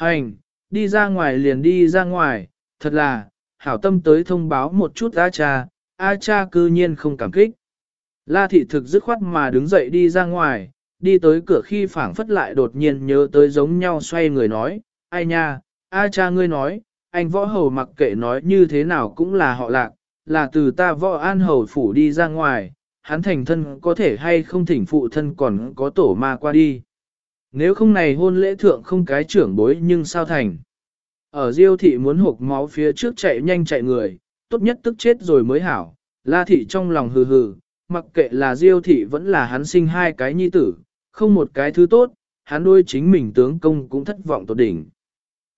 Hành, đi ra ngoài liền đi ra ngoài, thật là, hảo tâm tới thông báo một chút A cha, A cha cư nhiên không cảm kích. La thị thực dứt khoát mà đứng dậy đi ra ngoài, đi tới cửa khi phảng phất lại đột nhiên nhớ tới giống nhau xoay người nói, ai nha, A cha ngươi nói, anh võ hầu mặc kệ nói như thế nào cũng là họ lạc, là từ ta võ an hầu phủ đi ra ngoài, hắn thành thân có thể hay không thỉnh phụ thân còn có tổ ma qua đi. Nếu không này hôn lễ thượng không cái trưởng bối nhưng sao thành. Ở diêu thị muốn hộp máu phía trước chạy nhanh chạy người, tốt nhất tức chết rồi mới hảo. La thị trong lòng hừ hừ, mặc kệ là diêu thị vẫn là hắn sinh hai cái nhi tử, không một cái thứ tốt, hắn đôi chính mình tướng công cũng thất vọng tột đỉnh.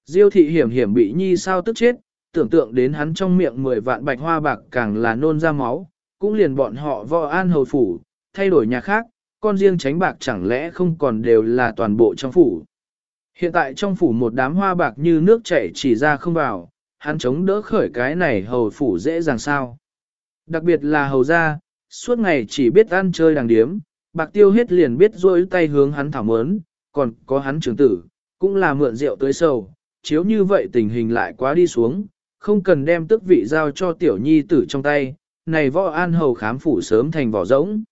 Diêu thị hiểm hiểm bị nhi sao tức chết, tưởng tượng đến hắn trong miệng 10 vạn bạch hoa bạc càng là nôn ra máu, cũng liền bọn họ vò an hầu phủ, thay đổi nhà khác, con riêng tránh bạc chẳng lẽ không còn đều là toàn bộ trong phủ. Hiện tại trong phủ một đám hoa bạc như nước chảy chỉ ra không vào, hắn chống đỡ khởi cái này hầu phủ dễ dàng sao. Đặc biệt là hầu gia, suốt ngày chỉ biết ăn chơi đàng điếm, bạc tiêu hết liền biết rôi tay hướng hắn thảo mớn, còn có hắn trưởng tử, cũng là mượn rượu tới sầu, chiếu như vậy tình hình lại quá đi xuống, không cần đem tước vị giao cho tiểu nhi tử trong tay, này võ an hầu khám phủ sớm thành vỏ rỗng.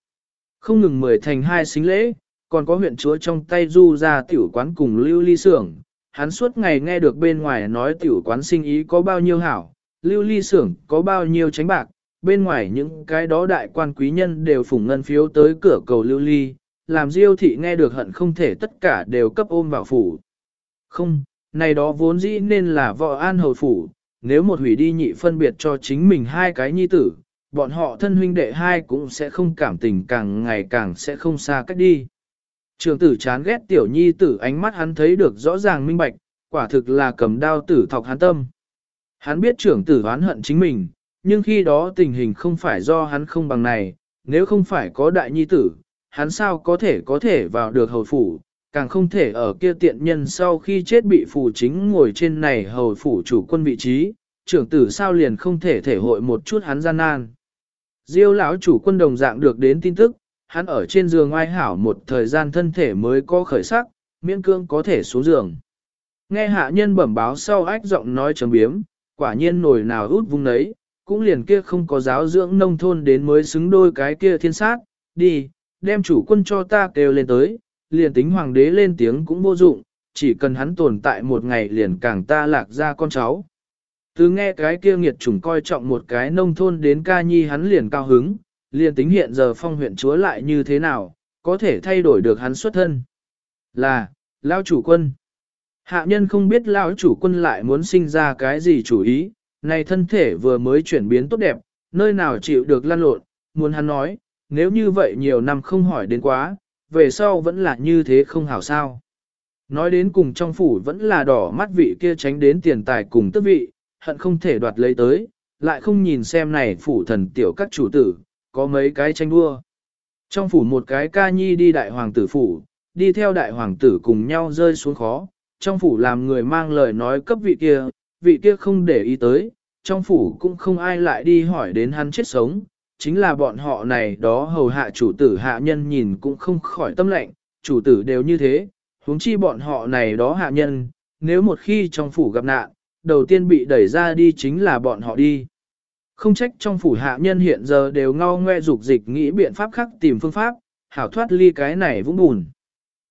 Không ngừng mười thành hai xính lễ, còn có huyện chúa trong tay du ra tiểu quán cùng lưu ly xưởng. Hắn suốt ngày nghe được bên ngoài nói tiểu quán sinh ý có bao nhiêu hảo, lưu ly xưởng có bao nhiêu tránh bạc, bên ngoài những cái đó đại quan quý nhân đều phủng ngân phiếu tới cửa cầu lưu ly, làm diêu thị nghe được hận không thể tất cả đều cấp ôm vào phủ. Không, này đó vốn dĩ nên là vợ an hầu phủ, nếu một hủy đi nhị phân biệt cho chính mình hai cái nhi tử, bọn họ thân huynh đệ hai cũng sẽ không cảm tình càng ngày càng sẽ không xa cách đi. Trường tử chán ghét tiểu nhi tử ánh mắt hắn thấy được rõ ràng minh bạch, quả thực là cầm đao tử thọc hắn tâm. Hắn biết trưởng tử oán hận chính mình, nhưng khi đó tình hình không phải do hắn không bằng này, nếu không phải có đại nhi tử, hắn sao có thể có thể vào được hầu phủ, càng không thể ở kia tiện nhân sau khi chết bị phù chính ngồi trên này hầu phủ chủ quân vị trí, trưởng tử sao liền không thể thể hội một chút hắn gian nan. Diêu lão chủ quân đồng dạng được đến tin tức, hắn ở trên giường oai hảo một thời gian thân thể mới có khởi sắc, miễn cương có thể xuống giường. Nghe hạ nhân bẩm báo sau ách giọng nói chấm biếm, quả nhiên nổi nào út vung nấy, cũng liền kia không có giáo dưỡng nông thôn đến mới xứng đôi cái kia thiên sát, đi, đem chủ quân cho ta kêu lên tới, liền tính hoàng đế lên tiếng cũng vô dụng, chỉ cần hắn tồn tại một ngày liền càng ta lạc ra con cháu. Từ nghe cái kia nghiệt chủng coi trọng một cái nông thôn đến ca nhi hắn liền cao hứng, liền tính hiện giờ phong huyện chúa lại như thế nào, có thể thay đổi được hắn xuất thân. Là, lao chủ quân. Hạ nhân không biết lao chủ quân lại muốn sinh ra cái gì chủ ý, này thân thể vừa mới chuyển biến tốt đẹp, nơi nào chịu được lan lộn, muốn hắn nói, nếu như vậy nhiều năm không hỏi đến quá, về sau vẫn là như thế không hảo sao. Nói đến cùng trong phủ vẫn là đỏ mắt vị kia tránh đến tiền tài cùng tức vị, hận không thể đoạt lấy tới, lại không nhìn xem này phủ thần tiểu các chủ tử, có mấy cái tranh đua. Trong phủ một cái ca nhi đi đại hoàng tử phủ, đi theo đại hoàng tử cùng nhau rơi xuống khó, trong phủ làm người mang lời nói cấp vị kia, vị kia không để ý tới, trong phủ cũng không ai lại đi hỏi đến hắn chết sống, chính là bọn họ này đó hầu hạ chủ tử hạ nhân nhìn cũng không khỏi tâm lệnh, chủ tử đều như thế, huống chi bọn họ này đó hạ nhân, nếu một khi trong phủ gặp nạn, đầu tiên bị đẩy ra đi chính là bọn họ đi. Không trách trong phủ hạ nhân hiện giờ đều ngao ngoe dục dịch nghĩ biện pháp khác tìm phương pháp, hảo thoát ly cái này vũng bùn.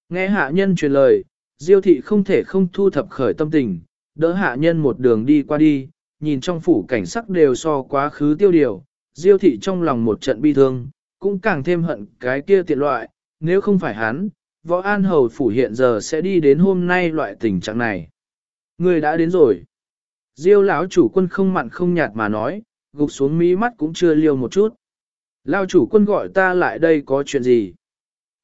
Nghe hạ nhân truyền lời, diêu thị không thể không thu thập khởi tâm tình, đỡ hạ nhân một đường đi qua đi, nhìn trong phủ cảnh sắc đều so quá khứ tiêu điều, diêu thị trong lòng một trận bi thương, cũng càng thêm hận cái kia tiện loại, nếu không phải hắn, võ an hầu phủ hiện giờ sẽ đi đến hôm nay loại tình trạng này. Người đã đến rồi. Diêu lão chủ quân không mặn không nhạt mà nói, gục xuống mí mắt cũng chưa liêu một chút. Lão chủ quân gọi ta lại đây có chuyện gì?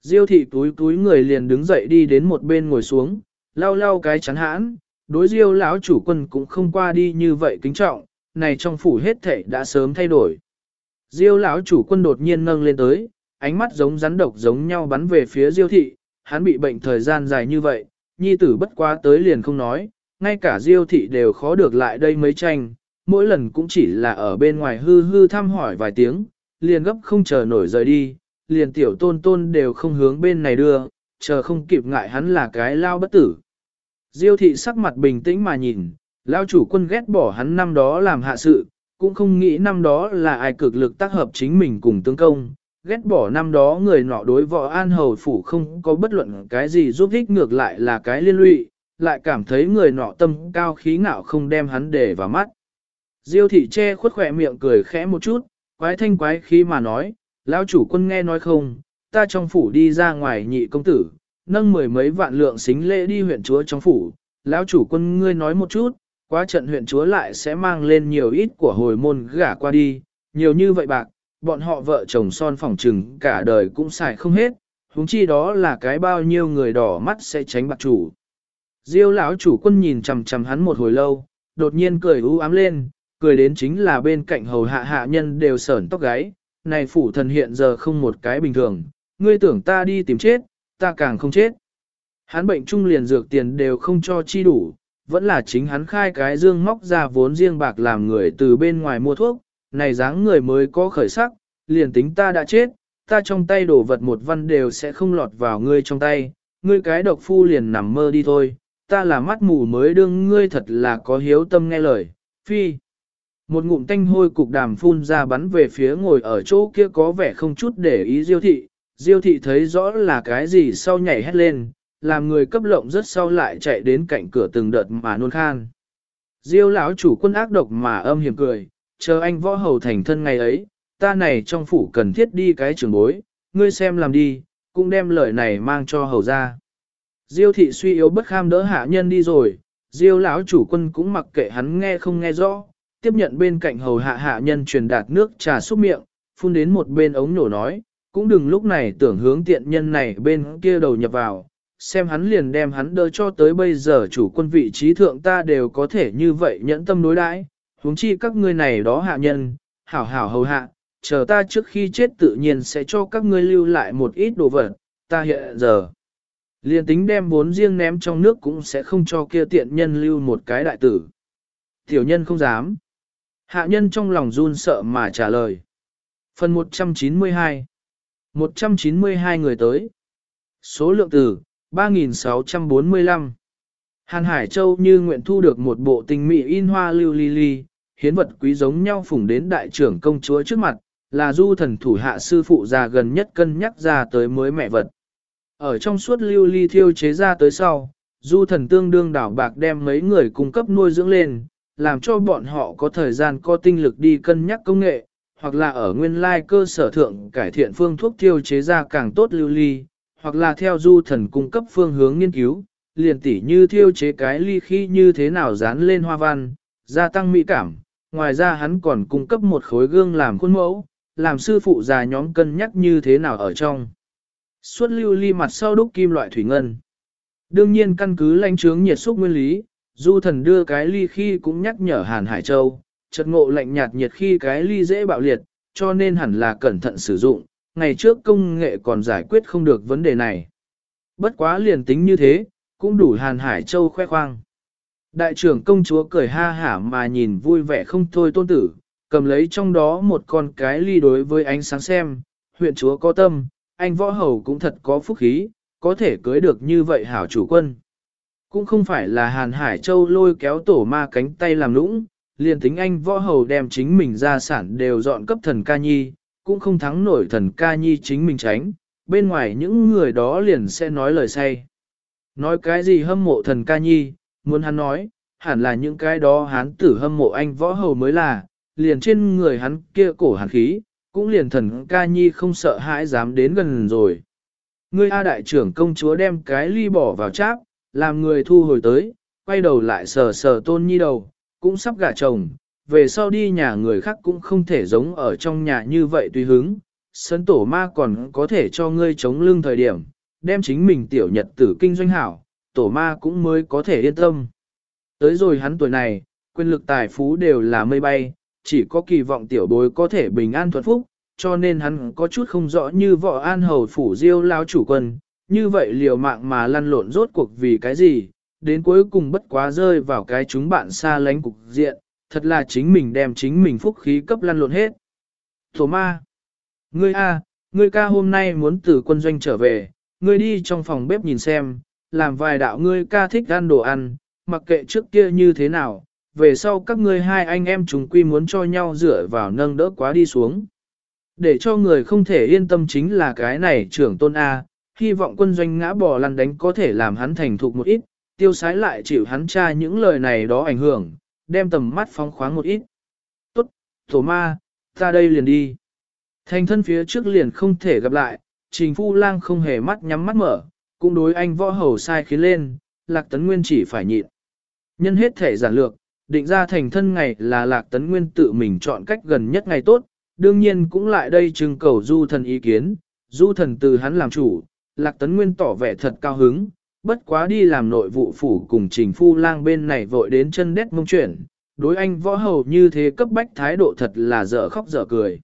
Diêu thị túi túi người liền đứng dậy đi đến một bên ngồi xuống, lau lau cái chắn hãn, đối diêu lão chủ quân cũng không qua đi như vậy kính trọng, này trong phủ hết thảy đã sớm thay đổi. Diêu lão chủ quân đột nhiên nâng lên tới, ánh mắt giống rắn độc giống nhau bắn về phía diêu thị, hắn bị bệnh thời gian dài như vậy, nhi tử bất quá tới liền không nói, ngay cả diêu thị đều khó được lại đây mấy tranh, mỗi lần cũng chỉ là ở bên ngoài hư hư thăm hỏi vài tiếng, liền gấp không chờ nổi rời đi, liền tiểu tôn tôn đều không hướng bên này đưa, chờ không kịp ngại hắn là cái lao bất tử. Diêu thị sắc mặt bình tĩnh mà nhìn, lao chủ quân ghét bỏ hắn năm đó làm hạ sự, cũng không nghĩ năm đó là ai cực lực tác hợp chính mình cùng tương công, ghét bỏ năm đó người nọ đối võ an hầu phủ không có bất luận cái gì giúp ích ngược lại là cái liên lụy, lại cảm thấy người nọ tâm cao khí ngạo không đem hắn để vào mắt. Diêu thị che khuất khỏe miệng cười khẽ một chút, quái thanh quái khí mà nói, lão chủ quân nghe nói không, ta trong phủ đi ra ngoài nhị công tử, nâng mười mấy vạn lượng xính lễ đi huyện chúa trong phủ, lão chủ quân ngươi nói một chút, quá trận huyện chúa lại sẽ mang lên nhiều ít của hồi môn gả qua đi, nhiều như vậy bạc, bọn họ vợ chồng son phỏng trừng cả đời cũng xài không hết, huống chi đó là cái bao nhiêu người đỏ mắt sẽ tránh bạc chủ. Diêu lão chủ quân nhìn chằm chằm hắn một hồi lâu, đột nhiên cười u ám lên, cười đến chính là bên cạnh hầu hạ hạ nhân đều sởn tóc gáy, này phủ thần hiện giờ không một cái bình thường, ngươi tưởng ta đi tìm chết, ta càng không chết. Hắn bệnh trung liền dược tiền đều không cho chi đủ, vẫn là chính hắn khai cái dương móc ra vốn riêng bạc làm người từ bên ngoài mua thuốc, này dáng người mới có khởi sắc, liền tính ta đã chết, ta trong tay đổ vật một văn đều sẽ không lọt vào ngươi trong tay, ngươi cái độc phu liền nằm mơ đi thôi, ta là mắt mù mới đương ngươi thật là có hiếu tâm nghe lời, phi. Một ngụm tanh hôi cục đàm phun ra bắn về phía ngồi ở chỗ kia có vẻ không chút để ý diêu thị, diêu thị thấy rõ là cái gì sau nhảy hét lên, làm người cấp lộng rất sau lại chạy đến cạnh cửa từng đợt mà nôn khan. Diêu lão chủ quân ác độc mà âm hiểm cười, chờ anh võ hầu thành thân ngày ấy, ta này trong phủ cần thiết đi cái trường bối, ngươi xem làm đi, cũng đem lời này mang cho hầu ra. Diêu thị suy yếu bất kham đỡ hạ nhân đi rồi, Diêu lão chủ quân cũng mặc kệ hắn nghe không nghe rõ, tiếp nhận bên cạnh hầu hạ hạ nhân truyền đạt nước trà xúc miệng, phun đến một bên ống nổ nói, cũng đừng lúc này tưởng hướng tiện nhân này bên kia đầu nhập vào, xem hắn liền đem hắn đỡ cho tới bây giờ chủ quân vị trí thượng ta đều có thể như vậy nhẫn tâm đối đãi, huống chi các ngươi này đó hạ nhân, hảo hảo hầu hạ, chờ ta trước khi chết tự nhiên sẽ cho các ngươi lưu lại một ít đồ vật, ta hiện giờ. Liền tính đem vốn riêng ném trong nước cũng sẽ không cho kia tiện nhân lưu một cái đại tử. Tiểu nhân không dám. Hạ nhân trong lòng run sợ mà trả lời. Phần 192 192 người tới. Số lượng từ 3.645 Hàn Hải Châu như nguyện thu được một bộ tình mỹ in hoa lưu ly ly, hiến vật quý giống nhau phủng đến đại trưởng công chúa trước mặt, là du thần thủ hạ sư phụ già gần nhất cân nhắc ra tới mới mẹ vật. Ở trong suốt lưu ly thiêu chế ra tới sau, du thần tương đương đảo bạc đem mấy người cung cấp nuôi dưỡng lên, làm cho bọn họ có thời gian có tinh lực đi cân nhắc công nghệ, hoặc là ở nguyên lai cơ sở thượng cải thiện phương thuốc thiêu chế ra càng tốt lưu ly, hoặc là theo du thần cung cấp phương hướng nghiên cứu, liền tỉ như thiêu chế cái ly khi như thế nào dán lên hoa văn, gia tăng mỹ cảm. Ngoài ra hắn còn cung cấp một khối gương làm khuôn mẫu, làm sư phụ già nhóm cân nhắc như thế nào ở trong. Suốt lưu ly mặt sau đúc kim loại thủy ngân. Đương nhiên căn cứ lãnh trướng nhiệt xúc nguyên lý, du thần đưa cái ly khi cũng nhắc nhở Hàn Hải Châu, chợt ngộ lạnh nhạt nhiệt khi cái ly dễ bạo liệt, cho nên hẳn là cẩn thận sử dụng, ngày trước công nghệ còn giải quyết không được vấn đề này. Bất quá liền tính như thế, cũng đủ Hàn Hải Châu khoe khoang. Đại trưởng công chúa cười ha hả mà nhìn vui vẻ không thôi tôn tử, cầm lấy trong đó một con cái ly đối với ánh sáng xem, huyện chúa có tâm, anh võ hầu cũng thật có phúc khí, có thể cưới được như vậy hảo chủ quân. Cũng không phải là Hàn Hải Châu lôi kéo tổ ma cánh tay làm lũng, liền tính anh võ hầu đem chính mình ra sản đều dọn cấp thần ca nhi, cũng không thắng nổi thần ca nhi chính mình tránh, bên ngoài những người đó liền sẽ nói lời say. Nói cái gì hâm mộ thần ca nhi, muốn hắn nói, hẳn là những cái đó hắn tử hâm mộ anh võ hầu mới là, liền trên người hắn kia cổ hàn khí, cũng liền thần ca nhi không sợ hãi dám đến gần rồi. Ngươi A đại trưởng công chúa đem cái ly bỏ vào cháp, làm người thu hồi tới, quay đầu lại sờ sờ tôn nhi đầu, cũng sắp gả chồng, về sau đi nhà người khác cũng không thể giống ở trong nhà như vậy tùy hứng. Sân tổ ma còn có thể cho ngươi chống lưng thời điểm, đem chính mình tiểu nhật tử kinh doanh hảo, tổ ma cũng mới có thể yên tâm. Tới rồi hắn tuổi này, quyền lực tài phú đều là mây bay, chỉ có kỳ vọng tiểu bối có thể bình an thuận phúc, cho nên hắn có chút không rõ như võ an hầu phủ diêu lao chủ quân, như vậy liều mạng mà lăn lộn rốt cuộc vì cái gì, đến cuối cùng bất quá rơi vào cái chúng bạn xa lánh cục diện, thật là chính mình đem chính mình phúc khí cấp lăn lộn hết. Thổ ma, ngươi a, ngươi ca hôm nay muốn từ quân doanh trở về, ngươi đi trong phòng bếp nhìn xem, làm vài đạo ngươi ca thích ăn đồ ăn, mặc kệ trước kia như thế nào, về sau các ngươi hai anh em chúng quy muốn cho nhau dựa vào nâng đỡ quá đi xuống. Để cho người không thể yên tâm chính là cái này trưởng tôn A, hy vọng quân doanh ngã bò lăn đánh có thể làm hắn thành thục một ít, tiêu sái lại chịu hắn tra những lời này đó ảnh hưởng, đem tầm mắt phóng khoáng một ít. Tốt, thổ ma, ta đây liền đi. Thành thân phía trước liền không thể gặp lại, trình phu lang không hề mắt nhắm mắt mở, cũng đối anh võ hầu sai khiến lên, lạc tấn nguyên chỉ phải nhịn. Nhân hết thể giản lược, định ra thành thân ngày là lạc tấn nguyên tự mình chọn cách gần nhất ngày tốt, đương nhiên cũng lại đây trưng cầu du thần ý kiến, du thần từ hắn làm chủ, lạc tấn nguyên tỏ vẻ thật cao hứng, bất quá đi làm nội vụ phủ cùng trình phu lang bên này vội đến chân đét mông chuyển, đối anh võ hầu như thế cấp bách thái độ thật là dở khóc dở cười.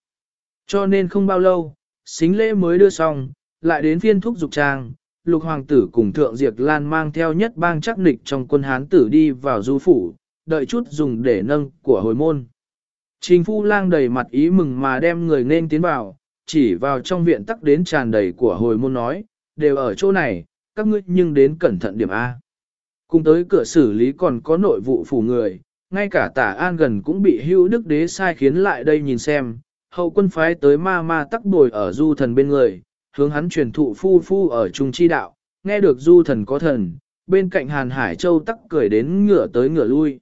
Cho nên không bao lâu, xính lễ mới đưa xong, lại đến phiên thúc dục trang, lục hoàng tử cùng thượng diệt lan mang theo nhất bang chắc nịch trong quân hán tử đi vào du phủ, đợi chút dùng để nâng của hồi môn. Trình phu lang đầy mặt ý mừng mà đem người nên tiến vào, chỉ vào trong viện tắc đến tràn đầy của hồi môn nói, đều ở chỗ này, các ngươi nhưng đến cẩn thận điểm A. Cùng tới cửa xử lý còn có nội vụ phủ người, ngay cả tả an gần cũng bị hưu đức đế sai khiến lại đây nhìn xem, hậu quân phái tới ma ma tắc bồi ở du thần bên người, hướng hắn truyền thụ phu phu ở trung chi đạo, nghe được du thần có thần, bên cạnh hàn hải châu tắc cười đến ngửa tới ngửa lui.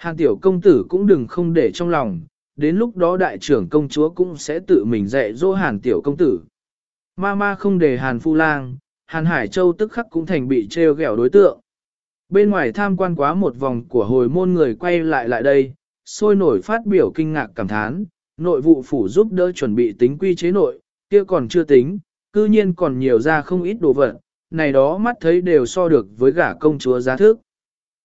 Hàn tiểu công tử cũng đừng không để trong lòng, đến lúc đó đại trưởng công chúa cũng sẽ tự mình dạy dỗ hàn tiểu công tử. Ma ma không để hàn phu lang, hàn hải châu tức khắc cũng thành bị treo gẹo đối tượng. Bên ngoài tham quan quá một vòng của hồi môn người quay lại lại đây, sôi nổi phát biểu kinh ngạc cảm thán, nội vụ phủ giúp đỡ chuẩn bị tính quy chế nội, kia còn chưa tính, cư nhiên còn nhiều ra không ít đồ vật, này đó mắt thấy đều so được với gả công chúa giá thước.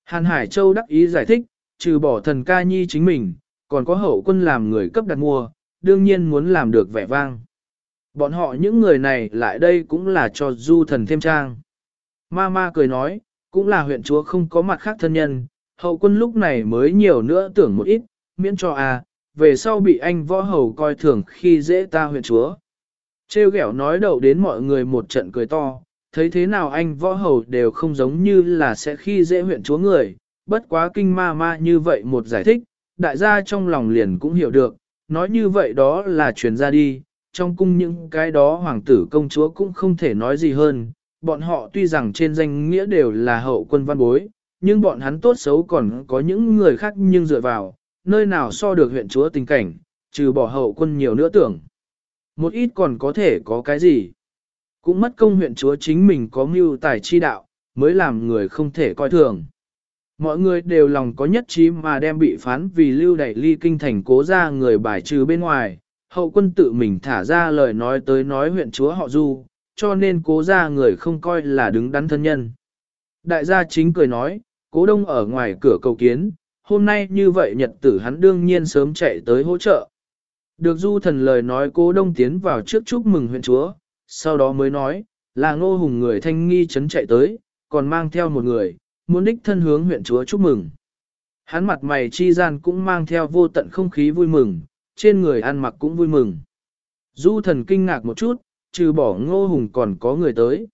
Hàn Hải Châu đắc ý giải thích, trừ bỏ thần ca nhi chính mình, còn có hậu quân làm người cấp đặt mua, đương nhiên muốn làm được vẻ vang. Bọn họ những người này lại đây cũng là cho du thần thêm trang. Ma ma cười nói, cũng là huyện chúa không có mặt khác thân nhân, hậu quân lúc này mới nhiều nữa tưởng một ít, miễn cho à, về sau bị anh võ hầu coi thường khi dễ ta huyện chúa. Trêu ghẹo nói đầu đến mọi người một trận cười to, thấy thế nào anh võ hầu đều không giống như là sẽ khi dễ huyện chúa người, bất quá kinh ma ma như vậy một giải thích, đại gia trong lòng liền cũng hiểu được, nói như vậy đó là truyền ra đi, trong cung những cái đó hoàng tử công chúa cũng không thể nói gì hơn, bọn họ tuy rằng trên danh nghĩa đều là hậu quân văn bối, nhưng bọn hắn tốt xấu còn có những người khác nhưng dựa vào, nơi nào so được huyện chúa tình cảnh, trừ bỏ hậu quân nhiều nữa tưởng. Một ít còn có thể có cái gì. Cũng mất công huyện chúa chính mình có mưu tài chi đạo, mới làm người không thể coi thường. Mọi người đều lòng có nhất trí mà đem bị phán vì lưu đẩy ly kinh thành cố ra người bài trừ bên ngoài, hậu quân tự mình thả ra lời nói tới nói huyện chúa họ du, cho nên cố ra người không coi là đứng đắn thân nhân. Đại gia chính cười nói, cố đông ở ngoài cửa cầu kiến, hôm nay như vậy nhật tử hắn đương nhiên sớm chạy tới hỗ trợ. Được du thần lời nói cố đông tiến vào trước chúc mừng huyện chúa, sau đó mới nói, là ngô hùng người thanh nghi chấn chạy tới, còn mang theo một người, muốn đích thân hướng huyện chúa chúc mừng. Hắn mặt mày chi gian cũng mang theo vô tận không khí vui mừng, trên người ăn mặc cũng vui mừng. Du thần kinh ngạc một chút, trừ bỏ ngô hùng còn có người tới.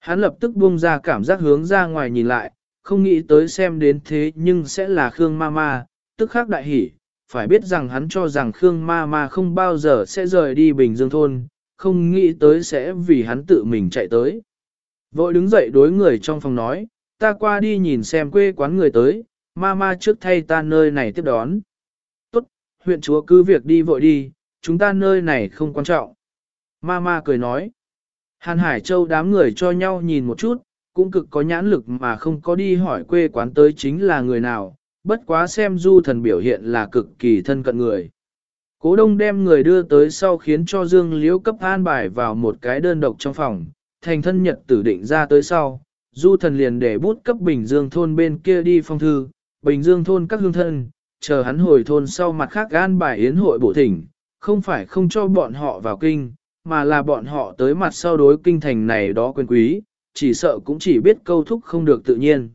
Hắn lập tức buông ra cảm giác hướng ra ngoài nhìn lại, không nghĩ tới xem đến thế nhưng sẽ là Khương Ma Ma, tức khắc đại hỉ, phải biết rằng hắn cho rằng Khương Ma Ma không bao giờ sẽ rời đi Bình Dương Thôn, không nghĩ tới sẽ vì hắn tự mình chạy tới. Vội đứng dậy đối người trong phòng nói, ta qua đi nhìn xem quê quán người tới, Ma Ma trước thay ta nơi này tiếp đón. Tốt, huyện chúa cứ việc đi vội đi, chúng ta nơi này không quan trọng. Ma Ma cười nói. Hàn Hải Châu đám người cho nhau nhìn một chút, cũng cực có nhãn lực mà không có đi hỏi quê quán tới chính là người nào, bất quá xem du thần biểu hiện là cực kỳ thân cận người. Cố đông đem người đưa tới sau khiến cho Dương Liễu cấp an bài vào một cái đơn độc trong phòng, thành thân nhật tử định ra tới sau, du thần liền để bút cấp Bình Dương thôn bên kia đi phong thư, Bình Dương thôn các hương thân, chờ hắn hồi thôn sau mặt khác gan bài yến hội bổ thỉnh, không phải không cho bọn họ vào kinh, mà là bọn họ tới mặt sau đối kinh thành này đó quyền quý, chỉ sợ cũng chỉ biết câu thúc không được tự nhiên.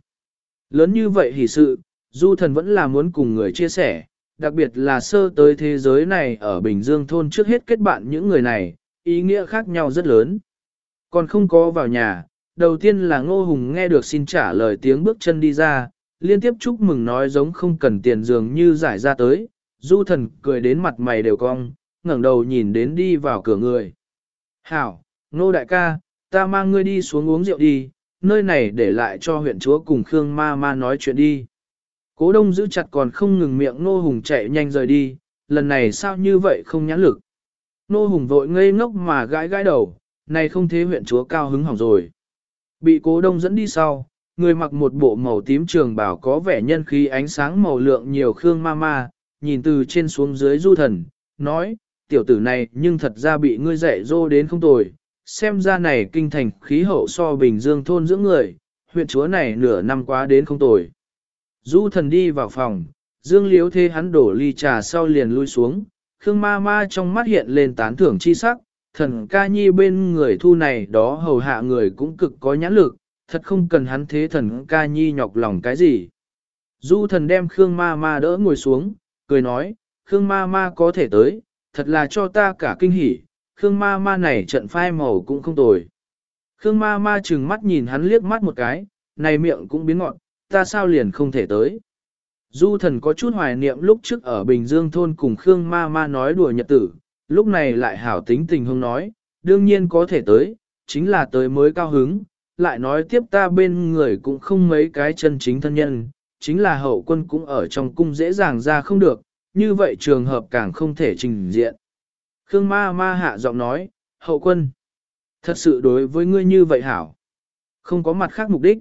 Lớn như vậy hỷ sự, du thần vẫn là muốn cùng người chia sẻ, đặc biệt là sơ tới thế giới này ở Bình Dương thôn trước hết kết bạn những người này, ý nghĩa khác nhau rất lớn. Còn không có vào nhà, đầu tiên là Ngô Hùng nghe được xin trả lời tiếng bước chân đi ra, liên tiếp chúc mừng nói giống không cần tiền dường như giải ra tới, du thần cười đến mặt mày đều cong, ngẩng đầu nhìn đến đi vào cửa người. Hảo, Ngô đại ca, ta mang ngươi đi xuống uống rượu đi, nơi này để lại cho huyện chúa cùng Khương ma ma nói chuyện đi. Cố đông giữ chặt còn không ngừng miệng Ngô Hùng chạy nhanh rời đi, lần này sao như vậy không nhãn lực. Nô Hùng vội ngây ngốc mà gãi gãi đầu, này không thế huyện chúa cao hứng hỏng rồi. Bị cố đông dẫn đi sau, người mặc một bộ màu tím trường bảo có vẻ nhân khí ánh sáng màu lượng nhiều khương ma ma, nhìn từ trên xuống dưới du thần, nói, tiểu tử này nhưng thật ra bị ngươi dạy dô đến không tồi, xem ra này kinh thành khí hậu so bình dương thôn dưỡng người, huyện chúa này nửa năm quá đến không tồi. Du thần đi vào phòng, dương liếu thế hắn đổ ly trà sau liền lui xuống, khương ma ma trong mắt hiện lên tán thưởng chi sắc, thần ca nhi bên người thu này đó hầu hạ người cũng cực có nhãn lực, thật không cần hắn thế thần ca nhi nhọc lòng cái gì. Du thần đem Khương ma ma đỡ ngồi xuống, cười nói, Khương ma ma có thể tới, thật là cho ta cả kinh hỉ, Khương ma ma này trận phai màu cũng không tồi. Khương ma ma chừng mắt nhìn hắn liếc mắt một cái, này miệng cũng biến ngọn, ta sao liền không thể tới. Du thần có chút hoài niệm lúc trước ở Bình Dương thôn cùng Khương ma ma nói đùa nhật tử, lúc này lại hảo tính tình hông nói, đương nhiên có thể tới, chính là tới mới cao hứng, lại nói tiếp ta bên người cũng không mấy cái chân chính thân nhân, chính là hậu quân cũng ở trong cung dễ dàng ra không được, như vậy trường hợp càng không thể trình diện. Khương ma ma hạ giọng nói, hậu quân, thật sự đối với ngươi như vậy hảo, không có mặt khác mục đích,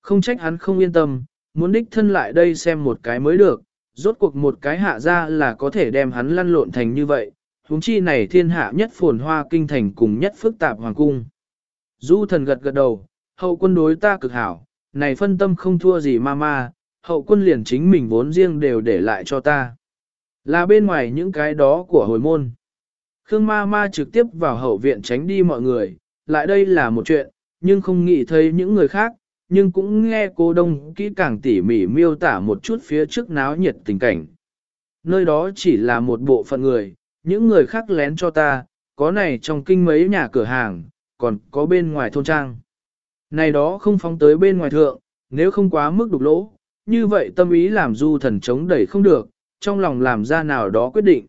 không trách hắn không yên tâm, muốn đích thân lại đây xem một cái mới được, rốt cuộc một cái hạ ra là có thể đem hắn lăn lộn thành như vậy, huống chi này thiên hạ nhất phồn hoa kinh thành cùng nhất phức tạp hoàng cung. Du thần gật gật đầu, hậu quân đối ta cực hảo, này phân tâm không thua gì ma ma, hậu quân liền chính mình vốn riêng đều để lại cho ta. Là bên ngoài những cái đó của hồi môn. Khương ma ma trực tiếp vào hậu viện tránh đi mọi người, lại đây là một chuyện, nhưng không nghĩ thấy những người khác, nhưng cũng nghe cô đông kỹ càng tỉ mỉ miêu tả một chút phía trước náo nhiệt tình cảnh. Nơi đó chỉ là một bộ phận người, những người khác lén cho ta, có này trong kinh mấy nhà cửa hàng, còn có bên ngoài thôn trang. Này đó không phóng tới bên ngoài thượng, nếu không quá mức đục lỗ, như vậy tâm ý làm du thần chống đẩy không được, trong lòng làm ra nào đó quyết định.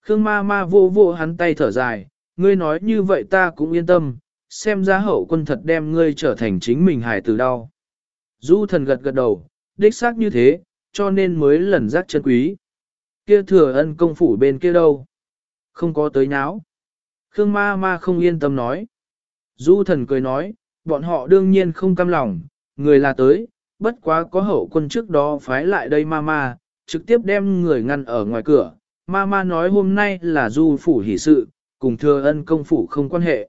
Khương ma ma vô vô hắn tay thở dài, ngươi nói như vậy ta cũng yên tâm, xem ra hậu quân thật đem ngươi trở thành chính mình hài từ đau. Du thần gật gật đầu, đích xác như thế, cho nên mới lần giác chân quý. Kia thừa ân công phủ bên kia đâu? Không có tới nháo. Khương ma ma không yên tâm nói. Du thần cười nói, bọn họ đương nhiên không cam lòng, người là tới, bất quá có hậu quân trước đó phái lại đây ma ma, trực tiếp đem người ngăn ở ngoài cửa. Ma ma nói hôm nay là du phủ hỷ sự, cùng thừa ân công phủ không quan hệ.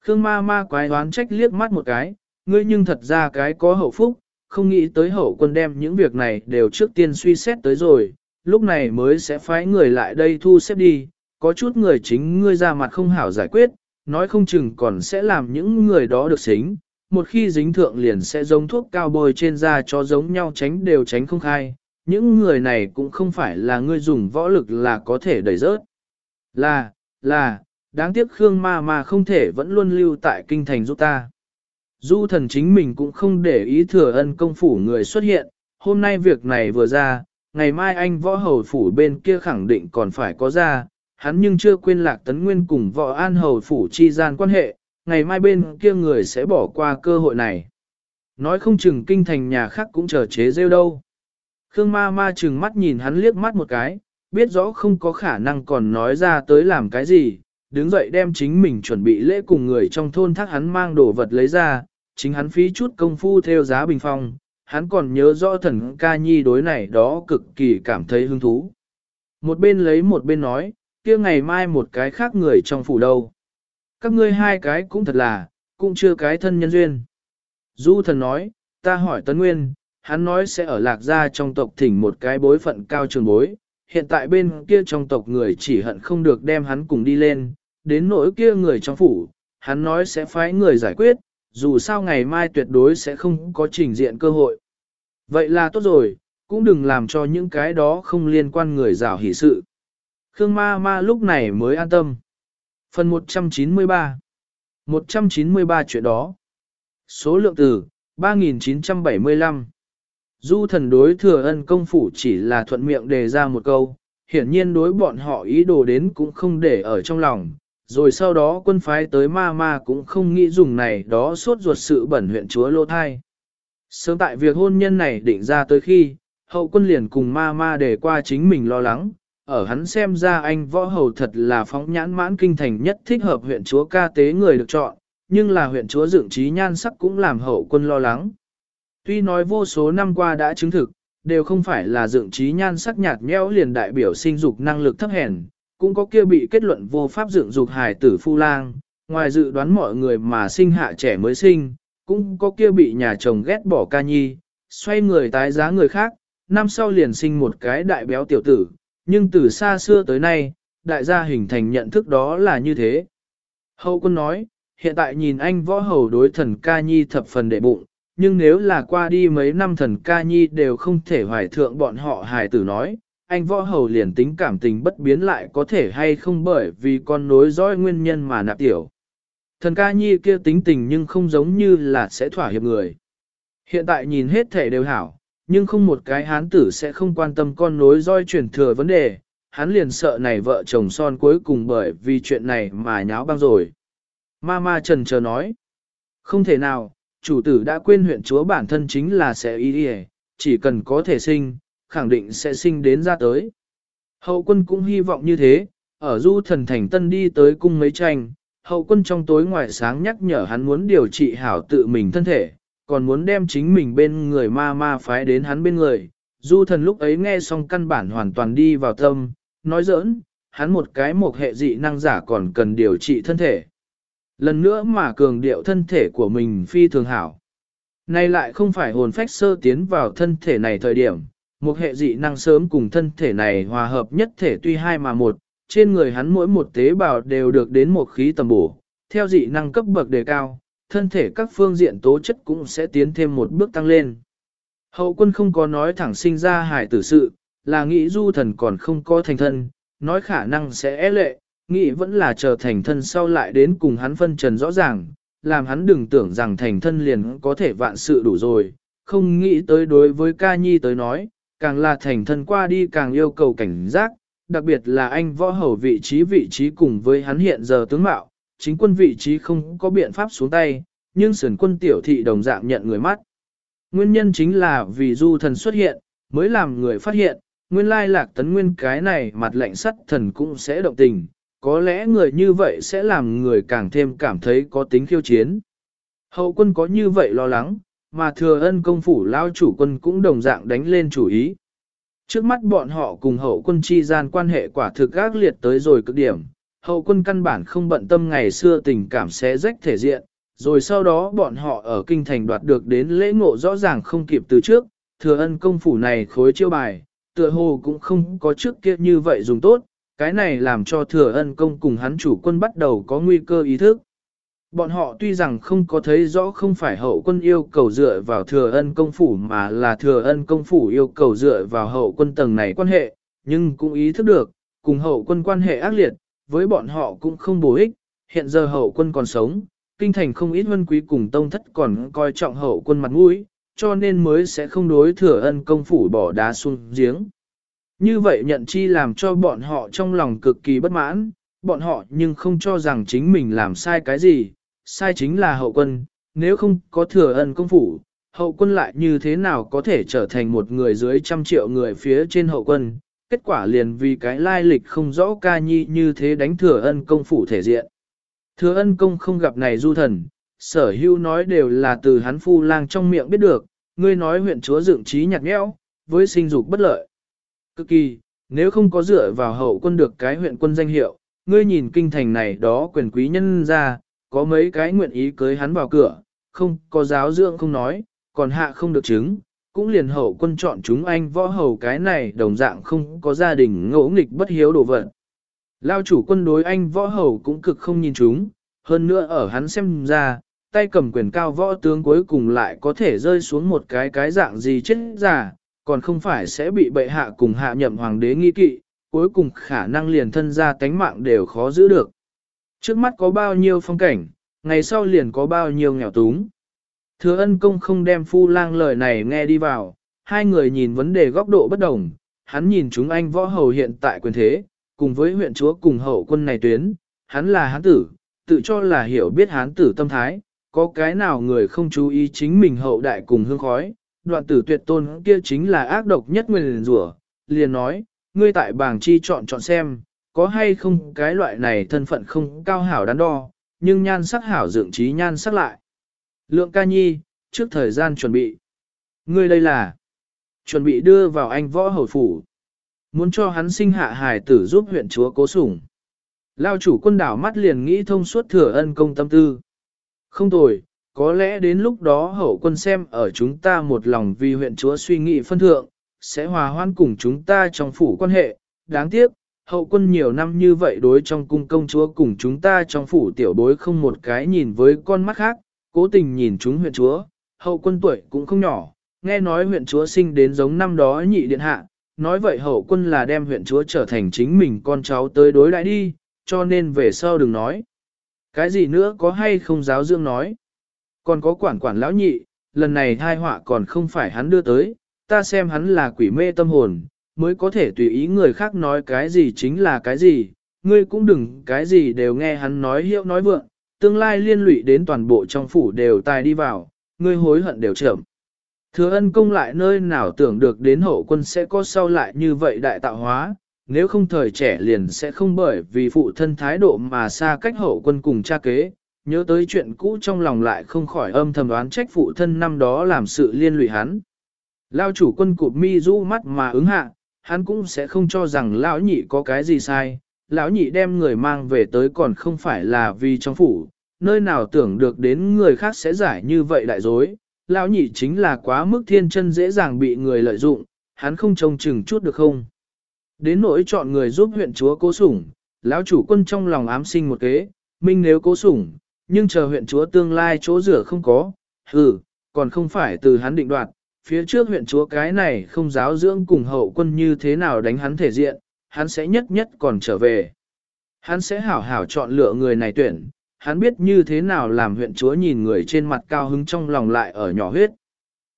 Khương ma ma quái đoán trách liếc mắt một cái, ngươi nhưng thật ra cái có hậu phúc, không nghĩ tới hậu quân đem những việc này đều trước tiên suy xét tới rồi, lúc này mới sẽ phái người lại đây thu xếp đi, có chút người chính ngươi ra mặt không hảo giải quyết, nói không chừng còn sẽ làm những người đó được xính, một khi dính thượng liền sẽ giống thuốc cao bôi trên da cho giống nhau tránh đều tránh không khai, những người này cũng không phải là ngươi dùng võ lực là có thể đẩy rớt. Là, là, đáng tiếc Khương ma ma không thể vẫn luôn lưu tại kinh thành giúp ta. Du thần chính mình cũng không để ý thừa ân công phủ người xuất hiện, hôm nay việc này vừa ra, ngày mai anh võ hầu phủ bên kia khẳng định còn phải có ra, hắn nhưng chưa quên lạc tấn nguyên cùng võ an hầu phủ chi gian quan hệ, ngày mai bên kia người sẽ bỏ qua cơ hội này. Nói không chừng kinh thành nhà khác cũng chờ chế rêu đâu. Khương ma ma chừng mắt nhìn hắn liếc mắt một cái, biết rõ không có khả năng còn nói ra tới làm cái gì, đứng dậy đem chính mình chuẩn bị lễ cùng người trong thôn thác hắn mang đồ vật lấy ra, chính hắn phí chút công phu theo giá bình phong, hắn còn nhớ rõ thần ca nhi đối này đó cực kỳ cảm thấy hứng thú. Một bên lấy một bên nói, kia ngày mai một cái khác người trong phủ đâu. Các ngươi hai cái cũng thật là, cũng chưa cái thân nhân duyên. Du thần nói, ta hỏi Tấn Nguyên, hắn nói sẽ ở lạc gia trong tộc thỉnh một cái bối phận cao trường bối, hiện tại bên kia trong tộc người chỉ hận không được đem hắn cùng đi lên, đến nỗi kia người trong phủ, hắn nói sẽ phái người giải quyết, dù sao ngày mai tuyệt đối sẽ không có trình diện cơ hội. Vậy là tốt rồi, cũng đừng làm cho những cái đó không liên quan người rào hỷ sự. Khương ma ma lúc này mới an tâm. Phần 193 193 chuyện đó. Số lượng từ 3975 Du thần đối thừa ân công phủ chỉ là thuận miệng đề ra một câu, hiển nhiên đối bọn họ ý đồ đến cũng không để ở trong lòng, rồi sau đó quân phái tới ma ma cũng không nghĩ dùng này đó suốt ruột sự bẩn huyện chúa lô thai. Sớm tại việc hôn nhân này định ra tới khi, hậu quân liền cùng ma ma để qua chính mình lo lắng, ở hắn xem ra anh võ hầu thật là phóng nhãn mãn kinh thành nhất thích hợp huyện chúa ca tế người được chọn, nhưng là huyện chúa dựng trí nhan sắc cũng làm hậu quân lo lắng. Tuy nói vô số năm qua đã chứng thực, đều không phải là dựng trí nhan sắc nhạt nhẽo liền đại biểu sinh dục năng lực thấp hèn, cũng có kia bị kết luận vô pháp dựng dục hài tử phu lang, ngoài dự đoán mọi người mà sinh hạ trẻ mới sinh, cũng có kia bị nhà chồng ghét bỏ ca nhi, xoay người tái giá người khác, năm sau liền sinh một cái đại béo tiểu tử, nhưng từ xa xưa tới nay, đại gia hình thành nhận thức đó là như thế. Hậu quân nói, hiện tại nhìn anh võ hầu đối thần ca nhi thập phần đệ bụng, nhưng nếu là qua đi mấy năm thần ca nhi đều không thể hoài thượng bọn họ hài tử nói, anh võ hầu liền tính cảm tình bất biến lại có thể hay không bởi vì con nối dõi nguyên nhân mà nạp tiểu. Thần ca nhi kia tính tình nhưng không giống như là sẽ thỏa hiệp người. Hiện tại nhìn hết thể đều hảo, nhưng không một cái hán tử sẽ không quan tâm con nối roi truyền thừa vấn đề, hắn liền sợ này vợ chồng son cuối cùng bởi vì chuyện này mà nháo băng rồi. Ma ma trần chờ nói, không thể nào, chủ tử đã quên huyện chúa bản thân chính là sẽ y đi chỉ cần có thể sinh, khẳng định sẽ sinh đến ra tới. Hậu quân cũng hy vọng như thế, ở du thần thành tân đi tới cung mấy tranh, hậu quân trong tối ngoài sáng nhắc nhở hắn muốn điều trị hảo tự mình thân thể, còn muốn đem chính mình bên người ma ma phái đến hắn bên người. Du thần lúc ấy nghe xong căn bản hoàn toàn đi vào tâm, nói giỡn, hắn một cái một hệ dị năng giả còn cần điều trị thân thể. Lần nữa mà cường điệu thân thể của mình phi thường hảo. Nay lại không phải hồn phách sơ tiến vào thân thể này thời điểm, một hệ dị năng sớm cùng thân thể này hòa hợp nhất thể tuy hai mà một, trên người hắn mỗi một tế bào đều được đến một khí tầm bổ, theo dị năng cấp bậc đề cao, thân thể các phương diện tố chất cũng sẽ tiến thêm một bước tăng lên. Hậu quân không có nói thẳng sinh ra hải tử sự, là nghĩ du thần còn không có thành thân, nói khả năng sẽ é lệ, nghĩ vẫn là chờ thành thân sau lại đến cùng hắn phân trần rõ ràng, làm hắn đừng tưởng rằng thành thân liền có thể vạn sự đủ rồi, không nghĩ tới đối với ca nhi tới nói, càng là thành thân qua đi càng yêu cầu cảnh giác, đặc biệt là anh võ hầu vị trí vị trí cùng với hắn hiện giờ tướng mạo, chính quân vị trí không có biện pháp xuống tay, nhưng sườn quân tiểu thị đồng dạng nhận người mắt. Nguyên nhân chính là vì du thần xuất hiện, mới làm người phát hiện, nguyên lai lạc tấn nguyên cái này mặt lạnh sắt thần cũng sẽ động tình, có lẽ người như vậy sẽ làm người càng thêm cảm thấy có tính khiêu chiến. Hậu quân có như vậy lo lắng, mà thừa ân công phủ lao chủ quân cũng đồng dạng đánh lên chủ ý. Trước mắt bọn họ cùng hậu quân chi gian quan hệ quả thực gác liệt tới rồi cực điểm, hậu quân căn bản không bận tâm ngày xưa tình cảm xé rách thể diện, rồi sau đó bọn họ ở kinh thành đoạt được đến lễ ngộ rõ ràng không kịp từ trước, thừa ân công phủ này khối chiêu bài, tựa hồ cũng không có trước kia như vậy dùng tốt, cái này làm cho thừa ân công cùng hắn chủ quân bắt đầu có nguy cơ ý thức. Bọn họ tuy rằng không có thấy rõ không phải hậu quân yêu cầu dựa vào thừa ân công phủ mà là thừa ân công phủ yêu cầu dựa vào hậu quân tầng này quan hệ, nhưng cũng ý thức được, cùng hậu quân quan hệ ác liệt, với bọn họ cũng không bổ ích, hiện giờ hậu quân còn sống, kinh thành không ít vân quý cùng tông thất còn coi trọng hậu quân mặt mũi, cho nên mới sẽ không đối thừa ân công phủ bỏ đá xuống giếng. Như vậy nhận chi làm cho bọn họ trong lòng cực kỳ bất mãn, bọn họ nhưng không cho rằng chính mình làm sai cái gì, sai chính là hậu quân, nếu không có thừa ân công phủ, hậu quân lại như thế nào có thể trở thành một người dưới trăm triệu người phía trên hậu quân, kết quả liền vì cái lai lịch không rõ ca nhi như thế đánh thừa ân công phủ thể diện. Thừa ân công không gặp này du thần, sở hữu nói đều là từ hắn phu lang trong miệng biết được, ngươi nói huyện chúa dựng trí nhạt nhẽo, với sinh dục bất lợi. Cực kỳ, nếu không có dựa vào hậu quân được cái huyện quân danh hiệu, ngươi nhìn kinh thành này đó quyền quý nhân ra, có mấy cái nguyện ý cưới hắn vào cửa, không có giáo dưỡng không nói, còn hạ không được chứng, cũng liền hậu quân chọn chúng anh võ hầu cái này đồng dạng không có gia đình ngỗ nghịch bất hiếu đồ vật. Lao chủ quân đối anh võ hầu cũng cực không nhìn chúng, hơn nữa ở hắn xem ra, tay cầm quyền cao võ tướng cuối cùng lại có thể rơi xuống một cái cái dạng gì chết giả, còn không phải sẽ bị bệ hạ cùng hạ nhậm hoàng đế nghi kỵ, cuối cùng khả năng liền thân ra tánh mạng đều khó giữ được. Trước mắt có bao nhiêu phong cảnh, ngày sau liền có bao nhiêu nghèo túng. Thừa ân công không đem phu lang lời này nghe đi vào, hai người nhìn vấn đề góc độ bất đồng, hắn nhìn chúng anh võ hầu hiện tại quyền thế, cùng với huyện chúa cùng hậu quân này tuyến, hắn là hán tử, tự cho là hiểu biết hán tử tâm thái, có cái nào người không chú ý chính mình hậu đại cùng hương khói, đoạn tử tuyệt tôn kia chính là ác độc nhất nguyên rủa liền nói, ngươi tại bảng chi chọn chọn xem, có hay không cái loại này thân phận không cao hảo đắn đo, nhưng nhan sắc hảo dựng trí nhan sắc lại. Lượng ca nhi, trước thời gian chuẩn bị. Ngươi đây là chuẩn bị đưa vào anh võ hầu phủ. Muốn cho hắn sinh hạ hài tử giúp huyện chúa cố sủng. Lao chủ quân đảo mắt liền nghĩ thông suốt thừa ân công tâm tư. Không tồi, có lẽ đến lúc đó hậu quân xem ở chúng ta một lòng vì huyện chúa suy nghĩ phân thượng, sẽ hòa hoan cùng chúng ta trong phủ quan hệ. Đáng tiếc, hậu quân nhiều năm như vậy đối trong cung công chúa cùng chúng ta trong phủ tiểu bối không một cái nhìn với con mắt khác, cố tình nhìn chúng huyện chúa, hậu quân tuổi cũng không nhỏ, nghe nói huyện chúa sinh đến giống năm đó nhị điện hạ, nói vậy hậu quân là đem huyện chúa trở thành chính mình con cháu tới đối đãi đi, cho nên về sau đừng nói. Cái gì nữa có hay không giáo dưỡng nói. Còn có quản quản lão nhị, lần này thai họa còn không phải hắn đưa tới, ta xem hắn là quỷ mê tâm hồn, mới có thể tùy ý người khác nói cái gì chính là cái gì, ngươi cũng đừng cái gì đều nghe hắn nói hiệu nói vượng, tương lai liên lụy đến toàn bộ trong phủ đều tài đi vào, ngươi hối hận đều chậm. Thừa ân công lại nơi nào tưởng được đến hậu quân sẽ có sau lại như vậy đại tạo hóa, nếu không thời trẻ liền sẽ không bởi vì phụ thân thái độ mà xa cách hậu quân cùng cha kế, nhớ tới chuyện cũ trong lòng lại không khỏi âm thầm đoán trách phụ thân năm đó làm sự liên lụy hắn. Lao chủ quân cụp mi rũ mắt mà ứng hạ, hắn cũng sẽ không cho rằng lão nhị có cái gì sai, lão nhị đem người mang về tới còn không phải là vì trong phủ, nơi nào tưởng được đến người khác sẽ giải như vậy đại dối, lão nhị chính là quá mức thiên chân dễ dàng bị người lợi dụng, hắn không trông chừng chút được không. Đến nỗi chọn người giúp huyện chúa cố sủng, lão chủ quân trong lòng ám sinh một kế, minh nếu cố sủng, nhưng chờ huyện chúa tương lai chỗ rửa không có, hừ, còn không phải từ hắn định đoạt, phía trước huyện chúa cái này không giáo dưỡng cùng hậu quân như thế nào đánh hắn thể diện, hắn sẽ nhất nhất còn trở về. Hắn sẽ hảo hảo chọn lựa người này tuyển, hắn biết như thế nào làm huyện chúa nhìn người trên mặt cao hứng trong lòng lại ở nhỏ huyết.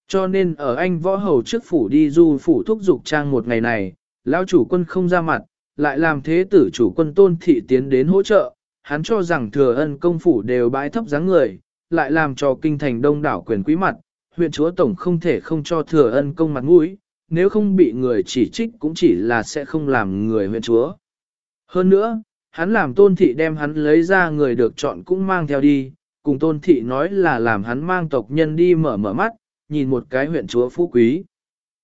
Cho nên ở anh võ hầu trước phủ đi du phủ thúc dục trang một ngày này, lão chủ quân không ra mặt, lại làm thế tử chủ quân tôn thị tiến đến hỗ trợ, hắn cho rằng thừa ân công phủ đều bãi thấp dáng người, lại làm cho kinh thành đông đảo quyền quý mặt, huyện chúa tổng không thể không cho thừa ân công mặt mũi, nếu không bị người chỉ trích cũng chỉ là sẽ không làm người huyện chúa. Hơn nữa, hắn làm tôn thị đem hắn lấy ra người được chọn cũng mang theo đi, cùng tôn thị nói là làm hắn mang tộc nhân đi mở mở mắt, nhìn một cái huyện chúa phú quý.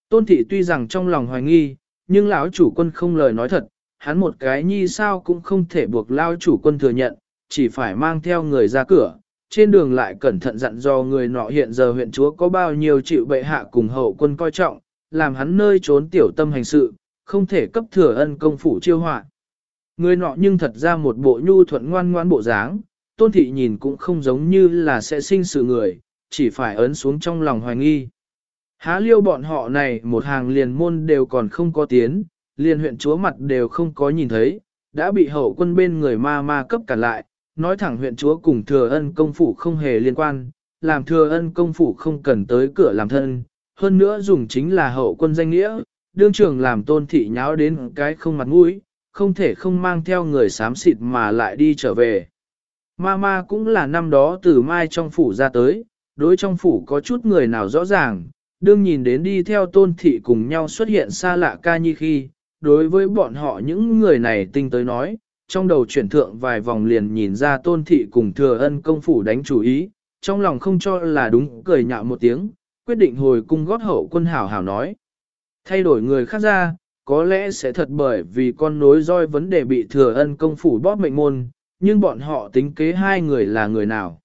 Tôn thị tuy rằng trong lòng hoài nghi, nhưng lão chủ quân không lời nói thật, hắn một cái nhi sao cũng không thể buộc lao chủ quân thừa nhận, chỉ phải mang theo người ra cửa, trên đường lại cẩn thận dặn do người nọ hiện giờ huyện chúa có bao nhiêu chịu bệ hạ cùng hậu quân coi trọng, làm hắn nơi trốn tiểu tâm hành sự, không thể cấp thừa ân công phủ chiêu họa. Người nọ nhưng thật ra một bộ nhu thuận ngoan ngoan bộ dáng, tôn thị nhìn cũng không giống như là sẽ sinh sự người, chỉ phải ấn xuống trong lòng hoài nghi. Há liêu bọn họ này một hàng liền môn đều còn không có tiến, liền huyện chúa mặt đều không có nhìn thấy, đã bị hậu quân bên người ma ma cấp cản lại, nói thẳng huyện chúa cùng thừa ân công phủ không hề liên quan, làm thừa ân công phủ không cần tới cửa làm thân, hơn nữa dùng chính là hậu quân danh nghĩa, đương trường làm tôn thị nháo đến cái không mặt mũi, không thể không mang theo người xám xịt mà lại đi trở về. mama cũng là năm đó từ mai trong phủ ra tới, đối trong phủ có chút người nào rõ ràng, đương nhìn đến đi theo tôn thị cùng nhau xuất hiện xa lạ ca nhi khi, đối với bọn họ những người này tinh tới nói, trong đầu chuyển thượng vài vòng liền nhìn ra tôn thị cùng thừa ân công phủ đánh chủ ý, trong lòng không cho là đúng cười nhạo một tiếng, quyết định hồi cung gót hậu quân hảo hảo nói. Thay đổi người khác ra, có lẽ sẽ thật bởi vì con nối roi vấn đề bị thừa ân công phủ bóp mệnh môn, nhưng bọn họ tính kế hai người là người nào.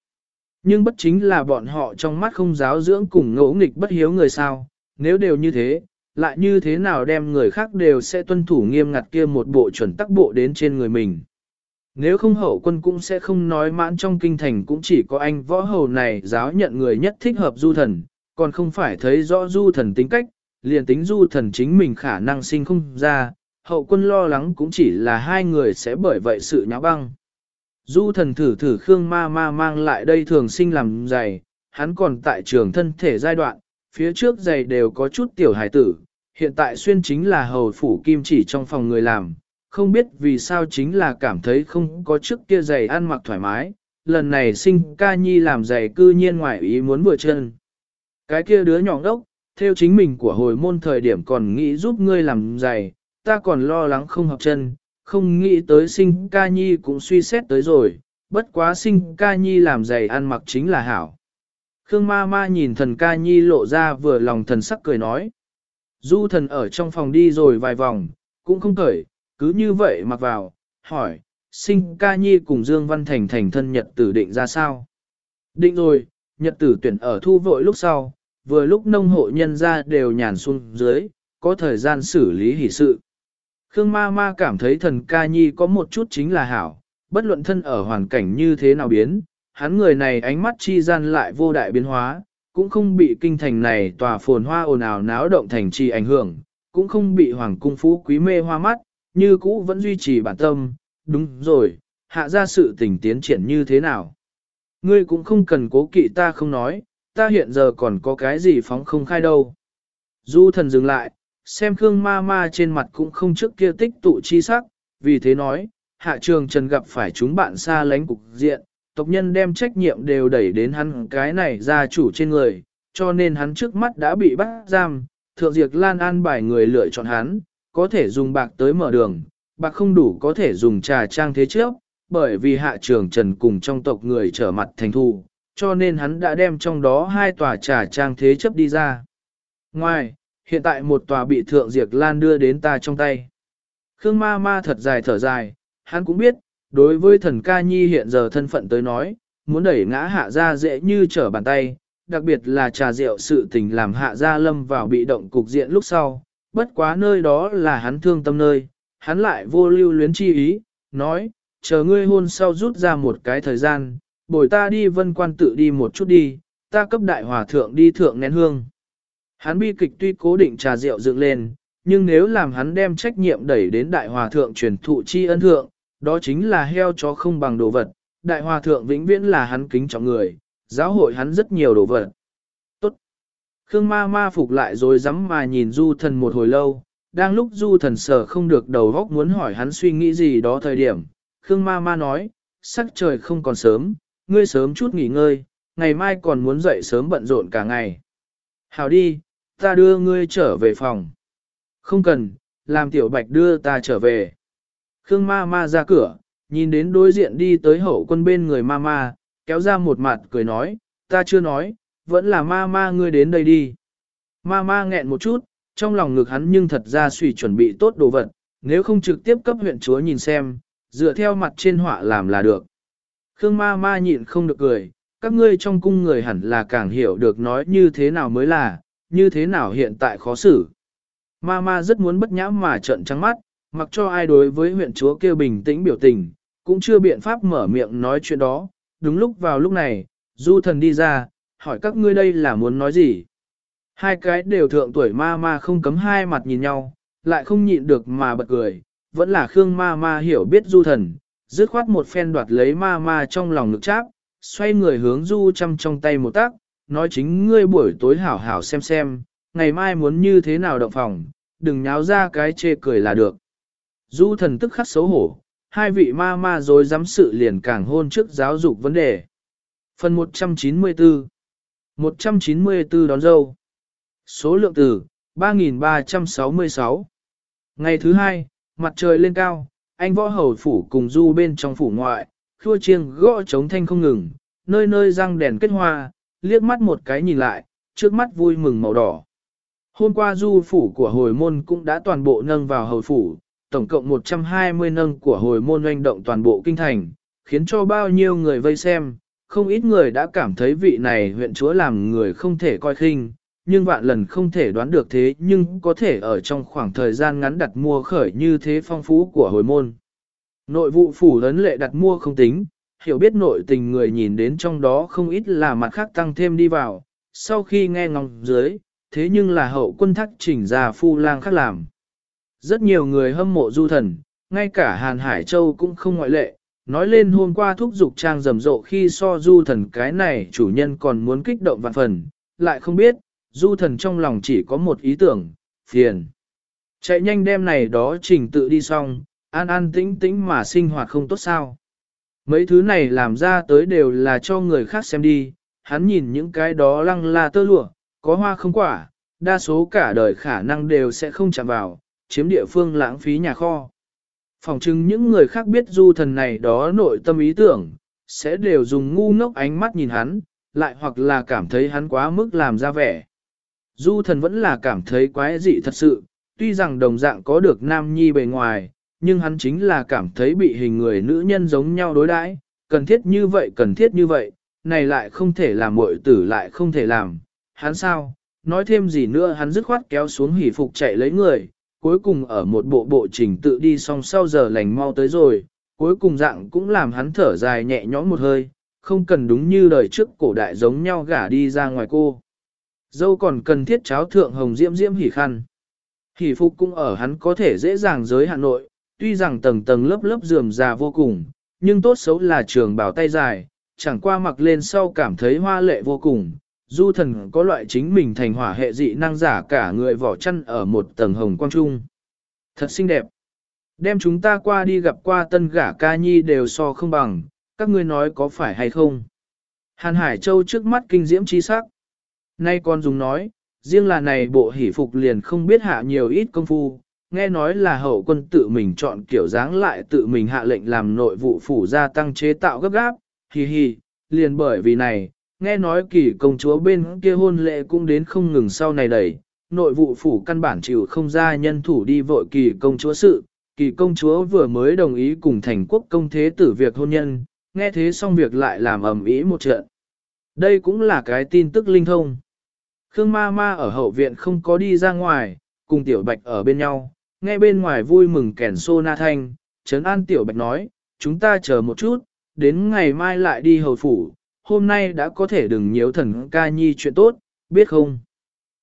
Nhưng bất chính là bọn họ trong mắt không giáo dưỡng cùng ngỗ nghịch bất hiếu người sao, nếu đều như thế, lại như thế nào đem người khác đều sẽ tuân thủ nghiêm ngặt kia một bộ chuẩn tắc bộ đến trên người mình. Nếu không hậu quân cũng sẽ không nói mãn trong kinh thành cũng chỉ có anh võ hầu này giáo nhận người nhất thích hợp du thần, còn không phải thấy rõ du thần tính cách, liền tính du thần chính mình khả năng sinh không ra, hậu quân lo lắng cũng chỉ là hai người sẽ bởi vậy sự nháo băng. Du thần thử thử Khương ma ma mang lại đây thường sinh làm giày hắn còn tại trường thân thể giai đoạn, phía trước giày đều có chút tiểu hải tử, hiện tại xuyên chính là hầu phủ kim chỉ trong phòng người làm, không biết vì sao chính là cảm thấy không có trước kia giày ăn mặc thoải mái, lần này sinh ca nhi làm giày cư nhiên ngoại ý muốn vừa chân. Cái kia đứa nhỏ đốc, theo chính mình của hồi môn thời điểm còn nghĩ giúp ngươi làm giày, ta còn lo lắng không học chân, không nghĩ tới sinh ca nhi cũng suy xét tới rồi, bất quá sinh ca nhi làm giày ăn mặc chính là hảo. Khương ma ma nhìn thần ca nhi lộ ra vừa lòng thần sắc cười nói. Du thần ở trong phòng đi rồi vài vòng, cũng không cởi, cứ như vậy mặc vào, hỏi, sinh ca nhi cùng Dương Văn Thành thành thân nhật tử định ra sao? Định rồi, nhật tử tuyển ở thu vội lúc sau, vừa lúc nông hộ nhân ra đều nhàn xuống dưới, có thời gian xử lý hỷ sự. Khương ma ma cảm thấy thần ca nhi có một chút chính là hảo, bất luận thân ở hoàn cảnh như thế nào biến, hắn người này ánh mắt chi gian lại vô đại biến hóa, cũng không bị kinh thành này tòa phồn hoa ồn ào náo động thành trì ảnh hưởng, cũng không bị hoàng cung phú quý mê hoa mắt, như cũ vẫn duy trì bản tâm, đúng rồi, hạ ra sự tình tiến triển như thế nào. Ngươi cũng không cần cố kỵ ta không nói, ta hiện giờ còn có cái gì phóng không khai đâu. Du thần dừng lại, xem Khương ma ma trên mặt cũng không trước kia tích tụ chi sắc, vì thế nói, hạ trường trần gặp phải chúng bạn xa lánh cục diện, tộc nhân đem trách nhiệm đều đẩy đến hắn cái này ra chủ trên người, cho nên hắn trước mắt đã bị bắt giam, thượng diệt lan an bài người lựa chọn hắn, có thể dùng bạc tới mở đường, bạc không đủ có thể dùng trà trang thế trước, bởi vì hạ trường trần cùng trong tộc người trở mặt thành thù, cho nên hắn đã đem trong đó hai tòa trà trang thế chấp đi ra. Ngoài, hiện tại một tòa bị thượng diệt lan đưa đến ta trong tay. Khương ma ma thật dài thở dài, hắn cũng biết, đối với thần ca nhi hiện giờ thân phận tới nói, muốn đẩy ngã hạ ra dễ như trở bàn tay, đặc biệt là trà rượu sự tình làm hạ gia lâm vào bị động cục diện lúc sau, bất quá nơi đó là hắn thương tâm nơi, hắn lại vô lưu luyến chi ý, nói, chờ ngươi hôn sau rút ra một cái thời gian, bồi ta đi vân quan tự đi một chút đi, ta cấp đại hòa thượng đi thượng nén hương. Hắn bi kịch tuy cố định trà rượu dựng lên, nhưng nếu làm hắn đem trách nhiệm đẩy đến đại hòa thượng truyền thụ chi ân thượng, đó chính là heo chó không bằng đồ vật, đại hòa thượng vĩnh viễn là hắn kính trọng người, giáo hội hắn rất nhiều đồ vật. Tốt. Khương ma ma phục lại rồi dám mà nhìn du thần một hồi lâu, đang lúc du thần sở không được đầu góc muốn hỏi hắn suy nghĩ gì đó thời điểm. Khương ma ma nói, sắc trời không còn sớm, ngươi sớm chút nghỉ ngơi, ngày mai còn muốn dậy sớm bận rộn cả ngày. Hảo đi, ta đưa ngươi trở về phòng. Không cần, làm tiểu bạch đưa ta trở về. Khương ma ma ra cửa, nhìn đến đối diện đi tới hậu quân bên người ma ma, kéo ra một mặt cười nói, ta chưa nói, vẫn là ma ma ngươi đến đây đi. Ma ma nghẹn một chút, trong lòng ngực hắn nhưng thật ra suy chuẩn bị tốt đồ vật, nếu không trực tiếp cấp huyện chúa nhìn xem, dựa theo mặt trên họa làm là được. Khương ma ma nhịn không được cười, các ngươi trong cung người hẳn là càng hiểu được nói như thế nào mới là, như thế nào hiện tại khó xử. Ma ma rất muốn bất nhãm mà trợn trắng mắt, mặc cho ai đối với huyện chúa kêu bình tĩnh biểu tình, cũng chưa biện pháp mở miệng nói chuyện đó. Đúng lúc vào lúc này, du thần đi ra, hỏi các ngươi đây là muốn nói gì? Hai cái đều thượng tuổi ma ma không cấm hai mặt nhìn nhau, lại không nhịn được mà bật cười, vẫn là Khương ma ma hiểu biết du thần, dứt khoát một phen đoạt lấy ma ma trong lòng ngực cháp, xoay người hướng du chăm trong tay một tác, nói chính ngươi buổi tối hảo hảo xem xem, ngày mai muốn như thế nào động phòng, đừng nháo ra cái chê cười là được. Du thần tức khắc xấu hổ, hai vị ma ma rồi dám sự liền càng hôn trước giáo dục vấn đề. Phần 194 194 đón dâu Số lượng từ 3.366 Ngày thứ hai, mặt trời lên cao, anh võ hầu phủ cùng du bên trong phủ ngoại, khua chiêng gõ trống thanh không ngừng, nơi nơi răng đèn kết hoa, liếc mắt một cái nhìn lại, trước mắt vui mừng màu đỏ. Hôm qua du phủ của hồi môn cũng đã toàn bộ nâng vào hầu phủ, tổng cộng 120 nâng của hồi môn doanh động toàn bộ kinh thành, khiến cho bao nhiêu người vây xem, không ít người đã cảm thấy vị này huyện chúa làm người không thể coi khinh, nhưng vạn lần không thể đoán được thế nhưng có thể ở trong khoảng thời gian ngắn đặt mua khởi như thế phong phú của hồi môn. Nội vụ phủ lớn lệ đặt mua không tính, hiểu biết nội tình người nhìn đến trong đó không ít là mặt khác tăng thêm đi vào, sau khi nghe ngóng dưới, thế nhưng là hậu quân thắc chỉnh ra phu lang khác làm. Rất nhiều người hâm mộ du thần, ngay cả Hàn Hải Châu cũng không ngoại lệ, nói lên hôm qua thúc dục trang rầm rộ khi so du thần cái này chủ nhân còn muốn kích động vạn phần, lại không biết, du thần trong lòng chỉ có một ý tưởng, phiền. Chạy nhanh đem này đó trình tự đi xong, an an tĩnh tĩnh mà sinh hoạt không tốt sao. Mấy thứ này làm ra tới đều là cho người khác xem đi, hắn nhìn những cái đó lăng la tơ lụa, có hoa không quả, đa số cả đời khả năng đều sẽ không chạm vào, chiếm địa phương lãng phí nhà kho. Phòng chứng những người khác biết du thần này đó nội tâm ý tưởng, sẽ đều dùng ngu ngốc ánh mắt nhìn hắn, lại hoặc là cảm thấy hắn quá mức làm ra vẻ. Du thần vẫn là cảm thấy quái dị thật sự, tuy rằng đồng dạng có được nam nhi bề ngoài, nhưng hắn chính là cảm thấy bị hình người nữ nhân giống nhau đối đãi, cần thiết như vậy cần thiết như vậy, này lại không thể làm muội tử lại không thể làm, hắn sao, nói thêm gì nữa hắn dứt khoát kéo xuống hỉ phục chạy lấy người, cuối cùng ở một bộ bộ trình tự đi xong sau giờ lành mau tới rồi, cuối cùng dạng cũng làm hắn thở dài nhẹ nhõm một hơi, không cần đúng như đời trước cổ đại giống nhau gả đi ra ngoài cô. Dâu còn cần thiết cháo thượng hồng diễm diễm hỉ khăn. Hỉ phục cũng ở hắn có thể dễ dàng giới Hà Nội, tuy rằng tầng tầng lớp lớp dườm già vô cùng, nhưng tốt xấu là trường bảo tay dài, chẳng qua mặc lên sau cảm thấy hoa lệ vô cùng. Du thần có loại chính mình thành hỏa hệ dị năng giả cả người vỏ chăn ở một tầng hồng quang trung. Thật xinh đẹp. Đem chúng ta qua đi gặp qua tân gả ca nhi đều so không bằng, các ngươi nói có phải hay không? Hàn Hải Châu trước mắt kinh diễm chi sắc. Nay con dùng nói, riêng là này bộ hỷ phục liền không biết hạ nhiều ít công phu, nghe nói là hậu quân tự mình chọn kiểu dáng lại tự mình hạ lệnh làm nội vụ phủ gia tăng chế tạo gấp gáp, hì hì. liền bởi vì này, nghe nói kỳ công chúa bên kia hôn lệ cũng đến không ngừng sau này đẩy, nội vụ phủ căn bản chịu không ra nhân thủ đi vội kỳ công chúa sự, kỳ công chúa vừa mới đồng ý cùng thành quốc công thế tử việc hôn nhân, nghe thế xong việc lại làm ầm ĩ một trận. Đây cũng là cái tin tức linh thông. Khương ma ma ở hậu viện không có đi ra ngoài, cùng tiểu bạch ở bên nhau, nghe bên ngoài vui mừng kèn xô na thanh, trấn an tiểu bạch nói, chúng ta chờ một chút, đến ngày mai lại đi hầu phủ, hôm nay đã có thể đừng nhiễu thần ca nhi chuyện tốt, biết không?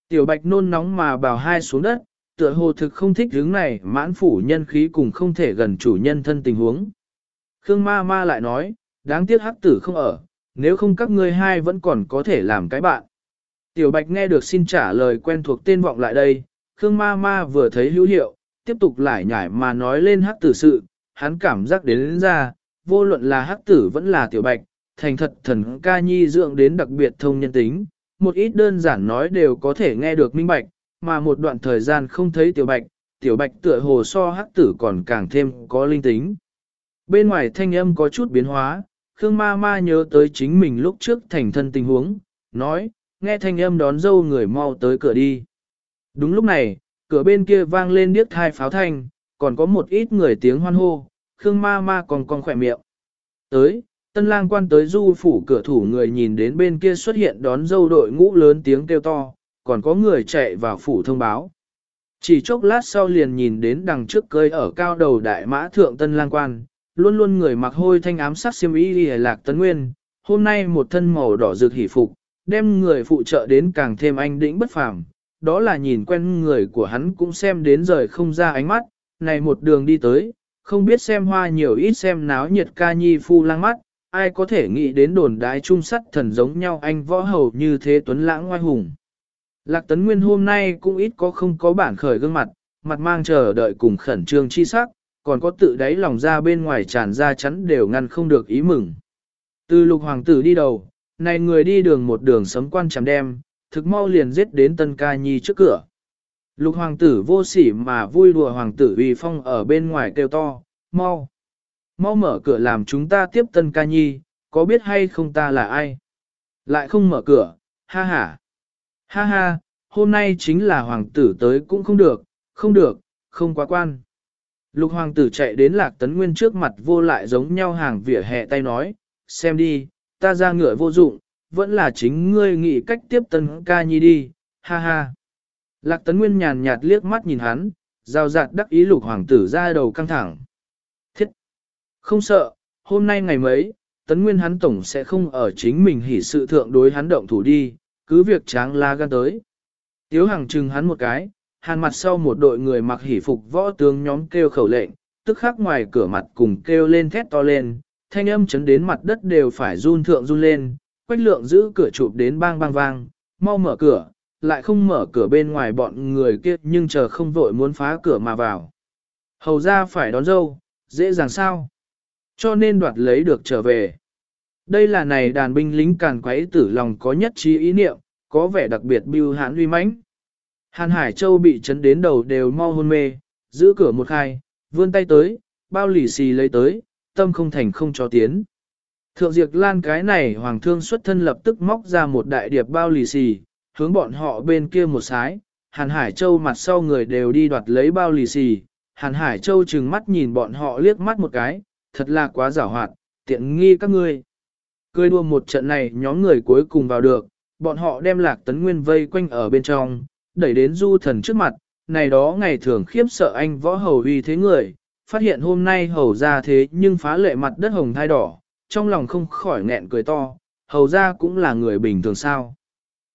Tiểu bạch nôn nóng mà bảo hai xuống đất, tựa hồ thực không thích hướng này mãn phủ nhân khí cùng không thể gần chủ nhân thân tình huống. Khương ma ma lại nói, đáng tiếc hắc tử không ở, nếu không các ngươi hai vẫn còn có thể làm cái bạn. Tiểu bạch nghe được xin trả lời quen thuộc tên vọng lại đây, Khương ma ma vừa thấy hữu hiệu, tiếp tục lại nhải mà nói lên hắc tử sự, hắn cảm giác đến, đến ra, vô luận là hắc tử vẫn là tiểu bạch, thành thật thần ca nhi dưỡng đến đặc biệt thông nhân tính, một ít đơn giản nói đều có thể nghe được minh bạch, mà một đoạn thời gian không thấy tiểu bạch, tiểu bạch tựa hồ so hắc tử còn càng thêm có linh tính. Bên ngoài thanh âm có chút biến hóa, Khương ma ma nhớ tới chính mình lúc trước thành thân tình huống, nói, nghe thanh âm đón dâu người mau tới cửa đi. Đúng lúc này, cửa bên kia vang lên điếc thai pháo thanh, còn có một ít người tiếng hoan hô, Khương ma ma còn còn khỏe miệng. Tới, tân lang quan tới du phủ cửa thủ người nhìn đến bên kia xuất hiện đón dâu đội ngũ lớn tiếng kêu to, còn có người chạy vào phủ thông báo. Chỉ chốc lát sau liền nhìn đến đằng trước cơi ở cao đầu đại mã thượng tân lang quan, luôn luôn người mặc hôi thanh ám sắc xiêm y đi lạc tấn nguyên, hôm nay một thân màu đỏ rực hỉ phục, đem người phụ trợ đến càng thêm anh đĩnh bất phàm, đó là nhìn quen người của hắn cũng xem đến rời không ra ánh mắt, này một đường đi tới, không biết xem hoa nhiều ít xem náo nhiệt ca nhi phu lang mắt, ai có thể nghĩ đến đồn đái trung sắt thần giống nhau anh võ hầu như thế tuấn lãng ngoai hùng. Lạc Tấn Nguyên hôm nay cũng ít có không có bản khởi gương mặt, mặt mang chờ đợi cùng khẩn trương chi sắc, còn có tự đáy lòng ra bên ngoài tràn ra chắn đều ngăn không được ý mừng. Từ lục hoàng tử đi đầu, này người đi đường một đường sấm quan chằm đem, thực mau liền giết đến tân ca nhi trước cửa. Lục hoàng tử vô sỉ mà vui đùa hoàng tử uy phong ở bên ngoài kêu to, mau. Mau mở cửa làm chúng ta tiếp tân ca nhi, có biết hay không ta là ai? Lại không mở cửa, ha ha. Ha ha, hôm nay chính là hoàng tử tới cũng không được, không được, không quá quan. Lục hoàng tử chạy đến lạc tấn nguyên trước mặt vô lại giống nhau hàng vỉa hè tay nói, xem đi, ta ra ngựa vô dụng, vẫn là chính ngươi nghĩ cách tiếp tân ca nhi đi, ha ha. Lạc tấn nguyên nhàn nhạt liếc mắt nhìn hắn, rào rạt đắc ý lục hoàng tử ra đầu căng thẳng. Thiết! Không sợ, hôm nay ngày mấy, tấn nguyên hắn tổng sẽ không ở chính mình hỉ sự thượng đối hắn động thủ đi, cứ việc tráng la gan tới. Tiếu hàng chừng hắn một cái, hàn mặt sau một đội người mặc hỉ phục võ tướng nhóm kêu khẩu lệnh, tức khắc ngoài cửa mặt cùng kêu lên thét to lên, thanh âm chấn đến mặt đất đều phải run thượng run lên, quách lượng giữ cửa chụp đến bang bang vang, mau mở cửa, lại không mở cửa bên ngoài bọn người kia nhưng chờ không vội muốn phá cửa mà vào. Hầu ra phải đón dâu, dễ dàng sao? Cho nên đoạt lấy được trở về. Đây là này đàn binh lính càn quấy tử lòng có nhất trí ý niệm, có vẻ đặc biệt biêu hãn uy mãnh. Hàn Hải Châu bị chấn đến đầu đều mau hôn mê, giữ cửa một khai, vươn tay tới, bao lì xì lấy tới, tâm không thành không cho tiến. Thượng Diệp Lan cái này hoàng thương xuất thân lập tức móc ra một đại điệp bao lì xì, hướng bọn họ bên kia một sái, Hàn Hải Châu mặt sau người đều đi đoạt lấy bao lì xì, Hàn Hải Châu trừng mắt nhìn bọn họ liếc mắt một cái, thật là quá giảo hoạt, tiện nghi các ngươi. Cười đua một trận này nhóm người cuối cùng vào được, bọn họ đem lạc tấn nguyên vây quanh ở bên trong, đẩy đến du thần trước mặt, này đó ngày thường khiếp sợ anh võ hầu uy thế người, phát hiện hôm nay hầu ra thế nhưng phá lệ mặt đất hồng thai đỏ, trong lòng không khỏi nghẹn cười to, hầu ra cũng là người bình thường sao.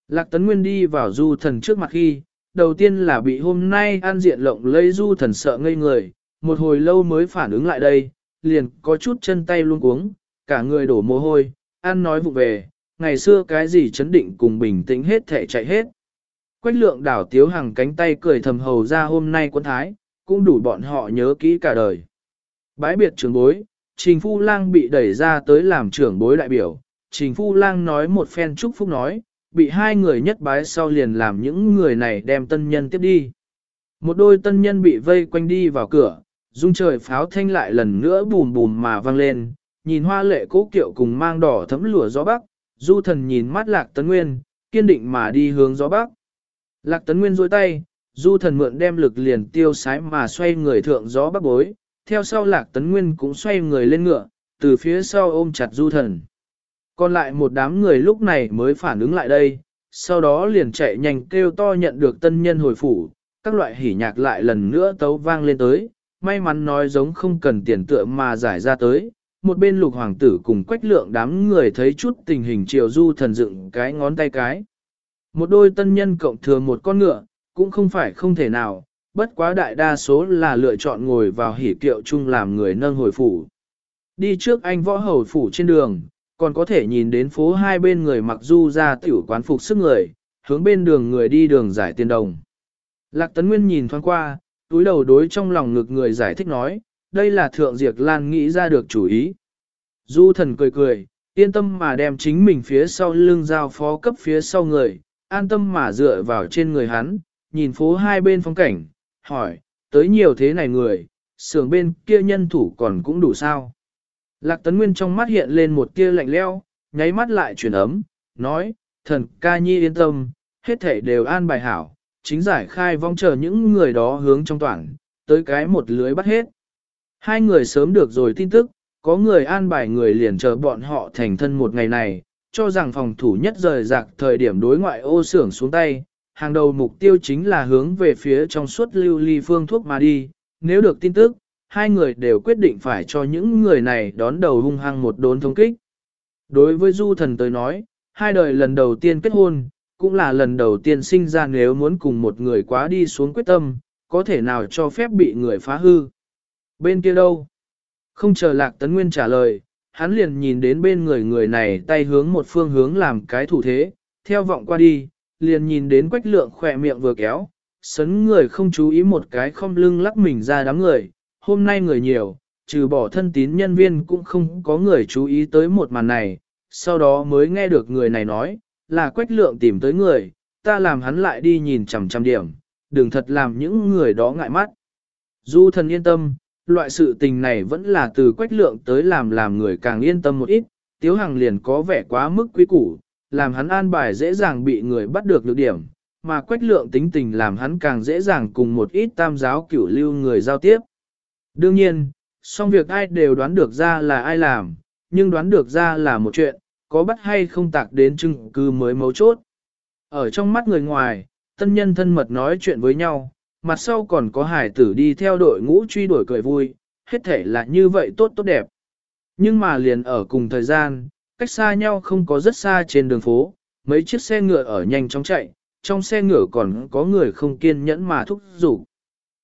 Lạc tấn nguyên đi vào du thần trước mặt khi, đầu tiên là bị hôm nay an diện lộng lấy du thần sợ ngây người, một hồi lâu mới phản ứng lại đây, liền có chút chân tay luôn cuống, cả người đổ mồ hôi, an nói vụ về, ngày xưa cái gì chấn định cùng bình tĩnh hết thể chạy hết. Quách lượng đảo tiếu hàng cánh tay cười thầm hầu ra hôm nay quân thái, cũng đủ bọn họ nhớ kỹ cả đời. Bái biệt trưởng bối, Trình Phu Lang bị đẩy ra tới làm trưởng bối đại biểu, Trình Phu Lang nói một phen chúc phúc nói, bị hai người nhất bái sau liền làm những người này đem tân nhân tiếp đi. Một đôi tân nhân bị vây quanh đi vào cửa, dung trời pháo thanh lại lần nữa bùm bùm mà vang lên, nhìn hoa lệ cố kiệu cùng mang đỏ thấm lửa gió bắc, du thần nhìn mắt lạc tấn nguyên, kiên định mà đi hướng gió bắc. Lạc tấn nguyên dôi tay, du thần mượn đem lực liền tiêu sái mà xoay người thượng gió bắc bối, theo sau lạc tấn nguyên cũng xoay người lên ngựa, từ phía sau ôm chặt du thần. Còn lại một đám người lúc này mới phản ứng lại đây, sau đó liền chạy nhanh kêu to nhận được tân nhân hồi phủ, các loại hỉ nhạc lại lần nữa tấu vang lên tới, may mắn nói giống không cần tiền tựa mà giải ra tới. Một bên lục hoàng tử cùng quách lượng đám người thấy chút tình hình triều du thần dựng cái ngón tay cái. Một đôi tân nhân cộng thừa một con ngựa, cũng không phải không thể nào, bất quá đại đa số là lựa chọn ngồi vào hỉ kiệu chung làm người nâng hồi phủ. Đi trước anh võ hầu phủ trên đường, còn có thể nhìn đến phố hai bên người mặc du ra tiểu quán phục sức người, hướng bên đường người đi đường giải tiền đồng. Lạc Tấn Nguyên nhìn thoáng qua, túi đầu đối trong lòng ngực người giải thích nói, đây là Thượng diệt Lan nghĩ ra được chủ ý. Du thần cười cười, yên tâm mà đem chính mình phía sau lưng giao phó cấp phía sau người, an tâm mà dựa vào trên người hắn, nhìn phố hai bên phong cảnh, hỏi, tới nhiều thế này người, sưởng bên kia nhân thủ còn cũng đủ sao. Lạc Tấn Nguyên trong mắt hiện lên một tia lạnh leo, nháy mắt lại chuyển ấm, nói, thần ca nhi yên tâm, hết thể đều an bài hảo, chính giải khai vong chờ những người đó hướng trong toàn, tới cái một lưới bắt hết. Hai người sớm được rồi tin tức, có người an bài người liền chờ bọn họ thành thân một ngày này, cho rằng phòng thủ nhất rời rạc thời điểm đối ngoại ô xưởng xuống tay, hàng đầu mục tiêu chính là hướng về phía trong suốt lưu ly phương thuốc mà đi, nếu được tin tức, hai người đều quyết định phải cho những người này đón đầu hung hăng một đốn thông kích. Đối với du thần tới nói, hai đời lần đầu tiên kết hôn, cũng là lần đầu tiên sinh ra nếu muốn cùng một người quá đi xuống quyết tâm, có thể nào cho phép bị người phá hư. Bên kia đâu? Không chờ lạc tấn nguyên trả lời, hắn liền nhìn đến bên người người này tay hướng một phương hướng làm cái thủ thế, theo vọng qua đi, liền nhìn đến quách lượng khỏe miệng vừa kéo, sấn người không chú ý một cái không lưng lắc mình ra đám người, hôm nay người nhiều, trừ bỏ thân tín nhân viên cũng không có người chú ý tới một màn này, sau đó mới nghe được người này nói, là quách lượng tìm tới người, ta làm hắn lại đi nhìn chằm chằm điểm, đừng thật làm những người đó ngại mắt. Du thần yên tâm, loại sự tình này vẫn là từ quách lượng tới làm làm người càng yên tâm một ít, tiếu hằng liền có vẻ quá mức quý củ, làm hắn an bài dễ dàng bị người bắt được lược điểm, mà quách lượng tính tình làm hắn càng dễ dàng cùng một ít tam giáo cửu lưu người giao tiếp. Đương nhiên, song việc ai đều đoán được ra là ai làm, nhưng đoán được ra là một chuyện, có bắt hay không tạc đến chứng cứ mới mấu chốt. Ở trong mắt người ngoài, tân nhân thân mật nói chuyện với nhau, mặt sau còn có hải tử đi theo đội ngũ truy đuổi cười vui, hết thể là như vậy tốt tốt đẹp. Nhưng mà liền ở cùng thời gian, cách xa nhau không có rất xa trên đường phố, mấy chiếc xe ngựa ở nhanh chóng chạy, trong xe ngựa còn có người không kiên nhẫn mà thúc giục.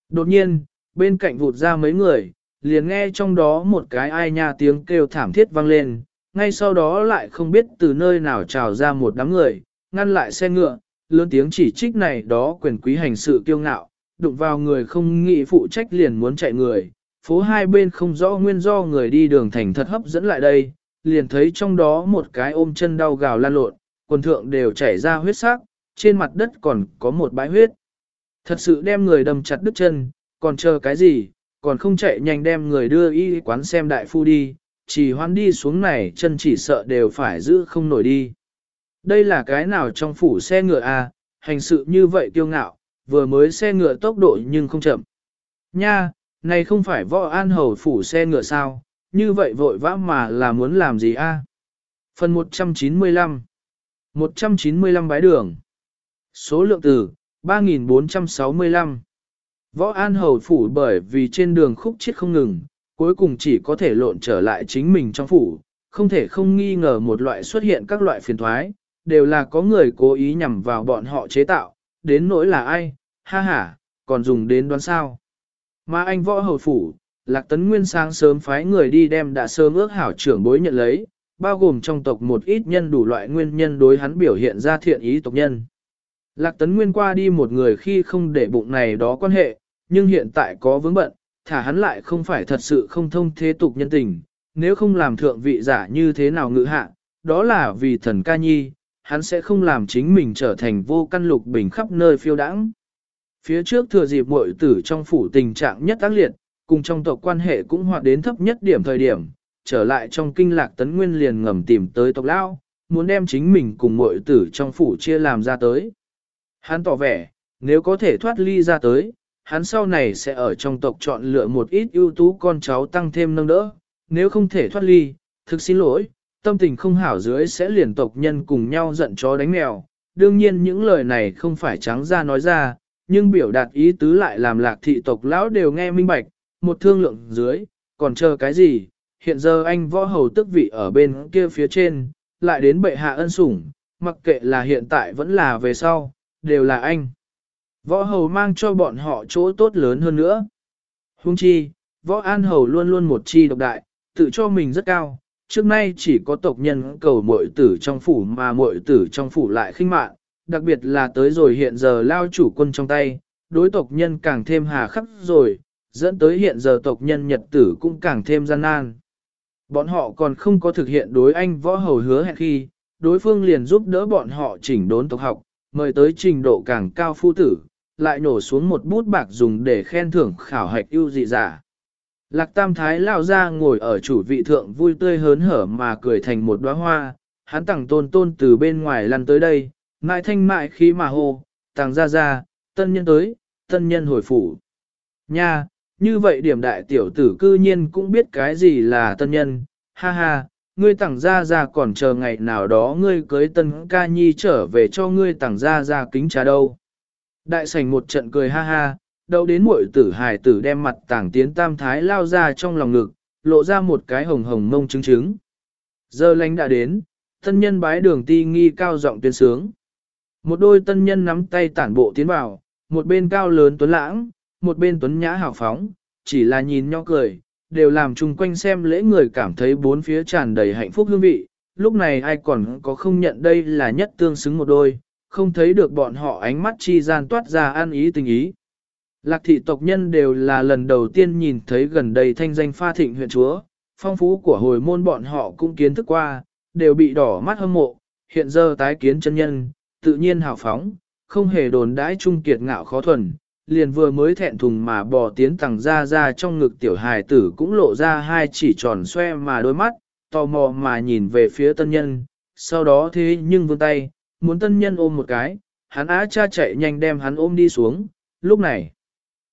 Đột nhiên, bên cạnh vụt ra mấy người, liền nghe trong đó một cái ai nha tiếng kêu thảm thiết vang lên, ngay sau đó lại không biết từ nơi nào trào ra một đám người, ngăn lại xe ngựa, lớn tiếng chỉ trích này đó quyền quý hành sự kiêu ngạo, đụng vào người không nghĩ phụ trách liền muốn chạy người, phố hai bên không rõ nguyên do người đi đường thành thật hấp dẫn lại đây, liền thấy trong đó một cái ôm chân đau gào lan lộn, quần thượng đều chảy ra huyết sắc, trên mặt đất còn có một bãi huyết. Thật sự đem người đâm chặt đứt chân, còn chờ cái gì, còn không chạy nhanh đem người đưa y quán xem đại phu đi, chỉ hoan đi xuống này chân chỉ sợ đều phải giữ không nổi đi. Đây là cái nào trong phủ xe ngựa à, hành sự như vậy kiêu ngạo, vừa mới xe ngựa tốc độ nhưng không chậm. Nha, này không phải võ an hầu phủ xe ngựa sao, như vậy vội vã mà là muốn làm gì a? Phần 195 195 bái đường Số lượng từ 3465 Võ An Hầu phủ bởi vì trên đường khúc chết không ngừng, cuối cùng chỉ có thể lộn trở lại chính mình trong phủ, không thể không nghi ngờ một loại xuất hiện các loại phiền thoái, đều là có người cố ý nhằm vào bọn họ chế tạo, đến nỗi là ai, ha ha, còn dùng đến đoán sao. Mà anh võ hầu phủ, Lạc Tấn Nguyên sáng sớm phái người đi đem đã sớm ước hảo trưởng bối nhận lấy, bao gồm trong tộc một ít nhân đủ loại nguyên nhân đối hắn biểu hiện ra thiện ý tộc nhân. Lạc Tấn Nguyên qua đi một người khi không để bụng này đó quan hệ, nhưng hiện tại có vướng bận, thả hắn lại không phải thật sự không thông thế tục nhân tình, nếu không làm thượng vị giả như thế nào ngự hạ, đó là vì thần ca nhi, hắn sẽ không làm chính mình trở thành vô căn lục bình khắp nơi phiêu đãng. Phía trước thừa dịp muội tử trong phủ tình trạng nhất tác liệt, cùng trong tộc quan hệ cũng hoạt đến thấp nhất điểm thời điểm, trở lại trong kinh lạc tấn nguyên liền ngầm tìm tới tộc lao, muốn đem chính mình cùng muội tử trong phủ chia làm ra tới. Hắn tỏ vẻ, nếu có thể thoát ly ra tới, hắn sau này sẽ ở trong tộc chọn lựa một ít ưu tú con cháu tăng thêm nâng đỡ, nếu không thể thoát ly, thực xin lỗi, tâm tình không hảo dưới sẽ liền tộc nhân cùng nhau giận chó đánh mèo. Đương nhiên những lời này không phải trắng ra nói ra, nhưng biểu đạt ý tứ lại làm lạc thị tộc lão đều nghe minh bạch, một thương lượng dưới, còn chờ cái gì, hiện giờ anh võ hầu tức vị ở bên kia phía trên, lại đến bệ hạ ân sủng, mặc kệ là hiện tại vẫn là về sau, đều là anh. Võ hầu mang cho bọn họ chỗ tốt lớn hơn nữa. Hung chi, võ an hầu luôn luôn một chi độc đại, tự cho mình rất cao, trước nay chỉ có tộc nhân cầu muội tử trong phủ mà muội tử trong phủ lại khinh mạn, đặc biệt là tới rồi hiện giờ lao chủ quân trong tay, đối tộc nhân càng thêm hà khắc rồi, dẫn tới hiện giờ tộc nhân nhật tử cũng càng thêm gian nan. Bọn họ còn không có thực hiện đối anh võ hầu hứa hẹn khi, đối phương liền giúp đỡ bọn họ chỉnh đốn tộc học, mời tới trình độ càng cao phu tử, lại nổ xuống một bút bạc dùng để khen thưởng khảo hạch ưu dị giả. Lạc Tam Thái lao ra ngồi ở chủ vị thượng vui tươi hớn hở mà cười thành một đóa hoa, hắn tặng tôn tôn từ bên ngoài lăn tới đây, mãi thanh mại khí mà hô, tàng ra ra, tân nhân tới, tân nhân hồi phủ. Nha, như vậy điểm đại tiểu tử cư nhiên cũng biết cái gì là tân nhân, ha ha, ngươi tặng ra ra còn chờ ngày nào đó ngươi cưới tân ca nhi trở về cho ngươi tặng ra ra kính trà đâu. Đại sảnh một trận cười ha ha, đâu đến muội tử hài tử đem mặt tảng tiến tam thái lao ra trong lòng ngực, lộ ra một cái hồng hồng mông trứng trứng. Giờ lánh đã đến, tân nhân bái đường ti nghi cao giọng tuyên sướng. Một đôi tân nhân nắm tay tản bộ tiến vào, một bên cao lớn tuấn lãng, một bên tuấn nhã hào phóng, chỉ là nhìn nho cười, đều làm chung quanh xem lễ người cảm thấy bốn phía tràn đầy hạnh phúc hương vị. Lúc này ai còn có không nhận đây là nhất tương xứng một đôi, không thấy được bọn họ ánh mắt chi gian toát ra an ý tình ý. Lạc thị tộc nhân đều là lần đầu tiên nhìn thấy gần đây thanh danh pha thịnh huyện chúa, phong phú của hồi môn bọn họ cũng kiến thức qua, đều bị đỏ mắt hâm mộ, hiện giờ tái kiến chân nhân, tự nhiên hào phóng, không hề đồn đãi trung kiệt ngạo khó thuần, liền vừa mới thẹn thùng mà bò tiến tầng ra ra trong ngực tiểu hài tử cũng lộ ra hai chỉ tròn xoe mà đôi mắt, tò mò mà nhìn về phía tân nhân, sau đó thế nhưng vươn tay, muốn tân nhân ôm một cái, hắn á cha chạy nhanh đem hắn ôm đi xuống, lúc này,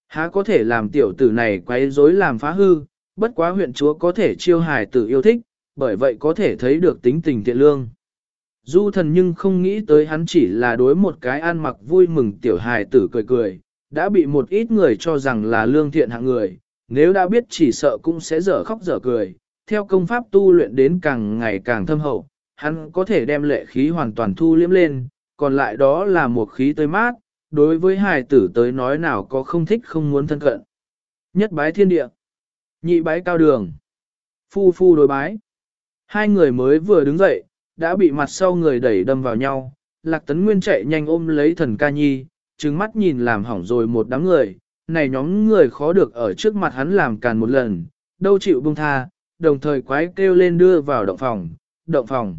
há có thể làm tiểu tử này quấy rối làm phá hư, bất quá huyện chúa có thể chiêu hài tử yêu thích, bởi vậy có thể thấy được tính tình thiện lương. Du thần nhưng không nghĩ tới hắn chỉ là đối một cái ăn mặc vui mừng tiểu hài tử cười cười, đã bị một ít người cho rằng là lương thiện hạng người, nếu đã biết chỉ sợ cũng sẽ dở khóc dở cười, theo công pháp tu luyện đến càng ngày càng thâm hậu, hắn có thể đem lệ khí hoàn toàn thu liếm lên, còn lại đó là một khí tươi mát, đối với hài tử tới nói nào có không thích không muốn thân cận. Nhất bái thiên địa. Nhị bái cao đường. Phu phu đối bái. Hai người mới vừa đứng dậy, đã bị mặt sau người đẩy đâm vào nhau. Lạc Tấn Nguyên chạy nhanh ôm lấy thần ca nhi, trừng mắt nhìn làm hỏng rồi một đám người. Này nhóm người khó được ở trước mặt hắn làm càn một lần, đâu chịu buông tha, đồng thời quái kêu lên đưa vào động phòng, động phòng.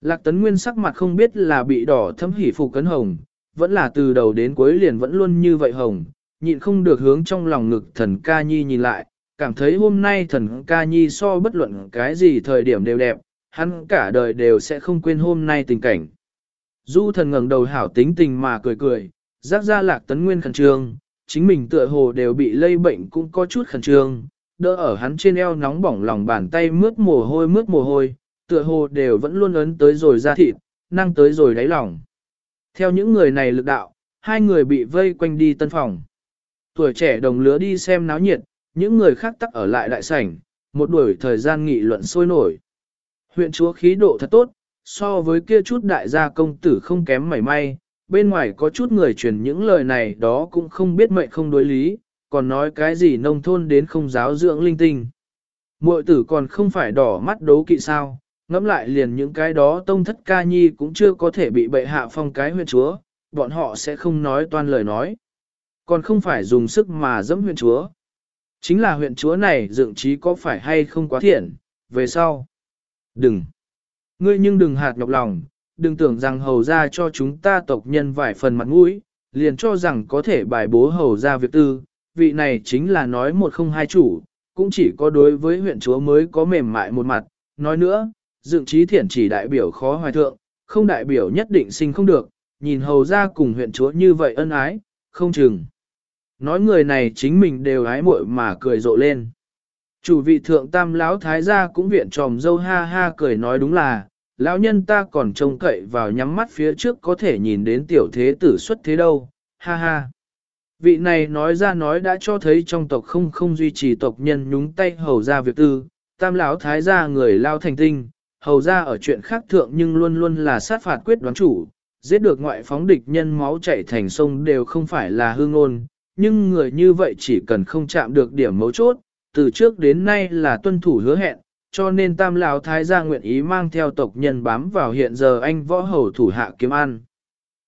Lạc Tấn Nguyên sắc mặt không biết là bị đỏ thâm hỉ phục cấn hồng, vẫn là từ đầu đến cuối liền vẫn luôn như vậy hồng, nhịn không được hướng trong lòng ngực thần ca nhi nhìn lại, cảm thấy hôm nay thần ca nhi so bất luận cái gì thời điểm đều đẹp, hắn cả đời đều sẽ không quên hôm nay tình cảnh. Du thần ngẩng đầu hảo tính tình mà cười cười, giác ra lạc tấn nguyên khẩn trương, chính mình tựa hồ đều bị lây bệnh cũng có chút khẩn trương, đỡ ở hắn trên eo nóng bỏng lòng bàn tay mướt mồ hôi mướt mồ hôi, tựa hồ đều vẫn luôn ấn tới rồi ra thịt, năng tới rồi đáy lòng. Theo những người này lực đạo, hai người bị vây quanh đi tân phòng. Tuổi trẻ đồng lứa đi xem náo nhiệt, những người khác tắc ở lại đại sảnh, một đuổi thời gian nghị luận sôi nổi. Huyện chúa khí độ thật tốt, so với kia chút đại gia công tử không kém mảy may, bên ngoài có chút người truyền những lời này đó cũng không biết mệnh không đối lý, còn nói cái gì nông thôn đến không giáo dưỡng linh tinh. Muội tử còn không phải đỏ mắt đấu kỵ sao, ngẫm lại liền những cái đó tông thất ca nhi cũng chưa có thể bị bệ hạ phong cái huyện chúa, bọn họ sẽ không nói toàn lời nói. Còn không phải dùng sức mà dẫm huyện chúa. Chính là huyện chúa này dựng trí có phải hay không quá thiện, về sau. Đừng. Ngươi nhưng đừng hạt nhọc lòng, đừng tưởng rằng hầu ra cho chúng ta tộc nhân vài phần mặt mũi, liền cho rằng có thể bài bố hầu ra việc tư, vị này chính là nói một không hai chủ, cũng chỉ có đối với huyện chúa mới có mềm mại một mặt. Nói nữa, dựng trí thiển chỉ đại biểu khó hoài thượng, không đại biểu nhất định sinh không được, nhìn hầu ra cùng huyện chúa như vậy ân ái, không chừng. Nói người này chính mình đều ái muội mà cười rộ lên. Chủ vị thượng tam lão thái gia cũng viện tròm dâu ha ha cười nói đúng là, lão nhân ta còn trông cậy vào nhắm mắt phía trước có thể nhìn đến tiểu thế tử xuất thế đâu, ha ha. Vị này nói ra nói đã cho thấy trong tộc không không duy trì tộc nhân nhúng tay hầu ra việc tư, tam lão thái gia người lao thành tinh, hầu ra ở chuyện khác thượng nhưng luôn luôn là sát phạt quyết đoán chủ, giết được ngoại phóng địch nhân máu chảy thành sông đều không phải là hương ngôn, nhưng người như vậy chỉ cần không chạm được điểm mấu chốt, từ trước đến nay là tuân thủ hứa hẹn, cho nên tam lão thái gia nguyện ý mang theo tộc nhân bám vào hiện giờ anh võ hầu thủ hạ kiếm an.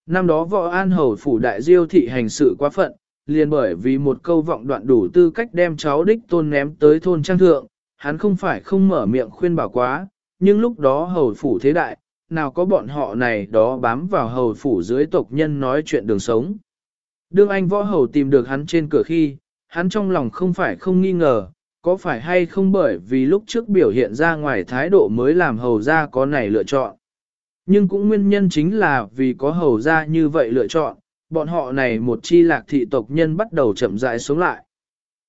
Năm đó võ an hầu phủ đại diêu thị hành sự quá phận, liền bởi vì một câu vọng đoạn đủ tư cách đem cháu đích tôn ném tới thôn trang thượng, hắn không phải không mở miệng khuyên bảo quá, nhưng lúc đó hầu phủ thế đại, nào có bọn họ này đó bám vào hầu phủ dưới tộc nhân nói chuyện đường sống. Đương anh võ hầu tìm được hắn trên cửa khi, hắn trong lòng không phải không nghi ngờ, có phải hay không bởi vì lúc trước biểu hiện ra ngoài thái độ mới làm hầu ra có này lựa chọn. Nhưng cũng nguyên nhân chính là vì có hầu ra như vậy lựa chọn, bọn họ này một chi lạc thị tộc nhân bắt đầu chậm rãi sống lại.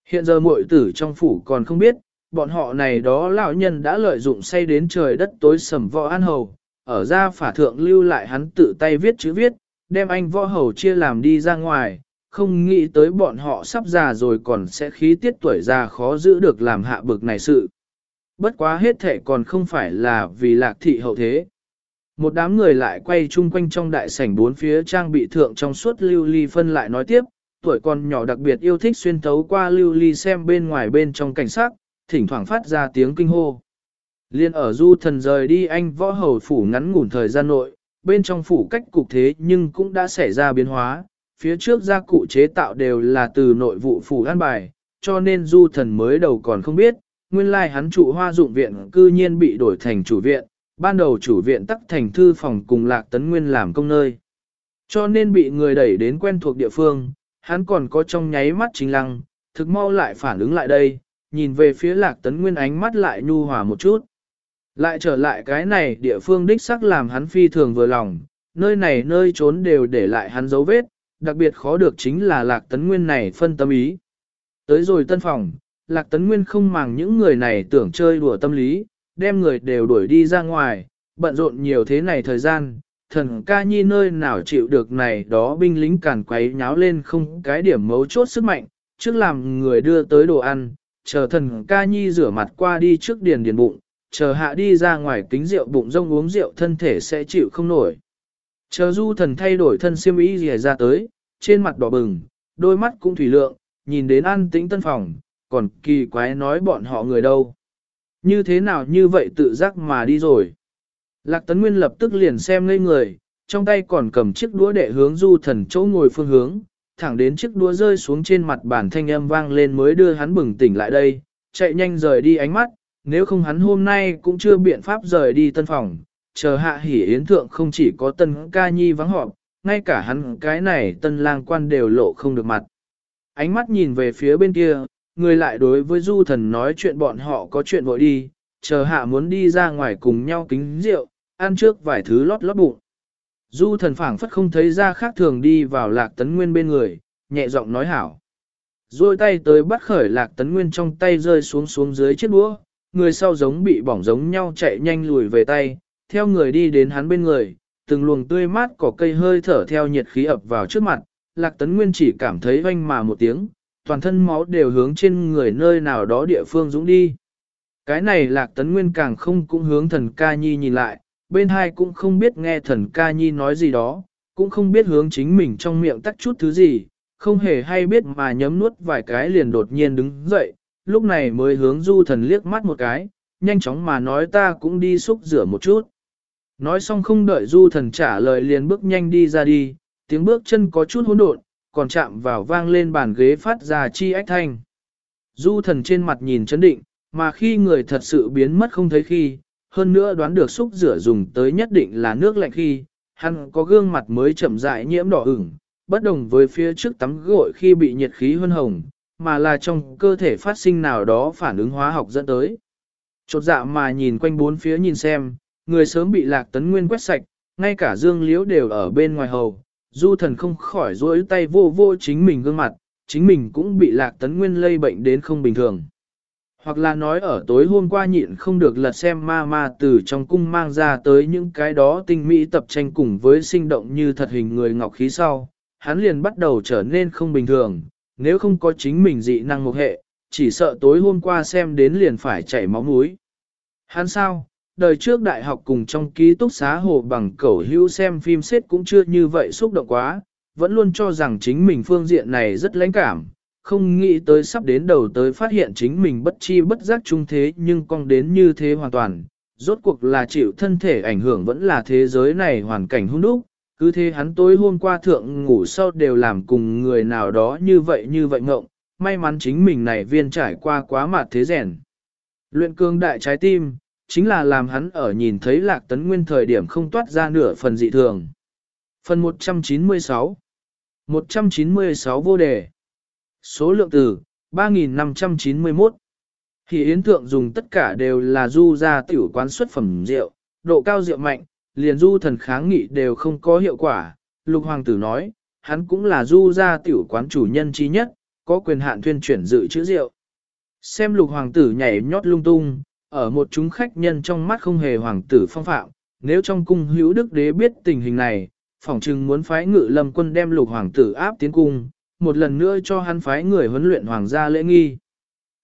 Hiện giờ muội tử trong phủ còn không biết, bọn họ này đó lão nhân đã lợi dụng say đến trời đất tối sầm võ an hầu, ở ra phả thượng lưu lại hắn tự tay viết chữ viết, đem anh võ hầu chia làm đi ra ngoài, không nghĩ tới bọn họ sắp già rồi còn sẽ khí tiết tuổi già khó giữ được làm hạ bực này sự. Bất quá hết thể còn không phải là vì lạc thị hậu thế. Một đám người lại quay chung quanh trong đại sảnh bốn phía trang bị thượng trong suốt lưu ly phân lại nói tiếp, tuổi còn nhỏ đặc biệt yêu thích xuyên thấu qua lưu ly xem bên ngoài bên trong cảnh sát, thỉnh thoảng phát ra tiếng kinh hô. Liên ở du thần rời đi anh võ hầu phủ ngắn ngủn thời gian nội, bên trong phủ cách cục thế nhưng cũng đã xảy ra biến hóa, phía trước gia cụ chế tạo đều là từ nội vụ phủ an bài, cho nên du thần mới đầu còn không biết, nguyên lai hắn trụ hoa dụng viện cư nhiên bị đổi thành chủ viện, ban đầu chủ viện tắc thành thư phòng cùng lạc tấn nguyên làm công nơi. Cho nên bị người đẩy đến quen thuộc địa phương, hắn còn có trong nháy mắt chính lăng, thực mau lại phản ứng lại đây, nhìn về phía lạc tấn nguyên ánh mắt lại nhu hòa một chút. Lại trở lại cái này địa phương đích sắc làm hắn phi thường vừa lòng, nơi này nơi trốn đều để lại hắn dấu vết, đặc biệt khó được chính là lạc tấn nguyên này phân tâm ý. Tới rồi tân phòng, lạc tấn nguyên không màng những người này tưởng chơi đùa tâm lý, đem người đều đuổi đi ra ngoài, bận rộn nhiều thế này thời gian, thần ca nhi nơi nào chịu được này đó binh lính càn quấy nháo lên không cái điểm mấu chốt sức mạnh, trước làm người đưa tới đồ ăn, chờ thần ca nhi rửa mặt qua đi trước điền điền bụng, chờ hạ đi ra ngoài kính rượu bụng rông uống rượu thân thể sẽ chịu không nổi. Chờ du thần thay đổi thân siêm ý gì ra tới, trên mặt đỏ bừng, đôi mắt cũng thủy lượng, nhìn đến an tĩnh tân phòng, còn kỳ quái nói bọn họ người đâu. Như thế nào như vậy tự giác mà đi rồi. Lạc Tấn Nguyên lập tức liền xem ngây người, trong tay còn cầm chiếc đũa để hướng du thần chỗ ngồi phương hướng, thẳng đến chiếc đũa rơi xuống trên mặt bàn thanh âm vang lên mới đưa hắn bừng tỉnh lại đây, chạy nhanh rời đi ánh mắt, nếu không hắn hôm nay cũng chưa biện pháp rời đi tân phòng, chờ hạ hỉ yến thượng không chỉ có tân ca nhi vắng họp, ngay cả hắn cái này tân lang quan đều lộ không được mặt. Ánh mắt nhìn về phía bên kia, người lại đối với du thần nói chuyện bọn họ có chuyện vội đi, chờ hạ muốn đi ra ngoài cùng nhau kính rượu, ăn trước vài thứ lót lót bụng. Du thần phảng phất không thấy ra khác thường đi vào lạc tấn nguyên bên người, nhẹ giọng nói hảo. Rồi tay tới bắt khởi lạc tấn nguyên trong tay rơi xuống xuống dưới chiếc đũa, người sau giống bị bỏng giống nhau chạy nhanh lùi về tay, theo người đi đến hắn bên người, từng luồng tươi mát cỏ cây hơi thở theo nhiệt khí ập vào trước mặt, lạc tấn nguyên chỉ cảm thấy oanh mà một tiếng, toàn thân máu đều hướng trên người nơi nào đó địa phương dũng đi. Cái này lạc tấn nguyên càng không cũng hướng thần ca nhi nhìn lại, bên hai cũng không biết nghe thần ca nhi nói gì đó, cũng không biết hướng chính mình trong miệng tắt chút thứ gì, không hề hay biết mà nhấm nuốt vài cái liền đột nhiên đứng dậy, lúc này mới hướng du thần liếc mắt một cái, nhanh chóng mà nói ta cũng đi xúc rửa một chút. Nói xong không đợi du thần trả lời liền bước nhanh đi ra đi, tiếng bước chân có chút hỗn độn, còn chạm vào vang lên bàn ghế phát ra chi ách thanh. Du thần trên mặt nhìn chấn định, mà khi người thật sự biến mất không thấy khi, hơn nữa đoán được xúc rửa dùng tới nhất định là nước lạnh khi, hắn có gương mặt mới chậm rãi nhiễm đỏ ửng, bất đồng với phía trước tắm gội khi bị nhiệt khí hơn hồng, mà là trong cơ thể phát sinh nào đó phản ứng hóa học dẫn tới. Chột dạ mà nhìn quanh bốn phía nhìn xem, người sớm bị lạc tấn nguyên quét sạch, ngay cả dương liễu đều ở bên ngoài hầu, du thần không khỏi rối tay vô vô chính mình gương mặt, chính mình cũng bị lạc tấn nguyên lây bệnh đến không bình thường. Hoặc là nói ở tối hôm qua nhịn không được lật xem ma ma từ trong cung mang ra tới những cái đó tinh mỹ tập tranh cùng với sinh động như thật hình người ngọc khí sau, hắn liền bắt đầu trở nên không bình thường, nếu không có chính mình dị năng một hệ, chỉ sợ tối hôm qua xem đến liền phải chảy máu mũi. Hắn sao, đời trước đại học cùng trong ký túc xá hồ bằng cẩu hữu xem phim xếp cũng chưa như vậy xúc động quá, vẫn luôn cho rằng chính mình phương diện này rất lãnh cảm, không nghĩ tới sắp đến đầu tới phát hiện chính mình bất chi bất giác trung thế nhưng cong đến như thế hoàn toàn, rốt cuộc là chịu thân thể ảnh hưởng vẫn là thế giới này hoàn cảnh hung đúc, cứ thế hắn tối hôm qua thượng ngủ sau đều làm cùng người nào đó như vậy như vậy ngộng, may mắn chính mình này viên trải qua quá mạt thế rèn. Luyện cương đại trái tim, chính là làm hắn ở nhìn thấy lạc tấn nguyên thời điểm không toát ra nửa phần dị thường. Phần 196 196 vô đề Số lượng từ 3.591 Thì yến thượng dùng tất cả đều là du ra tiểu quán xuất phẩm rượu, độ cao rượu mạnh, liền du thần kháng nghị đều không có hiệu quả. Lục hoàng tử nói, hắn cũng là du ra tiểu quán chủ nhân chi nhất, có quyền hạn thuyên chuyển dự chữ rượu. Xem lục hoàng tử nhảy nhót lung tung, ở một chúng khách nhân trong mắt không hề hoàng tử phong phạm, nếu trong cung hữu đức đế biết tình hình này, phỏng chừng muốn phái ngự lâm quân đem lục hoàng tử áp tiến cung, một lần nữa cho hắn phái người huấn luyện hoàng gia lễ nghi.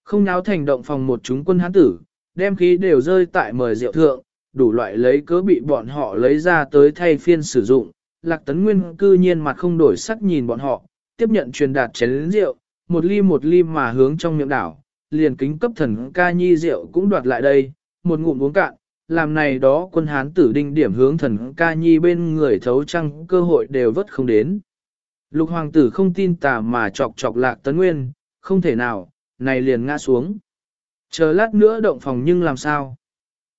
Không náo thành động phòng một chúng quân hán tử, đem khí đều rơi tại mời rượu thượng, đủ loại lấy cớ bị bọn họ lấy ra tới thay phiên sử dụng. Lạc tấn nguyên cư nhiên mặt không đổi sắc nhìn bọn họ, tiếp nhận truyền đạt chén rượu, một ly một ly mà hướng trong miệng đảo, liền kính cấp thần ca nhi rượu cũng đoạt lại đây, một ngụm uống cạn, làm này đó quân hán tử đinh điểm hướng thần ca nhi bên người thấu trăng cơ hội đều vất không đến. Lục hoàng tử không tin tà mà chọc chọc lạc tấn nguyên, không thể nào, này liền ngã xuống. Chờ lát nữa động phòng nhưng làm sao?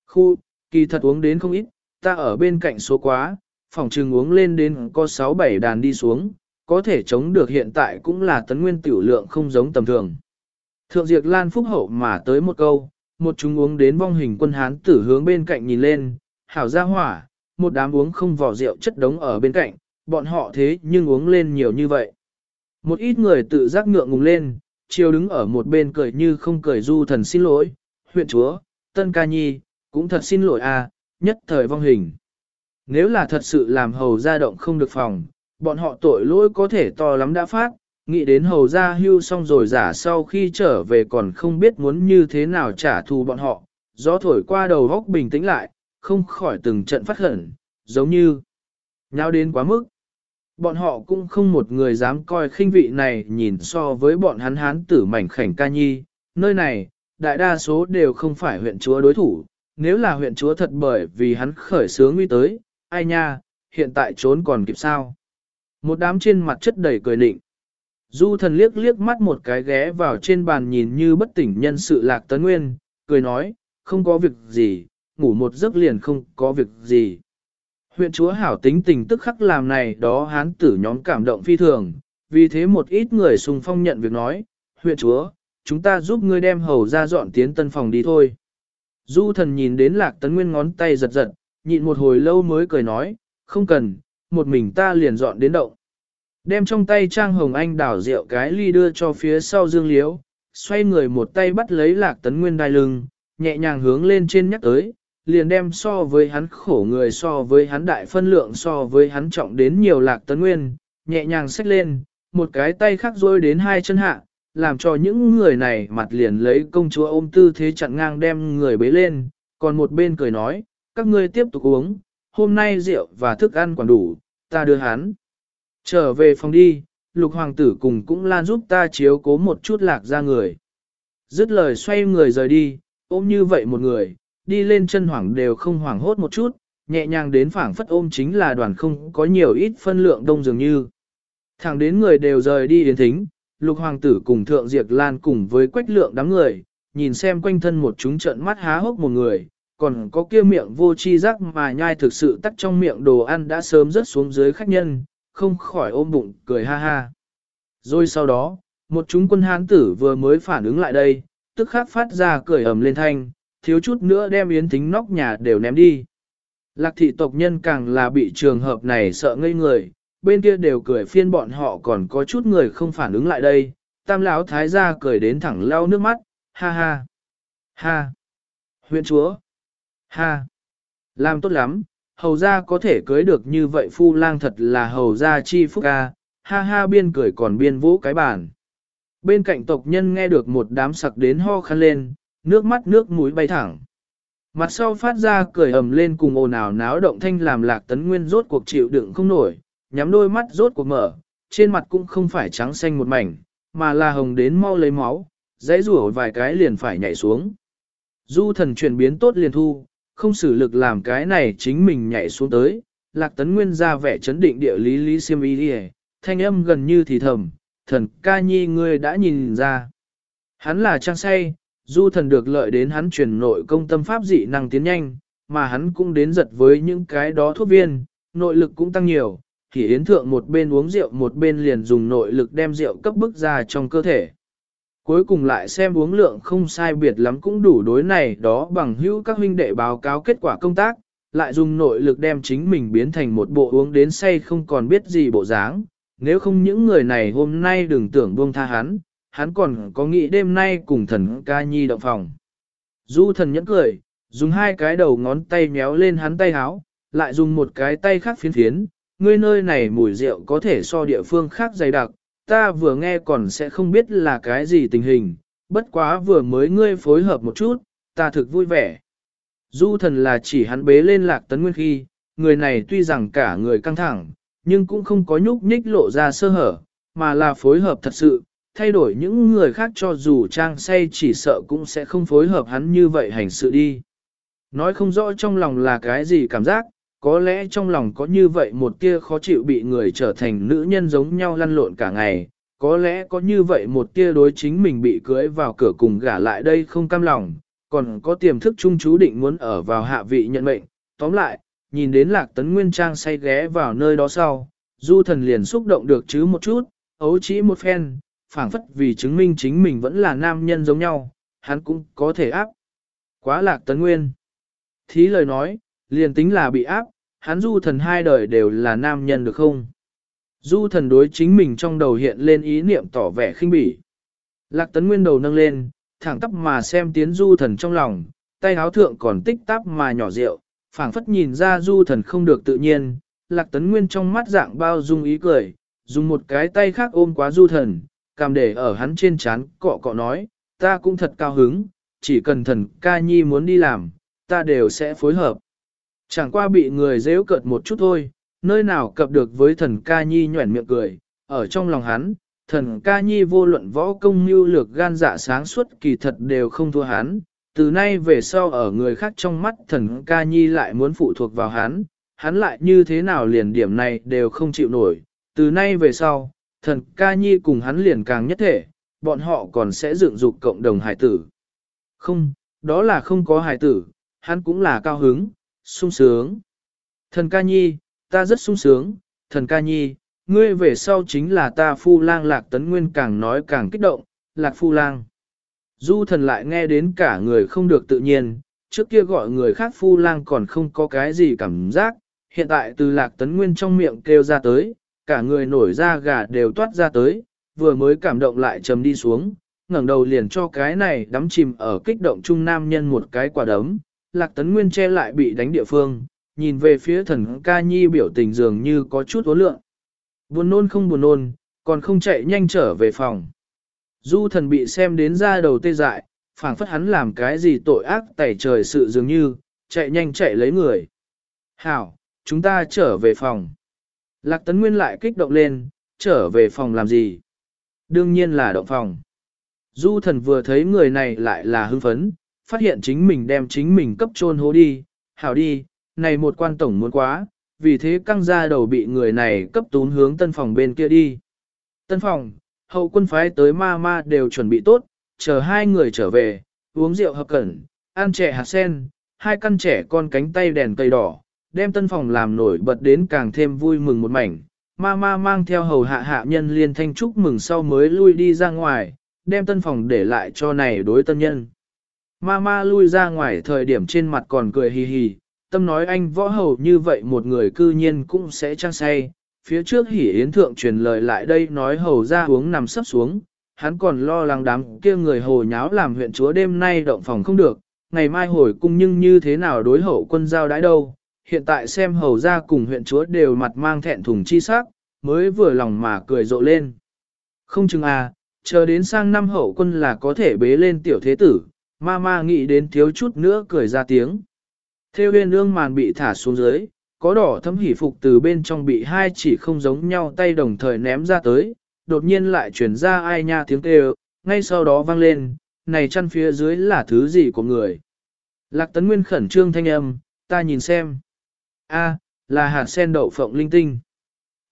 Khu, kỳ thật uống đến không ít, ta ở bên cạnh số quá, phòng trừng uống lên đến có 6-7 đàn đi xuống, có thể chống được hiện tại cũng là tấn nguyên tiểu lượng không giống tầm thường. Thượng Diệp Lan phúc hậu mà tới một câu, một chúng uống đến vong hình quân hán tử hướng bên cạnh nhìn lên, hảo ra hỏa, một đám uống không vỏ rượu chất đống ở bên cạnh, bọn họ thế nhưng uống lên nhiều như vậy. Một ít người tự giác ngượng ngùng lên, chiều đứng ở một bên cười như không cười du thần xin lỗi, huyện chúa, tân ca nhi, cũng thật xin lỗi a, nhất thời vong hình. Nếu là thật sự làm hầu gia động không được phòng, bọn họ tội lỗi có thể to lắm đã phát, nghĩ đến hầu ra hưu xong rồi giả sau khi trở về còn không biết muốn như thế nào trả thù bọn họ, gió thổi qua đầu góc bình tĩnh lại, không khỏi từng trận phát hận, giống như nhau đến quá mức. Bọn họ cũng không một người dám coi khinh vị này nhìn so với bọn hắn hán tử mảnh khảnh ca nhi, nơi này, đại đa số đều không phải huyện chúa đối thủ, nếu là huyện chúa thật bởi vì hắn khởi sướng nguy tới, ai nha, hiện tại trốn còn kịp sao. Một đám trên mặt chất đầy cười nịnh. Du thần liếc liếc mắt một cái ghé vào trên bàn nhìn như bất tỉnh nhân sự lạc tấn nguyên, cười nói, không có việc gì, ngủ một giấc liền không có việc gì. Huyện chúa hảo tính tình tức khắc làm này đó hán tử nhóm cảm động phi thường, vì thế một ít người xung phong nhận việc nói, huyện chúa, chúng ta giúp ngươi đem hầu ra dọn tiến tân phòng đi thôi. Du thần nhìn đến lạc tấn nguyên ngón tay giật giật, nhịn một hồi lâu mới cười nói, không cần, một mình ta liền dọn đến động. Đem trong tay trang hồng anh đảo rượu cái ly đưa cho phía sau dương liếu, xoay người một tay bắt lấy lạc tấn nguyên đai lưng, nhẹ nhàng hướng lên trên nhắc tới, liền đem so với hắn khổ người so với hắn đại phân lượng so với hắn trọng đến nhiều lạc tấn nguyên, nhẹ nhàng xách lên, một cái tay khác rôi đến hai chân hạ, làm cho những người này mặt liền lấy công chúa ôm tư thế chặn ngang đem người bế lên, còn một bên cười nói, các ngươi tiếp tục uống, hôm nay rượu và thức ăn còn đủ, ta đưa hắn. Trở về phòng đi, lục hoàng tử cùng cũng lan giúp ta chiếu cố một chút lạc ra người. Dứt lời xoay người rời đi, ôm như vậy một người, đi lên chân hoảng đều không hoảng hốt một chút, nhẹ nhàng đến phảng phất ôm chính là đoàn không có nhiều ít phân lượng đông dường như. Thẳng đến người đều rời đi đến thính, lục hoàng tử cùng thượng diệt lan cùng với quách lượng đám người, nhìn xem quanh thân một chúng trận mắt há hốc một người, còn có kia miệng vô chi giác mà nhai thực sự tắt trong miệng đồ ăn đã sớm rớt xuống dưới khách nhân, không khỏi ôm bụng cười ha ha. Rồi sau đó, một chúng quân hán tử vừa mới phản ứng lại đây, tức khắc phát ra cười ầm lên thanh, thiếu chút nữa đem yến thính nóc nhà đều ném đi. Lạc thị tộc nhân càng là bị trường hợp này sợ ngây người, bên kia đều cười phiên bọn họ còn có chút người không phản ứng lại đây, tam lão thái gia cười đến thẳng lau nước mắt, ha ha, ha, huyện chúa, ha, làm tốt lắm, hầu gia có thể cưới được như vậy phu lang thật là hầu gia chi phúc ca, ha ha biên cười còn biên vũ cái bàn. Bên cạnh tộc nhân nghe được một đám sặc đến ho khăn lên, nước mắt nước mũi bay thẳng. Mặt sau phát ra cười ầm lên cùng ồn ào náo động thanh làm lạc tấn nguyên rốt cuộc chịu đựng không nổi, nhắm đôi mắt rốt cuộc mở, trên mặt cũng không phải trắng xanh một mảnh, mà là hồng đến mau lấy máu, dãy rủa vài cái liền phải nhảy xuống. Du thần chuyển biến tốt liền thu, không xử lực làm cái này chính mình nhảy xuống tới, lạc tấn nguyên ra vẻ chấn định địa lý lý siêm ý đi thanh âm gần như thì thầm, thần ca nhi ngươi đã nhìn ra. Hắn là trang say, du thần được lợi đến hắn truyền nội công tâm pháp dị năng tiến nhanh, mà hắn cũng đến giật với những cái đó thuốc viên, nội lực cũng tăng nhiều, thì yến thượng một bên uống rượu một bên liền dùng nội lực đem rượu cấp bức ra trong cơ thể. Cuối cùng lại xem uống lượng không sai biệt lắm cũng đủ đối này đó bằng hữu các huynh đệ báo cáo kết quả công tác, lại dùng nội lực đem chính mình biến thành một bộ uống đến say không còn biết gì bộ dáng. Nếu không những người này hôm nay đừng tưởng buông tha hắn, hắn còn có nghĩ đêm nay cùng thần ca nhi động phòng. Du thần nhẫn cười, dùng hai cái đầu ngón tay nhéo lên hắn tay háo, lại dùng một cái tay khác phiến phiến, ngươi nơi này mùi rượu có thể so địa phương khác dày đặc, ta vừa nghe còn sẽ không biết là cái gì tình hình, bất quá vừa mới ngươi phối hợp một chút, ta thực vui vẻ. Du thần là chỉ hắn bế lên lạc tấn nguyên khi, người này tuy rằng cả người căng thẳng, nhưng cũng không có nhúc nhích lộ ra sơ hở, mà là phối hợp thật sự, thay đổi những người khác cho dù trang say chỉ sợ cũng sẽ không phối hợp hắn như vậy hành sự đi. Nói không rõ trong lòng là cái gì cảm giác, có lẽ trong lòng có như vậy một tia khó chịu bị người trở thành nữ nhân giống nhau lăn lộn cả ngày, có lẽ có như vậy một tia đối chính mình bị cưới vào cửa cùng gả lại đây không cam lòng, còn có tiềm thức chung chú định muốn ở vào hạ vị nhận mệnh. Tóm lại, nhìn đến lạc tấn nguyên trang say ghé vào nơi đó sau, du thần liền xúc động được chứ một chút, ấu chỉ một phen, phảng phất vì chứng minh chính mình vẫn là nam nhân giống nhau, hắn cũng có thể áp. Quá lạc tấn nguyên. Thí lời nói, liền tính là bị áp, hắn du thần hai đời đều là nam nhân được không? Du thần đối chính mình trong đầu hiện lên ý niệm tỏ vẻ khinh bỉ. Lạc tấn nguyên đầu nâng lên, thẳng tắp mà xem tiến du thần trong lòng, tay háo thượng còn tích tắp mà nhỏ rượu, phảng phất nhìn ra du thần không được tự nhiên, lạc tấn nguyên trong mắt dạng bao dung ý cười, dùng một cái tay khác ôm quá du thần, cầm để ở hắn trên chán cọ cọ nói, ta cũng thật cao hứng, chỉ cần thần ca nhi muốn đi làm, ta đều sẽ phối hợp. Chẳng qua bị người dễu cợt một chút thôi, nơi nào cập được với thần ca nhi nhuẩn miệng cười, ở trong lòng hắn, thần ca nhi vô luận võ công mưu lược gan dạ sáng suốt kỳ thật đều không thua hắn, từ nay về sau ở người khác trong mắt thần ca nhi lại muốn phụ thuộc vào hắn, hắn lại như thế nào liền điểm này đều không chịu nổi, từ nay về sau, thần ca nhi cùng hắn liền càng nhất thể, bọn họ còn sẽ dựng dục cộng đồng hải tử. Không, đó là không có hải tử, hắn cũng là cao hứng, sung sướng. Thần ca nhi, ta rất sung sướng, thần ca nhi, ngươi về sau chính là ta phu lang lạc tấn nguyên càng nói càng kích động, lạc phu lang. Du thần lại nghe đến cả người không được tự nhiên, trước kia gọi người khác phu lang còn không có cái gì cảm giác, hiện tại từ lạc tấn nguyên trong miệng kêu ra tới, cả người nổi da gà đều toát ra tới, vừa mới cảm động lại trầm đi xuống, ngẩng đầu liền cho cái này đắm chìm ở kích động trung nam nhân một cái quả đấm, lạc tấn nguyên che lại bị đánh địa phương, nhìn về phía thần ca nhi biểu tình dường như có chút ố lượng. Buồn nôn không buồn nôn, còn không chạy nhanh trở về phòng. Du thần bị xem đến ra đầu tê dại, phảng phất hắn làm cái gì tội ác tẩy trời sự dường như, chạy nhanh chạy lấy người. Hảo, chúng ta trở về phòng. Lạc tấn nguyên lại kích động lên, trở về phòng làm gì? Đương nhiên là động phòng. Du thần vừa thấy người này lại là hưng phấn, phát hiện chính mình đem chính mình cấp trôn hố đi, hảo đi, này một quan tổng muốn quá, vì thế căng ra đầu bị người này cấp tún hướng tân phòng bên kia đi. Tân phòng, hậu quân phái tới ma ma đều chuẩn bị tốt, chờ hai người trở về, uống rượu hợp cẩn, ăn trẻ hạt sen, hai căn trẻ con cánh tay đèn cây đỏ, đem tân phòng làm nổi bật đến càng thêm vui mừng một mảnh. Ma ma mang theo hầu hạ hạ nhân liên thanh chúc mừng sau mới lui đi ra ngoài, đem tân phòng để lại cho này đối tân nhân. Mama lui ra ngoài thời điểm trên mặt còn cười hì hì, tâm nói anh võ hầu như vậy một người cư nhiên cũng sẽ trang say. Phía trước hỉ yến thượng truyền lời lại đây nói hầu ra uống nằm sấp xuống, hắn còn lo lắng đám kia người hồ nháo làm huyện chúa đêm nay động phòng không được, ngày mai hồi cung nhưng như thế nào đối hậu quân giao đãi đâu. Hiện tại xem hầu ra cùng huyện chúa đều mặt mang thẹn thùng chi sắc, mới vừa lòng mà cười rộ lên. Không chừng à, chờ đến sang năm hậu quân là có thể bế lên tiểu thế tử, ma ma nghĩ đến thiếu chút nữa cười ra tiếng. Theo huyên ương màn bị thả xuống dưới, có đỏ thấm hỉ phục từ bên trong bị hai chỉ không giống nhau tay đồng thời ném ra tới, đột nhiên lại chuyển ra ai nha tiếng kêu, ngay sau đó vang lên, này chăn phía dưới là thứ gì của người. Lạc tấn nguyên khẩn trương thanh âm, ta nhìn xem. a là hạt sen đậu phộng linh tinh.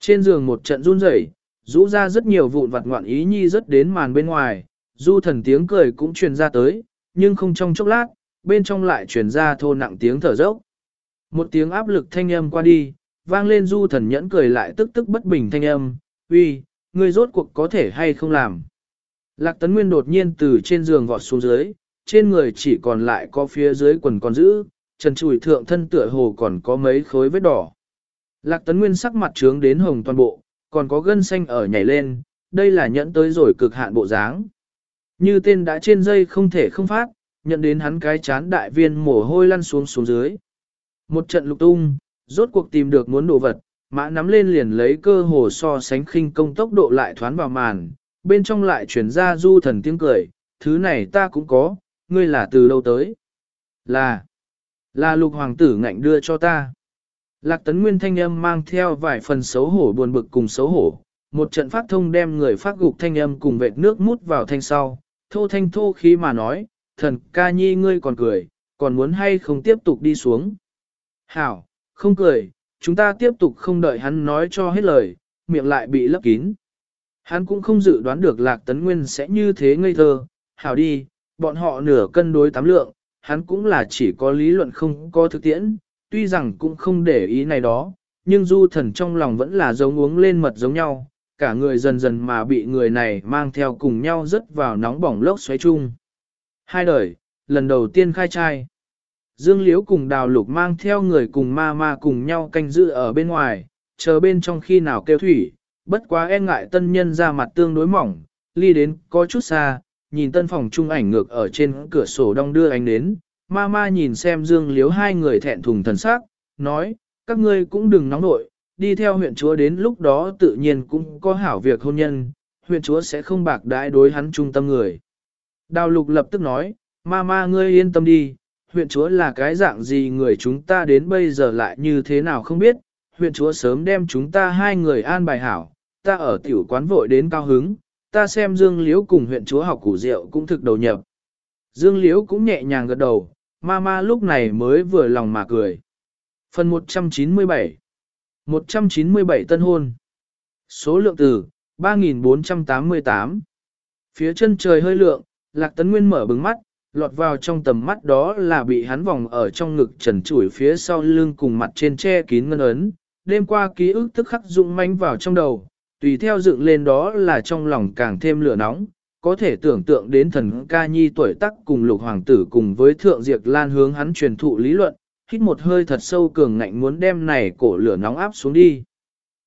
Trên giường một trận run rẩy, rũ ra rất nhiều vụn vặt ngoạn ý nhi rất đến màn bên ngoài, du thần tiếng cười cũng truyền ra tới, nhưng không trong chốc lát, bên trong lại truyền ra thô nặng tiếng thở dốc. Một tiếng áp lực thanh âm qua đi, vang lên du thần nhẫn cười lại tức tức bất bình thanh âm, uy, ngươi rốt cuộc có thể hay không làm. Lạc tấn nguyên đột nhiên từ trên giường vọt xuống dưới, trên người chỉ còn lại có phía dưới quần còn giữ, trần trùi thượng thân tựa hồ còn có mấy khối vết đỏ. Lạc tấn nguyên sắc mặt trướng đến hồng toàn bộ, còn có gân xanh ở nhảy lên, đây là nhẫn tới rồi cực hạn bộ dáng. Như tên đã trên dây không thể không phát, nhận đến hắn cái chán đại viên mồ hôi lăn xuống xuống dưới. Một trận lục tung, rốt cuộc tìm được muốn đồ vật, mã nắm lên liền lấy cơ hồ so sánh khinh công tốc độ lại thoán vào màn, bên trong lại chuyển ra du thần tiếng cười, thứ này ta cũng có, ngươi là từ đâu tới? Là, là lục hoàng tử ngạnh đưa cho ta. Lạc tấn nguyên thanh âm mang theo vài phần xấu hổ buồn bực cùng xấu hổ, một trận phát thông đem người phát gục thanh âm cùng vệt nước mút vào thanh sau, thô thanh thô khí mà nói, thần ca nhi ngươi còn cười, còn muốn hay không tiếp tục đi xuống. Hảo, không cười, chúng ta tiếp tục không đợi hắn nói cho hết lời, miệng lại bị lấp kín. Hắn cũng không dự đoán được lạc tấn nguyên sẽ như thế ngây thơ, hảo đi, bọn họ nửa cân đối tám lượng, hắn cũng là chỉ có lý luận không có thực tiễn, tuy rằng cũng không để ý này đó, nhưng du thần trong lòng vẫn là giống uống lên mật giống nhau, cả người dần dần mà bị người này mang theo cùng nhau rớt vào nóng bỏng lốc xoáy chung. Hai đời, lần đầu tiên khai trai. Dương Liễu cùng Đào Lục mang theo người cùng ma ma cùng nhau canh giữ ở bên ngoài, chờ bên trong khi nào kêu thủy, bất quá e ngại tân nhân ra mặt tương đối mỏng, ly đến có chút xa, nhìn tân phòng trung ảnh ngược ở trên cửa sổ đong đưa ánh đến, ma ma nhìn xem Dương Liễu hai người thẹn thùng thần sắc, nói, các ngươi cũng đừng nóng nội, đi theo huyện chúa đến lúc đó tự nhiên cũng có hảo việc hôn nhân, huyện chúa sẽ không bạc đãi đối hắn trung tâm người. Đào lục lập tức nói, ma ma ngươi yên tâm đi, huyện chúa là cái dạng gì người chúng ta đến bây giờ lại như thế nào không biết, huyện chúa sớm đem chúng ta hai người an bài hảo, ta ở tiểu quán vội đến cao hứng, ta xem Dương Liễu cùng huyện chúa học củ rượu cũng thực đầu nhập. Dương Liễu cũng nhẹ nhàng gật đầu, Mama lúc này mới vừa lòng mà cười. Phần 197 197 tân hôn Số lượng từ 3.488. Phía chân trời hơi lượng, Lạc Tấn Nguyên mở bừng mắt, lọt vào trong tầm mắt đó là bị hắn vòng ở trong ngực trần chủi phía sau lưng cùng mặt trên che kín ngân ấn. Đêm qua ký ức tức khắc dụng manh vào trong đầu, tùy theo dựng lên đó là trong lòng càng thêm lửa nóng, có thể tưởng tượng đến thần ca nhi tuổi tác cùng lục hoàng tử cùng với thượng diệt lan hướng hắn truyền thụ lý luận, hít một hơi thật sâu cường ngạnh muốn đem này cổ lửa nóng áp xuống đi.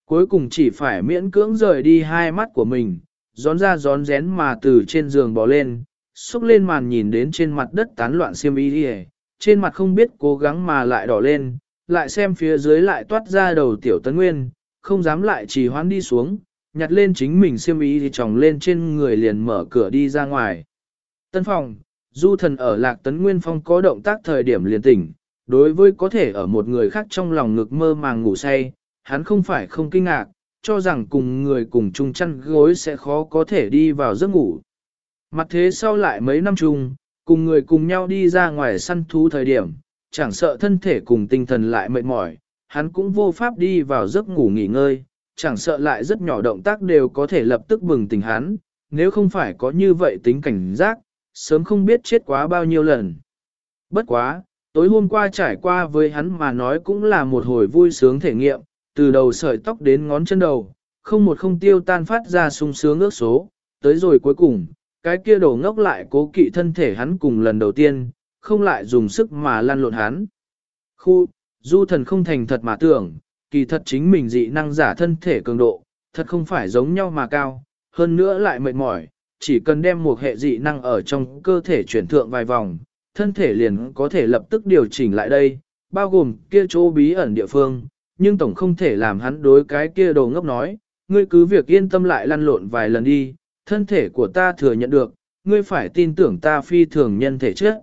Cuối cùng chỉ phải miễn cưỡng rời đi hai mắt của mình, gión ra gión rén mà từ trên giường bò lên, xúc lên màn nhìn đến trên mặt đất tán loạn xiêm y đi trên mặt không biết cố gắng mà lại đỏ lên, lại xem phía dưới lại toát ra đầu tiểu tấn nguyên, không dám lại trì hoãn đi xuống, nhặt lên chính mình xiêm y thì tròng lên trên người liền mở cửa đi ra ngoài. Tân phòng, du thần ở lạc tấn nguyên phong có động tác thời điểm liền tỉnh, đối với có thể ở một người khác trong lòng ngực mơ màng ngủ say, hắn không phải không kinh ngạc, cho rằng cùng người cùng chung chăn gối sẽ khó có thể đi vào giấc ngủ. Mặt thế sau lại mấy năm chung, cùng người cùng nhau đi ra ngoài săn thú thời điểm, chẳng sợ thân thể cùng tinh thần lại mệt mỏi, hắn cũng vô pháp đi vào giấc ngủ nghỉ ngơi, chẳng sợ lại rất nhỏ động tác đều có thể lập tức bừng tỉnh hắn, nếu không phải có như vậy tính cảnh giác, sớm không biết chết quá bao nhiêu lần. Bất quá, tối hôm qua trải qua với hắn mà nói cũng là một hồi vui sướng thể nghiệm, từ đầu sợi tóc đến ngón chân đầu, không một không tiêu tan phát ra sung sướng ước số, tới rồi cuối cùng, cái kia đổ ngốc lại cố kỵ thân thể hắn cùng lần đầu tiên, không lại dùng sức mà lăn lộn hắn. Khu, du thần không thành thật mà tưởng, kỳ thật chính mình dị năng giả thân thể cường độ, thật không phải giống nhau mà cao, hơn nữa lại mệt mỏi, chỉ cần đem một hệ dị năng ở trong cơ thể chuyển thượng vài vòng, thân thể liền có thể lập tức điều chỉnh lại đây, bao gồm kia chỗ bí ẩn địa phương, nhưng tổng không thể làm hắn đối cái kia đồ ngốc nói, ngươi cứ việc yên tâm lại lăn lộn vài lần đi, thân thể của ta thừa nhận được, ngươi phải tin tưởng ta phi thường nhân thể trước.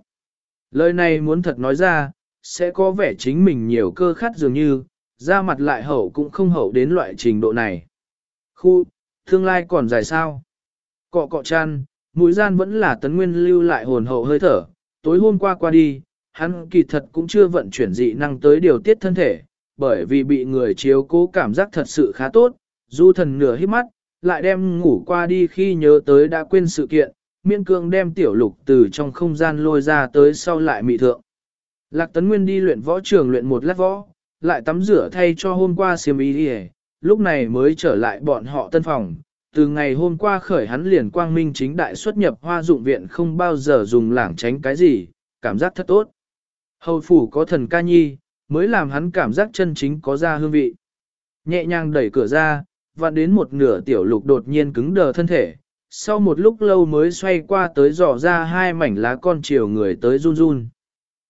Lời này muốn thật nói ra, sẽ có vẻ chính mình nhiều cơ khát dường như, ra mặt lại hậu cũng không hậu đến loại trình độ này. Khu, tương lai còn dài sao? Cọ cọ chăn, mũi gian vẫn là tấn nguyên lưu lại hồn hậu hơi thở, tối hôm qua qua đi, hắn kỳ thật cũng chưa vận chuyển dị năng tới điều tiết thân thể, bởi vì bị người chiếu cố cảm giác thật sự khá tốt, du thần nửa hít mắt, lại đem ngủ qua đi khi nhớ tới đã quên sự kiện, miên cương đem tiểu lục từ trong không gian lôi ra tới sau lại mị thượng. Lạc Tấn Nguyên đi luyện võ trường luyện một lát võ, lại tắm rửa thay cho hôm qua xiêm y đi lúc này mới trở lại bọn họ tân phòng. Từ ngày hôm qua khởi hắn liền quang minh chính đại xuất nhập hoa dụng viện không bao giờ dùng lảng tránh cái gì, cảm giác thật tốt. Hầu phủ có thần ca nhi, mới làm hắn cảm giác chân chính có ra hương vị. Nhẹ nhàng đẩy cửa ra, và đến một nửa tiểu lục đột nhiên cứng đờ thân thể, sau một lúc lâu mới xoay qua tới dò ra hai mảnh lá con chiều người tới run run.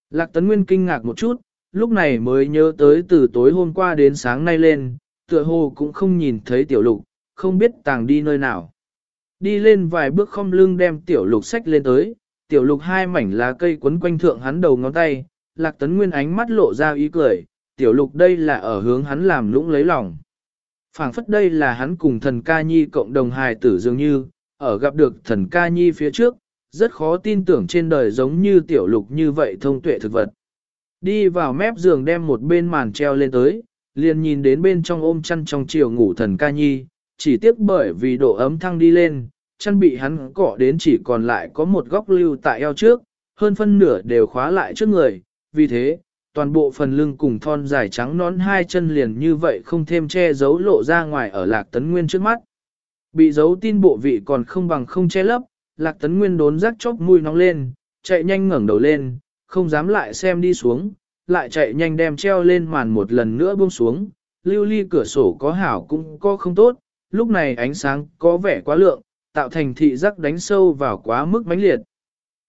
Lạc Tấn Nguyên kinh ngạc một chút, lúc này mới nhớ tới từ tối hôm qua đến sáng nay lên, tựa hồ cũng không nhìn thấy tiểu lục, không biết tàng đi nơi nào. Đi lên vài bước không lưng đem tiểu lục sách lên tới, tiểu lục hai mảnh lá cây quấn quanh thượng hắn đầu ngón tay, Lạc Tấn Nguyên ánh mắt lộ ra ý cười, tiểu lục đây là ở hướng hắn làm lũng lấy lòng phảng phất đây là hắn cùng thần ca nhi cộng đồng hài tử dường như, ở gặp được thần ca nhi phía trước, rất khó tin tưởng trên đời giống như tiểu lục như vậy thông tuệ thực vật. Đi vào mép giường đem một bên màn treo lên tới, liền nhìn đến bên trong ôm chăn trong chiều ngủ thần ca nhi, chỉ tiếc bởi vì độ ấm thăng đi lên, chân bị hắn cọ đến chỉ còn lại có một góc lưu tại eo trước, hơn phân nửa đều khóa lại trước người, vì thế, toàn bộ phần lưng cùng thon dài trắng nón hai chân liền như vậy không thêm che giấu lộ ra ngoài ở lạc tấn nguyên trước mắt. Bị giấu tin bộ vị còn không bằng không che lấp, lạc tấn nguyên đốn rắc chốc mũi nóng lên, chạy nhanh ngẩng đầu lên, không dám lại xem đi xuống, lại chạy nhanh đem treo lên màn một lần nữa buông xuống, lưu ly cửa sổ có hảo cũng có không tốt, lúc này ánh sáng có vẻ quá lượng, tạo thành thị giác đánh sâu vào quá mức mãnh liệt,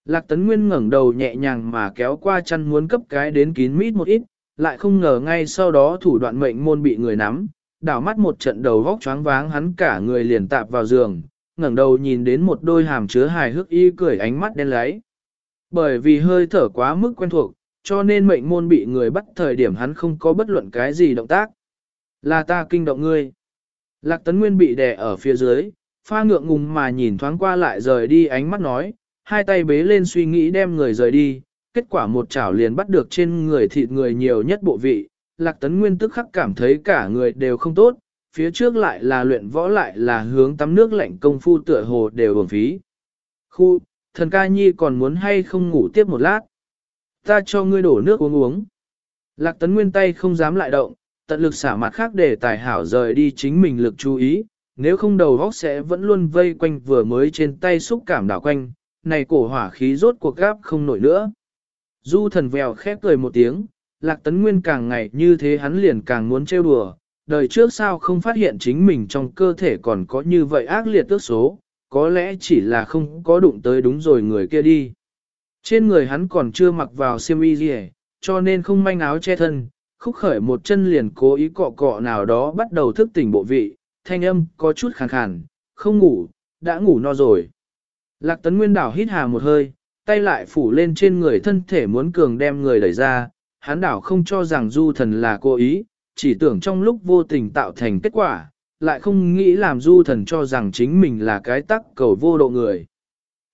Lạc Tấn Nguyên ngẩng đầu nhẹ nhàng mà kéo qua chăn muốn cấp cái đến kín mít một ít, lại không ngờ ngay sau đó thủ đoạn mệnh môn bị người nắm, đảo mắt một trận đầu vóc choáng váng hắn cả người liền tạp vào giường, ngẩng đầu nhìn đến một đôi hàm chứa hài hước y cười ánh mắt đen láy. Bởi vì hơi thở quá mức quen thuộc, cho nên mệnh môn bị người bắt thời điểm hắn không có bất luận cái gì động tác. Là ta kinh động ngươi. Lạc Tấn Nguyên bị đè ở phía dưới, pha ngượng ngùng mà nhìn thoáng qua lại rời đi ánh mắt nói, hai tay bế lên suy nghĩ đem người rời đi, kết quả một chảo liền bắt được trên người thịt người nhiều nhất bộ vị, lạc tấn nguyên tức khắc cảm thấy cả người đều không tốt, phía trước lại là luyện võ lại là hướng tắm nước lạnh công phu tựa hồ đều bổng phí. Khu, thần ca nhi còn muốn hay không ngủ tiếp một lát. Ta cho ngươi đổ nước uống uống. Lạc tấn nguyên tay không dám lại động, tận lực xả mặt khác để tài hảo rời đi chính mình lực chú ý, nếu không đầu góc sẽ vẫn luôn vây quanh vừa mới trên tay xúc cảm đảo quanh, này cổ hỏa khí rốt cuộc gáp không nổi nữa. Du thần vèo khép cười một tiếng, lạc tấn nguyên càng ngày như thế hắn liền càng muốn trêu đùa, đời trước sao không phát hiện chính mình trong cơ thể còn có như vậy ác liệt tước số, có lẽ chỉ là không có đụng tới đúng rồi người kia đi. Trên người hắn còn chưa mặc vào xiêm y gì cho nên không manh áo che thân, khúc khởi một chân liền cố ý cọ cọ nào đó bắt đầu thức tỉnh bộ vị, thanh âm có chút khàn khàn, không ngủ, đã ngủ no rồi. Lạc tấn nguyên đảo hít hà một hơi, tay lại phủ lên trên người thân thể muốn cường đem người đẩy ra, hắn đảo không cho rằng du thần là cố ý, chỉ tưởng trong lúc vô tình tạo thành kết quả, lại không nghĩ làm du thần cho rằng chính mình là cái tắc cầu vô độ người.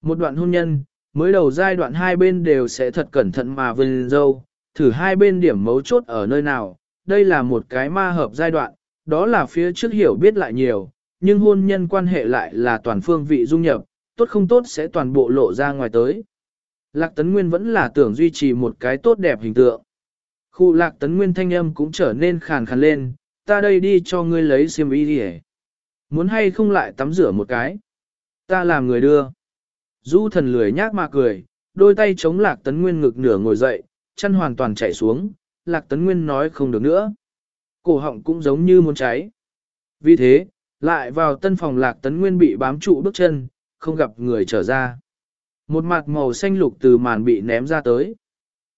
Một đoạn hôn nhân, mới đầu giai đoạn hai bên đều sẽ thật cẩn thận mà vươn dâu, thử hai bên điểm mấu chốt ở nơi nào, đây là một cái ma hợp giai đoạn, đó là phía trước hiểu biết lại nhiều, nhưng hôn nhân quan hệ lại là toàn phương vị dung nhập, tốt không tốt sẽ toàn bộ lộ ra ngoài tới. Lạc Tấn Nguyên vẫn là tưởng duy trì một cái tốt đẹp hình tượng. Khu Lạc Tấn Nguyên thanh âm cũng trở nên khàn khàn lên, ta đây đi cho ngươi lấy xiêm y đi Muốn hay không lại tắm rửa một cái. Ta làm người đưa. Du thần lười nhác mà cười, đôi tay chống Lạc Tấn Nguyên ngực nửa ngồi dậy, chân hoàn toàn chảy xuống, Lạc Tấn Nguyên nói không được nữa. Cổ họng cũng giống như muốn cháy. Vì thế, lại vào tân phòng Lạc Tấn Nguyên bị bám trụ bước chân, không gặp người trở ra. Một mặt màu xanh lục từ màn bị ném ra tới.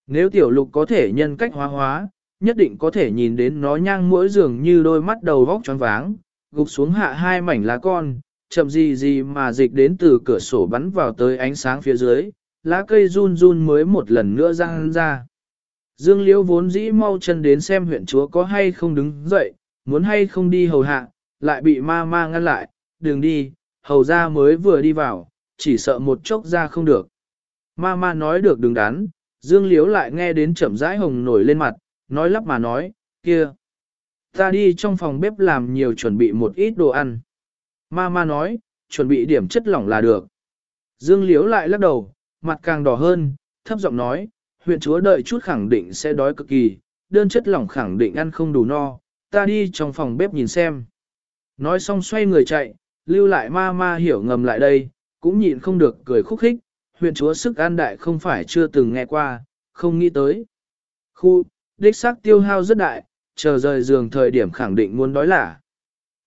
Nếu tiểu lục có thể nhân cách hóa hóa, nhất định có thể nhìn đến nó nhang mỗi giường như đôi mắt đầu vóc tròn váng, gục xuống hạ hai mảnh lá con, chậm gì gì mà dịch đến từ cửa sổ bắn vào tới ánh sáng phía dưới, lá cây run run mới một lần nữa răng ra. Dương Liễu vốn dĩ mau chân đến xem huyện chúa có hay không đứng dậy, muốn hay không đi hầu hạ, lại bị ma ma ngăn lại, đừng đi, hầu ra mới vừa đi vào, chỉ sợ một chốc ra không được. Ma ma nói được đừng đắn, Dương Liễu lại nghe đến chậm rãi hồng nổi lên mặt, nói lắp mà nói, kia. Ta đi trong phòng bếp làm nhiều chuẩn bị một ít đồ ăn. Ma ma nói, chuẩn bị điểm chất lỏng là được. Dương Liễu lại lắc đầu, mặt càng đỏ hơn, thấp giọng nói, huyện chúa đợi chút khẳng định sẽ đói cực kỳ, đơn chất lỏng khẳng định ăn không đủ no, ta đi trong phòng bếp nhìn xem. Nói xong xoay người chạy, lưu lại ma ma hiểu ngầm lại đây, cũng nhịn không được cười khúc khích, huyện chúa sức an đại không phải chưa từng nghe qua, không nghĩ tới. Khu, đích xác tiêu hao rất đại, chờ rời giường thời điểm khẳng định muốn đói lả.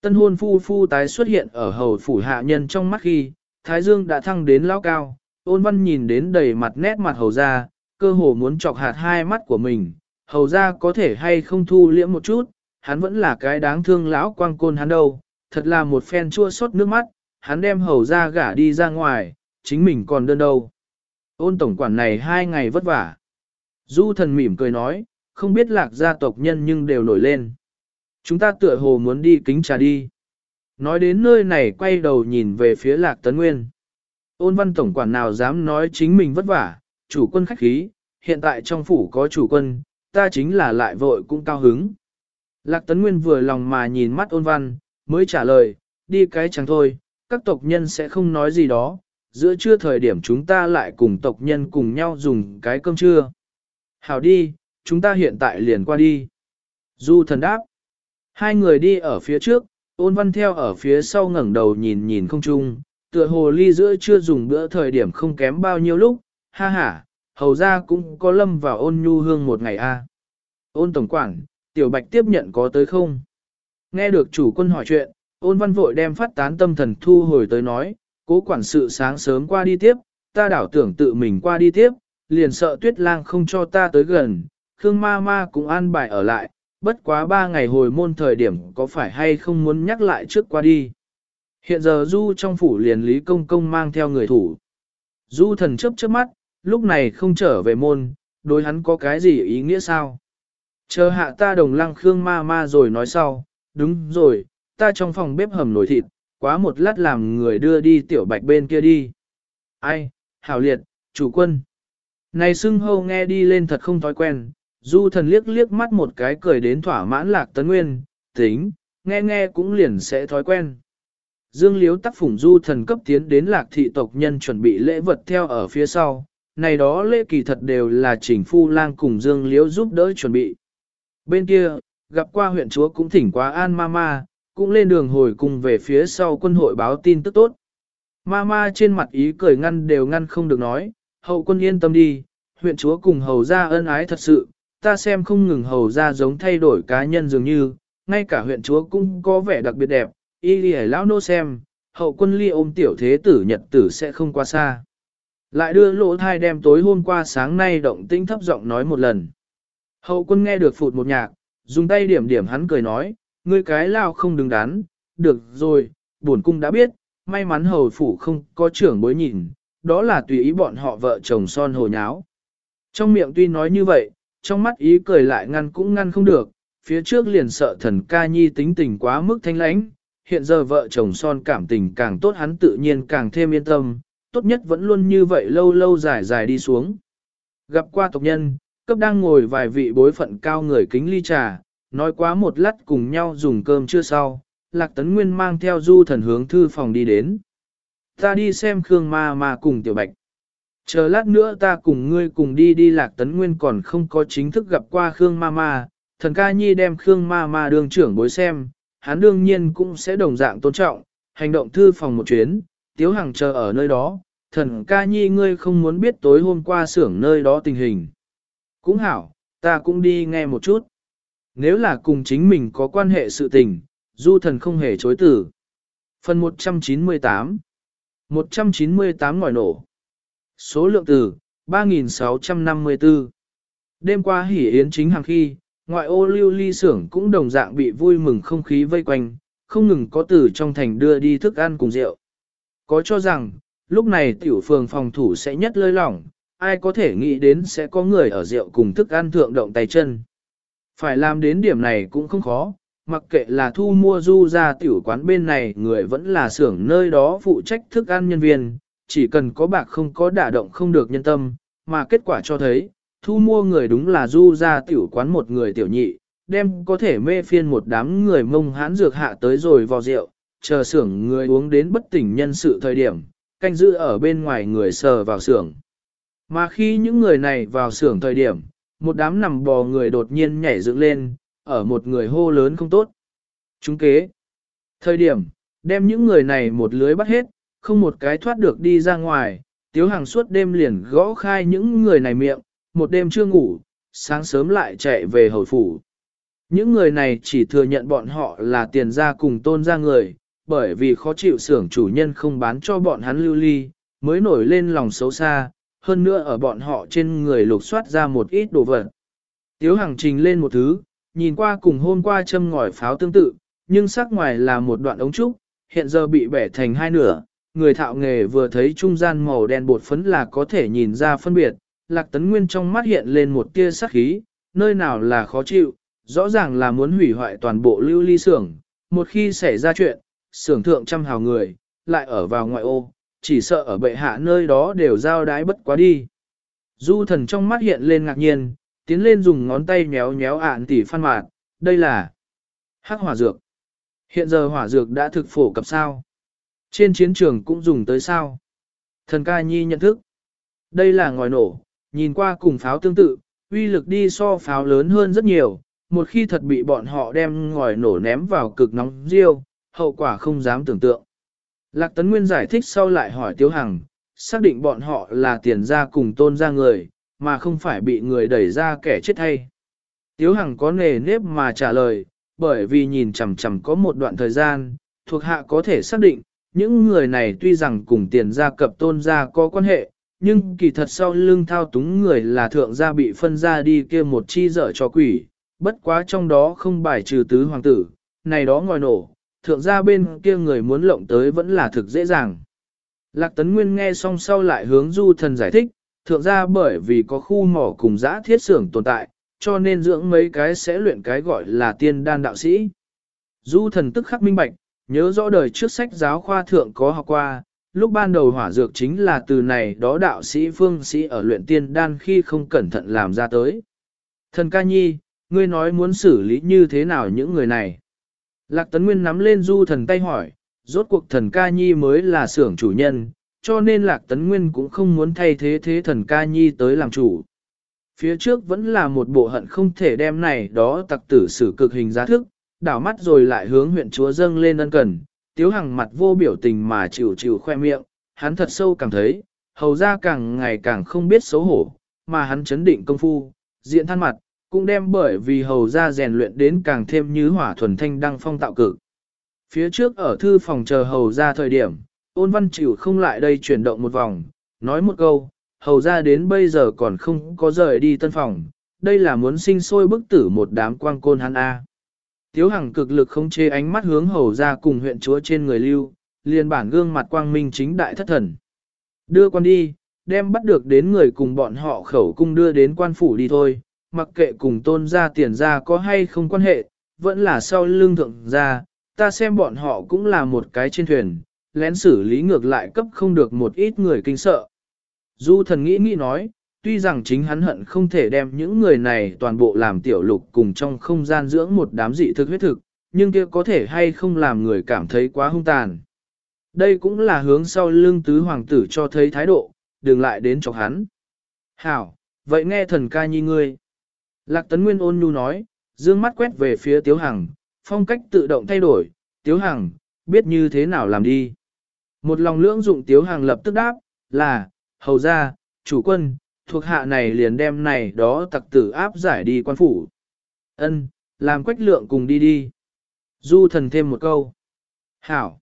Tân hôn phu phu tái xuất hiện ở hầu phủ hạ nhân trong mắt khi, Thái Dương đã thăng đến lao cao, ôn văn nhìn đến đầy mặt nét mặt hầu ra, cơ hồ muốn chọc hạt hai mắt của mình, hầu ra có thể hay không thu liễm một chút, hắn vẫn là cái đáng thương lão quang côn hắn đâu, thật là một phen chua xót nước mắt, hắn đem hầu ra gả đi ra ngoài, chính mình còn đơn đâu. Ôn tổng quản này hai ngày vất vả. Du thần mỉm cười nói, không biết lạc gia tộc nhân nhưng đều nổi lên. Chúng ta tựa hồ muốn đi kính trà đi. Nói đến nơi này quay đầu nhìn về phía lạc tấn nguyên. Ôn văn tổng quản nào dám nói chính mình vất vả, chủ quân khách khí, hiện tại trong phủ có chủ quân, ta chính là lại vội cũng cao hứng. Lạc tấn nguyên vừa lòng mà nhìn mắt ôn văn, mới trả lời, đi cái chẳng thôi, các tộc nhân sẽ không nói gì đó, giữa trưa thời điểm chúng ta lại cùng tộc nhân cùng nhau dùng cái cơm trưa. Hảo đi, chúng ta hiện tại liền qua đi. Du thần đáp. Hai người đi ở phía trước, ôn văn theo ở phía sau ngẩng đầu nhìn nhìn không chung, tựa hồ ly giữa chưa dùng bữa thời điểm không kém bao nhiêu lúc, ha ha, hầu ra cũng có lâm vào ôn nhu hương một ngày a. Ôn tổng quản, tiểu bạch tiếp nhận có tới không? Nghe được chủ quân hỏi chuyện, ôn văn vội đem phát tán tâm thần thu hồi tới nói, cố quản sự sáng sớm qua đi tiếp, ta đảo tưởng tự mình qua đi tiếp, liền sợ tuyết lang không cho ta tới gần, Khương ma ma cũng an bài ở lại, bất quá ba ngày hồi môn thời điểm có phải hay không muốn nhắc lại trước qua đi. Hiện giờ Du trong phủ liền Lý Công Công mang theo người thủ. Du thần chấp trước mắt, lúc này không trở về môn, đối hắn có cái gì ý nghĩa sao? Chờ hạ ta đồng lăng Khương ma ma rồi nói sau, đúng rồi, ta trong phòng bếp hầm nồi thịt, quá một lát làm người đưa đi tiểu bạch bên kia đi. Ai, hảo liệt, chủ quân. Này xưng hâu nghe đi lên thật không thói quen, du thần liếc liếc mắt một cái cười đến thỏa mãn lạc tấn nguyên, tính, nghe nghe cũng liền sẽ thói quen. Dương Liếu tác phủng du thần cấp tiến đến lạc thị tộc nhân chuẩn bị lễ vật theo ở phía sau, này đó lễ kỳ thật đều là chỉnh phu lang cùng Dương Liếu giúp đỡ chuẩn bị. Bên kia, gặp qua huyện chúa cũng thỉnh quá an mama, cũng lên đường hồi cùng về phía sau quân hội báo tin tức tốt. Mama trên mặt ý cười ngăn đều ngăn không được nói, hậu quân yên tâm đi, huyện chúa cùng hầu ra ân ái thật sự, ta xem không ngừng hầu ra giống thay đổi cá nhân dường như, ngay cả huyện chúa cũng có vẻ đặc biệt đẹp, y lì lão nô xem, hậu quân ly ôm tiểu thế tử nhật tử sẽ không qua xa. Lại đưa lỗ thai đem tối hôm qua sáng nay động tĩnh thấp giọng nói một lần. Hậu quân nghe được phụt một nhạc, dùng tay điểm điểm hắn cười nói, ngươi cái lao không đứng đắn, được rồi, bổn cung đã biết, may mắn hầu phủ không có trưởng bối nhìn, đó là tùy ý bọn họ vợ chồng son hồ nháo. Trong miệng tuy nói như vậy, trong mắt ý cười lại ngăn cũng ngăn không được, phía trước liền sợ thần ca nhi tính tình quá mức thanh lãnh, hiện giờ vợ chồng son cảm tình càng tốt hắn tự nhiên càng thêm yên tâm, tốt nhất vẫn luôn như vậy lâu lâu dài dài đi xuống. Gặp qua tộc nhân, cấp đang ngồi vài vị bối phận cao người kính ly trà, nói quá một lát cùng nhau dùng cơm chưa sau, Lạc Tấn Nguyên mang theo du thần hướng thư phòng đi đến. Ta đi xem Khương Ma Ma cùng Tiểu Bạch. Chờ lát nữa ta cùng ngươi cùng đi đi Lạc Tấn Nguyên còn không có chính thức gặp qua Khương Ma Ma, thần ca nhi đem Khương Ma Ma đường trưởng bối xem, hắn đương nhiên cũng sẽ đồng dạng tôn trọng, hành động thư phòng một chuyến, Tiếu Hằng chờ ở nơi đó, thần ca nhi ngươi không muốn biết tối hôm qua xưởng nơi đó tình hình. Cũng hảo, ta cũng đi nghe một chút. Nếu là cùng chính mình có quan hệ sự tình, du thần không hề chối tử. Phần 198 198 ngòi nổ Số lượng từ 3654 Đêm qua hỉ yến chính hàng khi, ngoại ô lưu ly xưởng cũng đồng dạng bị vui mừng không khí vây quanh, không ngừng có từ trong thành đưa đi thức ăn cùng rượu. Có cho rằng, lúc này tiểu phường phòng thủ sẽ nhất lơi lỏng, ai có thể nghĩ đến sẽ có người ở rượu cùng thức ăn thượng động tay chân. Phải làm đến điểm này cũng không khó, mặc kệ là thu mua du ra tiểu quán bên này người vẫn là xưởng nơi đó phụ trách thức ăn nhân viên, chỉ cần có bạc không có đả động không được nhân tâm, mà kết quả cho thấy, thu mua người đúng là du ra tiểu quán một người tiểu nhị, đem có thể mê phiên một đám người mông hán dược hạ tới rồi vào rượu, chờ xưởng người uống đến bất tỉnh nhân sự thời điểm, canh giữ ở bên ngoài người sờ vào xưởng. Mà khi những người này vào xưởng thời điểm, một đám nằm bò người đột nhiên nhảy dựng lên, ở một người hô lớn không tốt. Chúng kế. Thời điểm, đem những người này một lưới bắt hết, không một cái thoát được đi ra ngoài, tiếu hàng suốt đêm liền gõ khai những người này miệng, một đêm chưa ngủ, sáng sớm lại chạy về hồi phủ. Những người này chỉ thừa nhận bọn họ là tiền gia cùng tôn gia người, bởi vì khó chịu xưởng chủ nhân không bán cho bọn hắn lưu ly, mới nổi lên lòng xấu xa, hơn nữa ở bọn họ trên người lục soát ra một ít đồ vật. Tiếu Hằng trình lên một thứ, nhìn qua cùng hôm qua châm ngòi pháo tương tự, nhưng sắc ngoài là một đoạn ống trúc, hiện giờ bị bẻ thành hai nửa. Người thạo nghề vừa thấy trung gian màu đen bột phấn là có thể nhìn ra phân biệt, Lạc Tấn Nguyên trong mắt hiện lên một tia sắc khí, nơi nào là khó chịu, rõ ràng là muốn hủy hoại toàn bộ lưu ly xưởng. Một khi xảy ra chuyện, xưởng thượng trăm hào người, lại ở vào ngoại ô, chỉ sợ ở bệ hạ nơi đó đều giao đái bất quá đi. Du thần trong mắt hiện lên ngạc nhiên, tiến lên dùng ngón tay méo méo ạn tỉ phan mạt, đây là hắc hỏa dược. Hiện giờ hỏa dược đã thực phổ cập sao? Trên chiến trường cũng dùng tới sao? Thần ca nhi nhận thức. Đây là ngòi nổ, nhìn qua cùng pháo tương tự, uy lực đi so pháo lớn hơn rất nhiều, một khi thật bị bọn họ đem ngòi nổ ném vào cực nóng riêu, hậu quả không dám tưởng tượng. Lạc Tấn Nguyên giải thích sau lại hỏi Tiếu Hằng, xác định bọn họ là tiền ra cùng tôn ra người, mà không phải bị người đẩy ra kẻ chết hay. Tiếu Hằng có nề nếp mà trả lời, bởi vì nhìn chằm chằm có một đoạn thời gian, thuộc hạ có thể xác định, những người này tuy rằng cùng tiền gia cập tôn gia có quan hệ, nhưng kỳ thật sau lưng thao túng người là thượng gia bị phân ra đi kia một chi dở cho quỷ, bất quá trong đó không bài trừ tứ hoàng tử, này đó ngòi nổ, thượng gia bên kia người muốn lộng tới vẫn là thực dễ dàng. Lạc Tấn Nguyên nghe xong sau lại hướng du thần giải thích, thượng gia bởi vì có khu mỏ cùng giã thiết xưởng tồn tại, cho nên dưỡng mấy cái sẽ luyện cái gọi là tiên đan đạo sĩ. Du thần tức khắc minh bạch, Nhớ rõ đời trước sách giáo khoa thượng có học qua, lúc ban đầu hỏa dược chính là từ này đó đạo sĩ phương sĩ ở luyện tiên đan khi không cẩn thận làm ra tới. Thần ca nhi, ngươi nói muốn xử lý như thế nào những người này? Lạc Tấn Nguyên nắm lên du thần tay hỏi, rốt cuộc thần ca nhi mới là xưởng chủ nhân, cho nên Lạc Tấn Nguyên cũng không muốn thay thế thế thần ca nhi tới làm chủ. Phía trước vẫn là một bộ hận không thể đem này đó tặc tử xử cực hình giá thức, đảo mắt rồi lại hướng huyện chúa dâng lên ân cần, tiếu hằng mặt vô biểu tình mà chịu chịu khoe miệng, hắn thật sâu cảm thấy, hầu ra càng ngày càng không biết xấu hổ, mà hắn chấn định công phu, diện than mặt, cũng đem bởi vì hầu ra rèn luyện đến càng thêm như hỏa thuần thanh đăng phong tạo cực. Phía trước ở thư phòng chờ hầu ra thời điểm, ôn văn chịu không lại đây chuyển động một vòng, nói một câu, hầu ra đến bây giờ còn không có rời đi tân phòng, đây là muốn sinh sôi bức tử một đám quang côn hắn A. Tiếu Hằng cực lực không chê ánh mắt hướng hầu ra cùng huyện chúa trên người lưu, liền bản gương mặt quang minh chính đại thất thần. Đưa con đi, đem bắt được đến người cùng bọn họ khẩu cung đưa đến quan phủ đi thôi, mặc kệ cùng tôn ra tiền ra có hay không quan hệ, vẫn là sau lương thượng ra, ta xem bọn họ cũng là một cái trên thuyền, lén xử lý ngược lại cấp không được một ít người kinh sợ. Du thần nghĩ nghĩ nói, tuy rằng chính hắn hận không thể đem những người này toàn bộ làm tiểu lục cùng trong không gian dưỡng một đám dị thực huyết thực, nhưng kia có thể hay không làm người cảm thấy quá hung tàn. Đây cũng là hướng sau lưng tứ hoàng tử cho thấy thái độ, đừng lại đến chọc hắn. Hảo, vậy nghe thần ca nhi ngươi. Lạc tấn nguyên ôn nhu nói, dương mắt quét về phía tiếu hằng, phong cách tự động thay đổi, tiếu hằng, biết như thế nào làm đi. Một lòng lưỡng dụng tiếu hằng lập tức đáp, là, hầu ra, chủ quân, thuộc hạ này liền đem này đó tặc tử áp giải đi quan phủ. Ân, làm quách lượng cùng đi đi. Du thần thêm một câu. Hảo.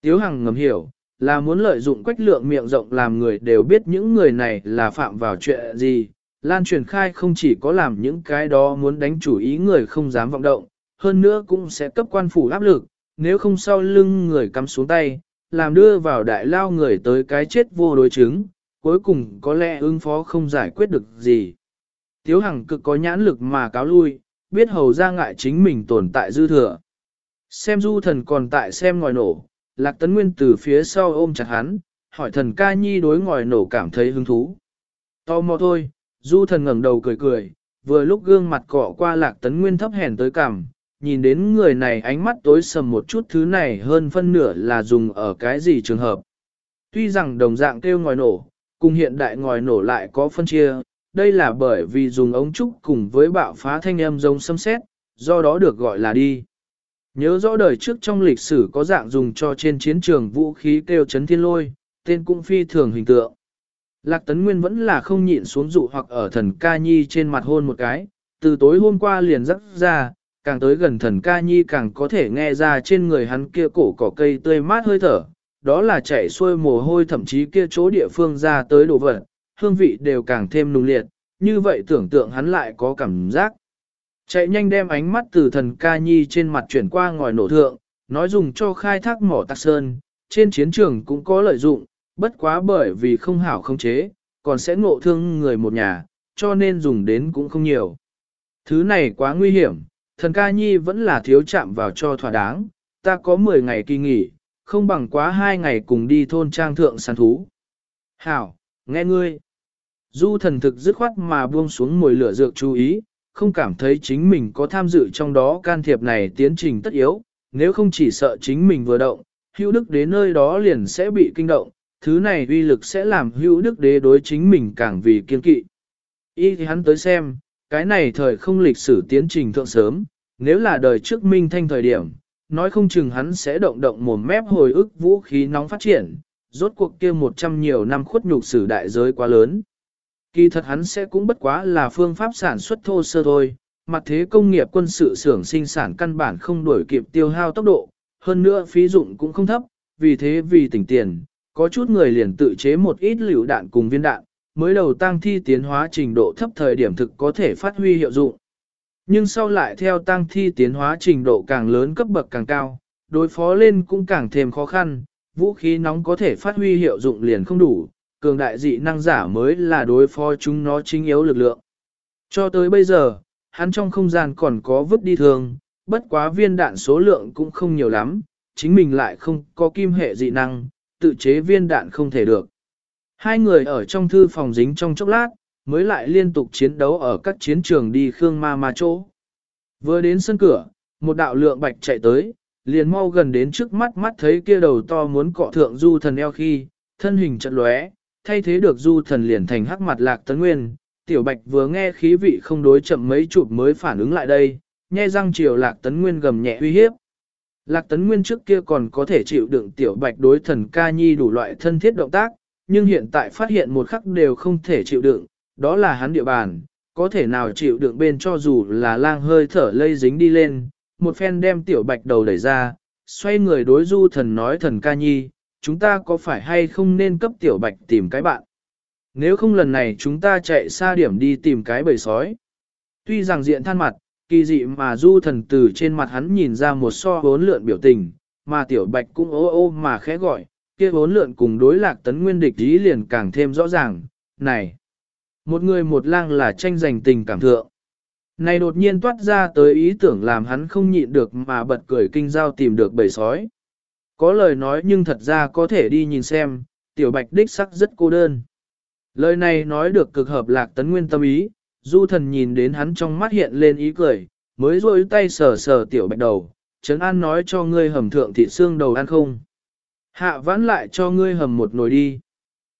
Tiếu Hằng ngầm hiểu, là muốn lợi dụng quách lượng miệng rộng làm người đều biết những người này là phạm vào chuyện gì. Lan truyền khai không chỉ có làm những cái đó muốn đánh chủ ý người không dám vọng động, hơn nữa cũng sẽ cấp quan phủ áp lực, nếu không sau lưng người cắm xuống tay, làm đưa vào đại lao người tới cái chết vô đối chứng, cuối cùng có lẽ ứng phó không giải quyết được gì. Tiếu Hằng cực có nhãn lực mà cáo lui, biết hầu ra ngại chính mình tồn tại dư thừa. Xem du thần còn tại xem ngòi nổ, lạc tấn nguyên từ phía sau ôm chặt hắn, hỏi thần ca nhi đối ngòi nổ cảm thấy hứng thú. To mò thôi, du thần ngẩng đầu cười cười, vừa lúc gương mặt cọ qua lạc tấn nguyên thấp hèn tới cằm, nhìn đến người này ánh mắt tối sầm một chút thứ này hơn phân nửa là dùng ở cái gì trường hợp. Tuy rằng đồng dạng kêu ngòi nổ, cùng hiện đại ngòi nổ lại có phân chia, đây là bởi vì dùng ống trúc cùng với bạo phá thanh âm giống xâm xét, do đó được gọi là đi. Nhớ rõ đời trước trong lịch sử có dạng dùng cho trên chiến trường vũ khí kêu chấn thiên lôi, tên cũng phi thường hình tượng. Lạc Tấn Nguyên vẫn là không nhịn xuống dụ hoặc ở thần ca nhi trên mặt hôn một cái, từ tối hôm qua liền rắc ra, càng tới gần thần ca nhi càng có thể nghe ra trên người hắn kia cổ cỏ cây tươi mát hơi thở, đó là chảy xuôi mồ hôi thậm chí kia chỗ địa phương ra tới đồ vật, hương vị đều càng thêm nung liệt, như vậy tưởng tượng hắn lại có cảm giác. Chạy nhanh đem ánh mắt từ thần ca nhi trên mặt chuyển qua ngòi nổ thượng, nói dùng cho khai thác mỏ tạc sơn, trên chiến trường cũng có lợi dụng, bất quá bởi vì không hảo không chế, còn sẽ ngộ thương người một nhà, cho nên dùng đến cũng không nhiều. Thứ này quá nguy hiểm, thần ca nhi vẫn là thiếu chạm vào cho thỏa đáng, ta có 10 ngày kỳ nghỉ, không bằng quá hai ngày cùng đi thôn trang thượng săn thú. Hảo, nghe ngươi. Du thần thực dứt khoát mà buông xuống mùi lửa dược chú ý, không cảm thấy chính mình có tham dự trong đó can thiệp này tiến trình tất yếu, nếu không chỉ sợ chính mình vừa động, hữu đức đế nơi đó liền sẽ bị kinh động, thứ này uy lực sẽ làm hữu đức đế đối chính mình càng vì kiên kỵ. Y thì hắn tới xem, cái này thời không lịch sử tiến trình thượng sớm, nếu là đời trước minh thanh thời điểm, nói không chừng hắn sẽ động động mồm mép hồi ức vũ khí nóng phát triển, rốt cuộc kia một trăm nhiều năm khuất nhục sử đại giới quá lớn. Kỳ thật hắn sẽ cũng bất quá là phương pháp sản xuất thô sơ thôi, mặt thế công nghiệp quân sự xưởng sinh sản căn bản không đổi kịp tiêu hao tốc độ, hơn nữa phí dụng cũng không thấp, vì thế vì tỉnh tiền, có chút người liền tự chế một ít lựu đạn cùng viên đạn, mới đầu tăng thi tiến hóa trình độ thấp thời điểm thực có thể phát huy hiệu dụng. Nhưng sau lại theo tăng thi tiến hóa trình độ càng lớn cấp bậc càng cao, đối phó lên cũng càng thêm khó khăn, vũ khí nóng có thể phát huy hiệu dụng liền không đủ, cường đại dị năng giả mới là đối phó chúng nó chính yếu lực lượng. Cho tới bây giờ, hắn trong không gian còn có vứt đi thường, bất quá viên đạn số lượng cũng không nhiều lắm, chính mình lại không có kim hệ dị năng, tự chế viên đạn không thể được. Hai người ở trong thư phòng dính trong chốc lát, mới lại liên tục chiến đấu ở các chiến trường đi Khương Ma Ma chỗ. Vừa đến sân cửa, một đạo lượng bạch chạy tới, liền mau gần đến trước mắt mắt thấy kia đầu to muốn cọ thượng du thần eo khi, thân hình trận lóe, thay thế được du thần liền thành hắc mặt lạc tấn nguyên. Tiểu bạch vừa nghe khí vị không đối chậm mấy chụp mới phản ứng lại đây, nhe răng chiều lạc tấn nguyên gầm nhẹ uy hiếp. Lạc tấn nguyên trước kia còn có thể chịu đựng tiểu bạch đối thần ca nhi đủ loại thân thiết động tác, nhưng hiện tại phát hiện một khắc đều không thể chịu đựng, đó là hắn địa bàn, có thể nào chịu đựng bên cho dù là lang hơi thở lây dính đi lên, một phen đem tiểu bạch đầu đẩy ra, xoay người đối du thần nói thần ca nhi, chúng ta có phải hay không nên cấp tiểu bạch tìm cái bạn? Nếu không lần này chúng ta chạy xa điểm đi tìm cái bầy sói. Tuy rằng diện than mặt, kỳ dị mà du thần từ trên mặt hắn nhìn ra một so bốn lượn biểu tình, mà tiểu bạch cũng ô ô mà khẽ gọi, kia bốn lượn cùng đối lạc tấn nguyên địch ý liền càng thêm rõ ràng, này, một người một lang là tranh giành tình cảm thượng. Này đột nhiên toát ra tới ý tưởng làm hắn không nhịn được mà bật cười kinh giao tìm được bầy sói. Có lời nói nhưng thật ra có thể đi nhìn xem, tiểu bạch đích sắc rất cô đơn. Lời này nói được cực hợp lạc tấn nguyên tâm ý, du thần nhìn đến hắn trong mắt hiện lên ý cười, mới rôi tay sờ sờ tiểu bạch đầu, Trấn An nói cho ngươi hầm thượng thịt xương đầu ăn không. Hạ vãn lại cho ngươi hầm một nồi đi.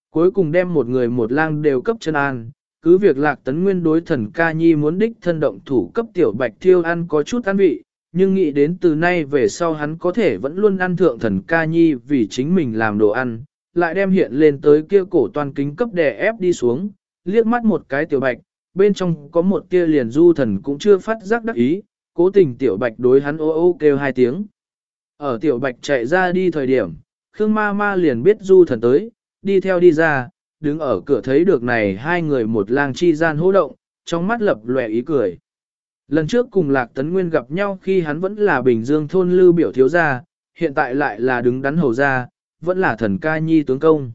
Cuối cùng đem một người một lang đều cấp chân an, cứ việc lạc tấn nguyên đối thần ca nhi muốn đích thân động thủ cấp tiểu bạch thiêu ăn có chút ăn vị, nhưng nghĩ đến từ nay về sau hắn có thể vẫn luôn ăn thượng thần ca nhi vì chính mình làm đồ ăn, lại đem hiện lên tới kia cổ toàn kính cấp đè ép đi xuống, liếc mắt một cái tiểu bạch, bên trong có một kia liền du thần cũng chưa phát giác đắc ý, cố tình tiểu bạch đối hắn ô ô kêu hai tiếng. Ở tiểu bạch chạy ra đi thời điểm, Khương ma ma liền biết du thần tới, đi theo đi ra, đứng ở cửa thấy được này hai người một lang chi gian hô động, trong mắt lập lòe ý cười. Lần trước cùng Lạc Tấn Nguyên gặp nhau khi hắn vẫn là Bình Dương thôn lưu biểu thiếu gia, hiện tại lại là đứng đắn hầu gia, vẫn là thần ca nhi tướng công.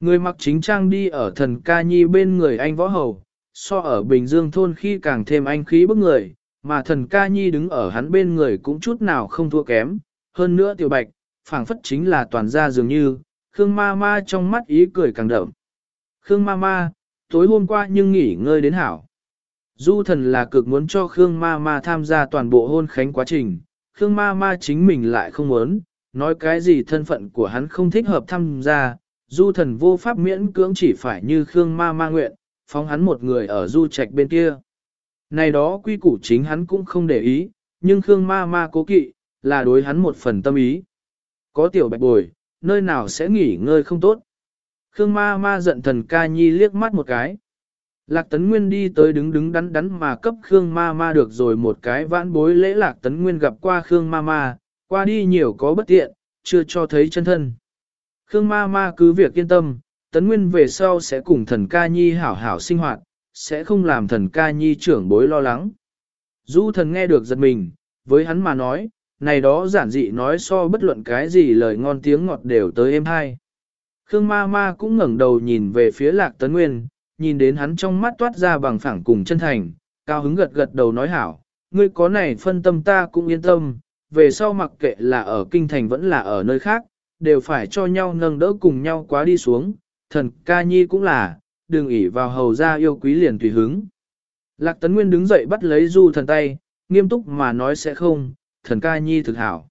Người mặc chính trang đi ở thần ca nhi bên người anh võ hầu, so ở Bình Dương thôn khi càng thêm anh khí bức người, mà thần ca nhi đứng ở hắn bên người cũng chút nào không thua kém, hơn nữa tiểu bạch, phảng phất chính là toàn gia dường như, Khương ma ma trong mắt ý cười càng đậm. Khương ma ma, tối hôm qua nhưng nghỉ ngơi đến hảo. Du thần là cực muốn cho Khương ma ma tham gia toàn bộ hôn khánh quá trình, Khương ma ma chính mình lại không muốn, nói cái gì thân phận của hắn không thích hợp tham gia, du thần vô pháp miễn cưỡng chỉ phải như Khương ma ma nguyện, phóng hắn một người ở du trạch bên kia. Này đó quy củ chính hắn cũng không để ý, nhưng Khương ma ma cố kỵ, là đối hắn một phần tâm ý. Có tiểu bạch bồi, nơi nào sẽ nghỉ ngơi không tốt. Khương ma ma giận thần ca nhi liếc mắt một cái. Lạc tấn nguyên đi tới đứng đứng đắn đắn mà cấp Khương ma ma được rồi một cái vãn bối lễ lạc tấn nguyên gặp qua Khương ma ma, qua đi nhiều có bất tiện, chưa cho thấy chân thân. Khương ma ma cứ việc yên tâm, tấn nguyên về sau sẽ cùng thần ca nhi hảo hảo sinh hoạt, sẽ không làm thần ca nhi trưởng bối lo lắng. Du thần nghe được giật mình, với hắn mà nói, này đó giản dị nói so bất luận cái gì lời ngon tiếng ngọt đều tới êm hai. Khương ma ma cũng ngẩng đầu nhìn về phía lạc tấn nguyên, nhìn đến hắn trong mắt toát ra bằng phẳng cùng chân thành, cao hứng gật gật đầu nói hảo, ngươi có này phân tâm ta cũng yên tâm, về sau mặc kệ là ở kinh thành vẫn là ở nơi khác, đều phải cho nhau nâng đỡ cùng nhau quá đi xuống, thần ca nhi cũng là, đừng ỉ vào hầu ra yêu quý liền tùy hứng. Lạc tấn nguyên đứng dậy bắt lấy du thần tay, nghiêm túc mà nói sẽ không, thần ca nhi thực hảo.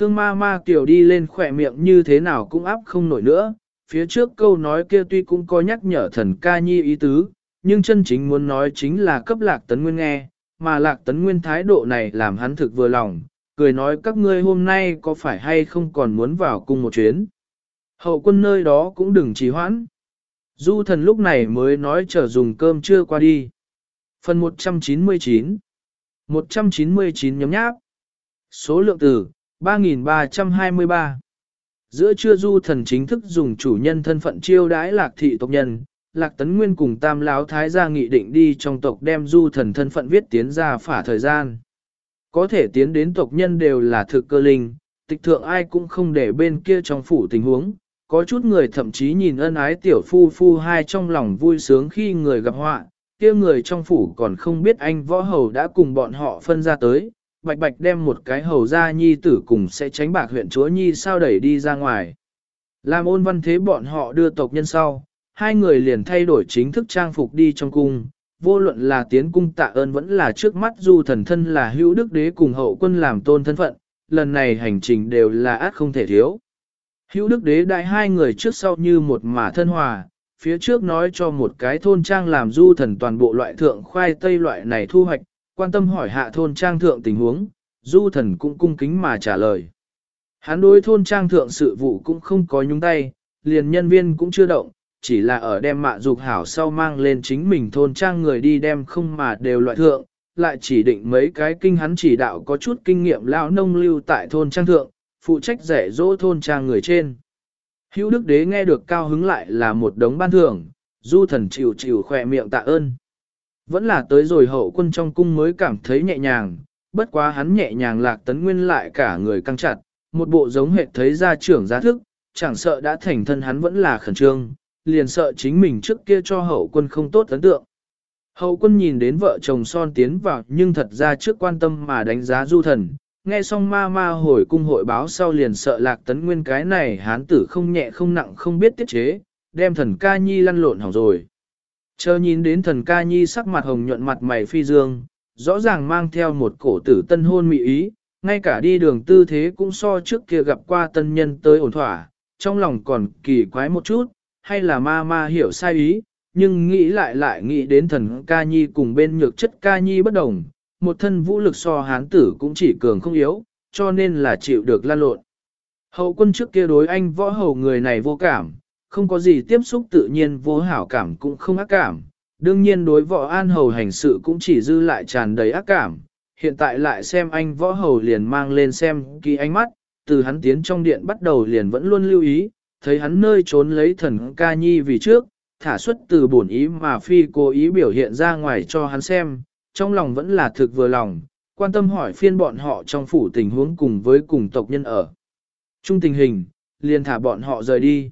Khương ma ma kiểu đi lên khỏe miệng như thế nào cũng áp không nổi nữa, phía trước câu nói kia tuy cũng có nhắc nhở thần ca nhi ý tứ, nhưng chân chính muốn nói chính là cấp lạc tấn nguyên nghe, mà lạc tấn nguyên thái độ này làm hắn thực vừa lòng, cười nói các ngươi hôm nay có phải hay không còn muốn vào cùng một chuyến. Hậu quân nơi đó cũng đừng trì hoãn. Du thần lúc này mới nói chờ dùng cơm chưa qua đi. Phần 199 199 nhóm nháp Số lượng từ 3.323 Giữa trưa du thần chính thức dùng chủ nhân thân phận chiêu đãi lạc thị tộc nhân, lạc tấn nguyên cùng tam lão thái gia nghị định đi trong tộc đem du thần thân phận viết tiến ra phả thời gian. Có thể tiến đến tộc nhân đều là thực cơ linh, tịch thượng ai cũng không để bên kia trong phủ tình huống, có chút người thậm chí nhìn ân ái tiểu phu phu hai trong lòng vui sướng khi người gặp họa, kia người trong phủ còn không biết anh võ hầu đã cùng bọn họ phân ra tới, bạch bạch đem một cái hầu ra nhi tử cùng sẽ tránh bạc huyện chúa nhi sao đẩy đi ra ngoài. Làm ôn văn thế bọn họ đưa tộc nhân sau, hai người liền thay đổi chính thức trang phục đi trong cung, vô luận là tiến cung tạ ơn vẫn là trước mắt du thần thân là hữu đức đế cùng hậu quân làm tôn thân phận, lần này hành trình đều là át không thể thiếu. Hữu đức đế đại hai người trước sau như một mả thân hòa, phía trước nói cho một cái thôn trang làm du thần toàn bộ loại thượng khoai tây loại này thu hoạch, quan tâm hỏi hạ thôn trang thượng tình huống, du thần cũng cung kính mà trả lời. Hắn đối thôn trang thượng sự vụ cũng không có nhúng tay, liền nhân viên cũng chưa động, chỉ là ở đem mạ dục hảo sau mang lên chính mình thôn trang người đi đem không mà đều loại thượng, lại chỉ định mấy cái kinh hắn chỉ đạo có chút kinh nghiệm lão nông lưu tại thôn trang thượng, phụ trách rẻ dỗ thôn trang người trên. Hữu Đức Đế nghe được cao hứng lại là một đống ban thưởng, du thần chịu chịu khỏe miệng tạ ơn. Vẫn là tới rồi hậu quân trong cung mới cảm thấy nhẹ nhàng, bất quá hắn nhẹ nhàng lạc tấn nguyên lại cả người căng chặt, một bộ giống hệ thấy ra trưởng giá thức, chẳng sợ đã thành thân hắn vẫn là khẩn trương, liền sợ chính mình trước kia cho hậu quân không tốt ấn tượng. Hậu quân nhìn đến vợ chồng son tiến vào nhưng thật ra trước quan tâm mà đánh giá du thần, nghe xong ma ma hồi cung hội báo sau liền sợ lạc tấn nguyên cái này hán tử không nhẹ không nặng không biết tiết chế, đem thần ca nhi lăn lộn hỏng rồi. Chờ nhìn đến thần ca nhi sắc mặt hồng nhuận mặt mày phi dương, rõ ràng mang theo một cổ tử tân hôn mị ý, ngay cả đi đường tư thế cũng so trước kia gặp qua tân nhân tới ổn thỏa, trong lòng còn kỳ quái một chút, hay là ma ma hiểu sai ý, nhưng nghĩ lại lại nghĩ đến thần ca nhi cùng bên nhược chất ca nhi bất đồng, một thân vũ lực so hán tử cũng chỉ cường không yếu, cho nên là chịu được lan lộn. Hậu quân trước kia đối anh võ hầu người này vô cảm, không có gì tiếp xúc tự nhiên vô hảo cảm cũng không ác cảm, đương nhiên đối võ an hầu hành sự cũng chỉ dư lại tràn đầy ác cảm, hiện tại lại xem anh võ hầu liền mang lên xem kỳ ánh mắt, từ hắn tiến trong điện bắt đầu liền vẫn luôn lưu ý, thấy hắn nơi trốn lấy thần ca nhi vì trước, thả xuất từ bổn ý mà phi cố ý biểu hiện ra ngoài cho hắn xem, trong lòng vẫn là thực vừa lòng, quan tâm hỏi phiên bọn họ trong phủ tình huống cùng với cùng tộc nhân ở. Trung tình hình, liền thả bọn họ rời đi.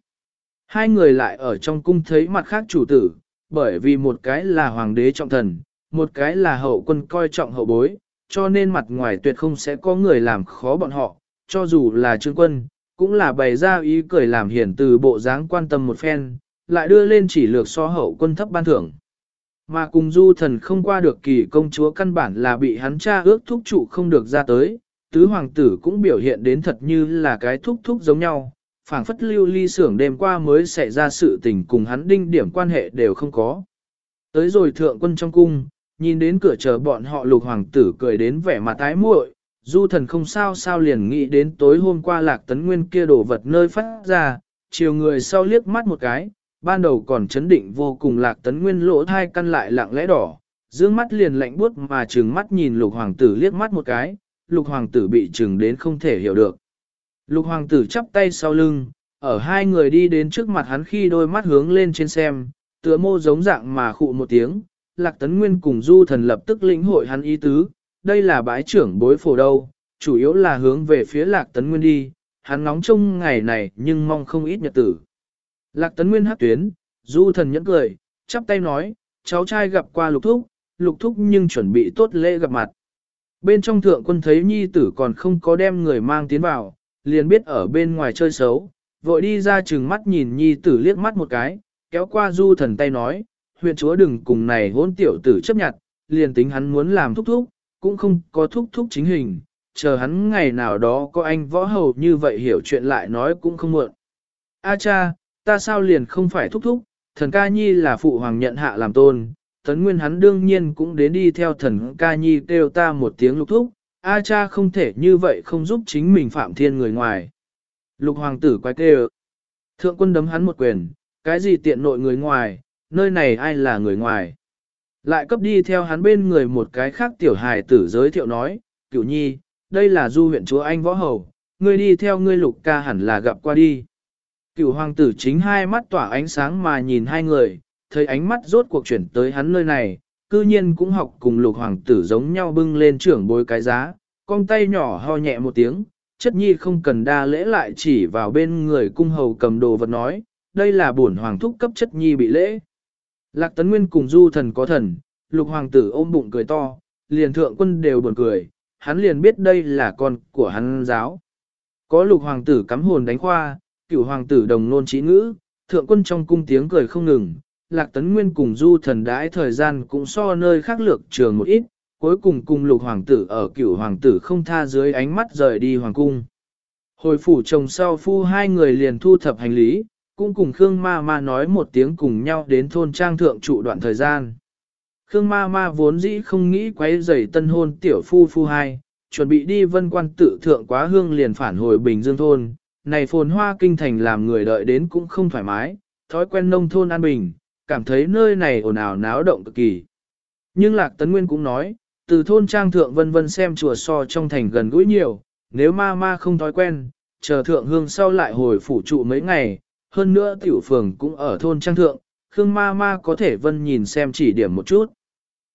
Hai người lại ở trong cung thấy mặt khác chủ tử, bởi vì một cái là hoàng đế trọng thần, một cái là hậu quân coi trọng hậu bối, cho nên mặt ngoài tuyệt không sẽ có người làm khó bọn họ, cho dù là trương quân, cũng là bày ra ý cười làm hiển từ bộ dáng quan tâm một phen, lại đưa lên chỉ lược so hậu quân thấp ban thưởng. Mà cùng du thần không qua được kỳ công chúa căn bản là bị hắn cha ước thúc trụ không được ra tới, tứ hoàng tử cũng biểu hiện đến thật như là cái thúc thúc giống nhau, phảng phất lưu ly sưởng đêm qua mới xảy ra sự tình cùng hắn đinh điểm quan hệ đều không có. Tới rồi thượng quân trong cung, nhìn đến cửa chờ bọn họ lục hoàng tử cười đến vẻ mặt tái muội, du thần không sao sao liền nghĩ đến tối hôm qua lạc tấn nguyên kia đổ vật nơi phát ra, chiều người sau liếc mắt một cái, ban đầu còn chấn định vô cùng lạc tấn nguyên lỗ thai căn lại lặng lẽ đỏ, dương mắt liền lạnh buốt mà trừng mắt nhìn lục hoàng tử liếc mắt một cái, lục hoàng tử bị trừng đến không thể hiểu được. Lục hoàng tử chắp tay sau lưng, ở hai người đi đến trước mặt hắn khi đôi mắt hướng lên trên xem, tựa mô giống dạng mà khụ một tiếng, lạc tấn nguyên cùng du thần lập tức lĩnh hội hắn ý tứ, đây là bái trưởng bối phổ đâu, chủ yếu là hướng về phía lạc tấn nguyên đi, hắn nóng trông ngày này nhưng mong không ít nhật tử. Lạc tấn nguyên hát tuyến, du thần nhẫn cười, chắp tay nói, cháu trai gặp qua lục thúc, lục thúc nhưng chuẩn bị tốt lễ gặp mặt. Bên trong thượng quân thấy nhi tử còn không có đem người mang tiến vào, liền biết ở bên ngoài chơi xấu, vội đi ra chừng mắt nhìn nhi tử liếc mắt một cái, kéo qua du thần tay nói, huyện chúa đừng cùng này hôn tiểu tử chấp nhận, liền tính hắn muốn làm thúc thúc, cũng không có thúc thúc chính hình, chờ hắn ngày nào đó có anh võ hầu như vậy hiểu chuyện lại nói cũng không muộn. A cha, ta sao liền không phải thúc thúc, thần ca nhi là phụ hoàng nhận hạ làm tôn, tấn nguyên hắn đương nhiên cũng đến đi theo thần ca nhi kêu ta một tiếng lục thúc, A cha không thể như vậy không giúp chính mình phạm thiên người ngoài. Lục hoàng tử quay ợ. Thượng quân đấm hắn một quyền, cái gì tiện nội người ngoài, nơi này ai là người ngoài. Lại cấp đi theo hắn bên người một cái khác tiểu hài tử giới thiệu nói, cửu nhi, đây là du huyện chúa anh võ hầu, ngươi đi theo ngươi lục ca hẳn là gặp qua đi. Cửu hoàng tử chính hai mắt tỏa ánh sáng mà nhìn hai người, thấy ánh mắt rốt cuộc chuyển tới hắn nơi này, cư nhiên cũng học cùng lục hoàng tử giống nhau bưng lên trưởng bối cái giá, con tay nhỏ ho nhẹ một tiếng, chất nhi không cần đa lễ lại chỉ vào bên người cung hầu cầm đồ vật nói, đây là bổn hoàng thúc cấp chất nhi bị lễ. Lạc tấn nguyên cùng du thần có thần, lục hoàng tử ôm bụng cười to, liền thượng quân đều buồn cười, hắn liền biết đây là con của hắn giáo. Có lục hoàng tử cắm hồn đánh khoa, cửu hoàng tử đồng nôn trí ngữ, thượng quân trong cung tiếng cười không ngừng, lạc tấn nguyên cùng du thần đãi thời gian cũng so nơi khác lược trường một ít, cuối cùng cùng lục hoàng tử ở cửu hoàng tử không tha dưới ánh mắt rời đi hoàng cung. Hồi phủ chồng sau phu hai người liền thu thập hành lý, cũng cùng Khương Ma Ma nói một tiếng cùng nhau đến thôn trang thượng trụ đoạn thời gian. Khương Ma Ma vốn dĩ không nghĩ quấy rầy tân hôn tiểu phu phu hai, chuẩn bị đi vân quan tự thượng quá hương liền phản hồi Bình Dương thôn. Này phồn hoa kinh thành làm người đợi đến cũng không thoải mái, thói quen nông thôn an bình, cảm thấy nơi này ồn ào náo động cực kỳ. Nhưng Lạc Tấn Nguyên cũng nói, từ thôn trang thượng vân vân xem chùa so trong thành gần gũi nhiều, nếu ma ma không thói quen, chờ thượng hương sau lại hồi phủ trụ mấy ngày, hơn nữa tiểu phường cũng ở thôn trang thượng, Khương ma ma có thể vân nhìn xem chỉ điểm một chút.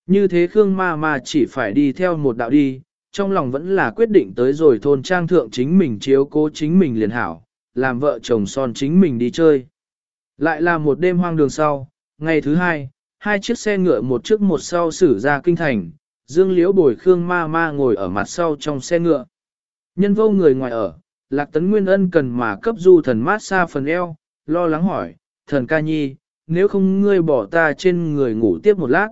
Như thế Khương ma ma chỉ phải đi theo một đạo đi, trong lòng vẫn là quyết định tới rồi thôn trang thượng chính mình chiếu cố chính mình liền hảo, làm vợ chồng son chính mình đi chơi. Lại là một đêm hoang đường sau, ngày thứ hai, hai chiếc xe ngựa một trước một sau xử ra kinh thành, Dương Liễu bồi Khương ma ma ngồi ở mặt sau trong xe ngựa. Nhân vô người ngoài ở, Lạc Tấn Nguyên Ân cần mà cấp du thần mát xa phần eo, lo lắng hỏi, thần ca nhi, nếu không ngươi bỏ ta trên người ngủ tiếp một lát.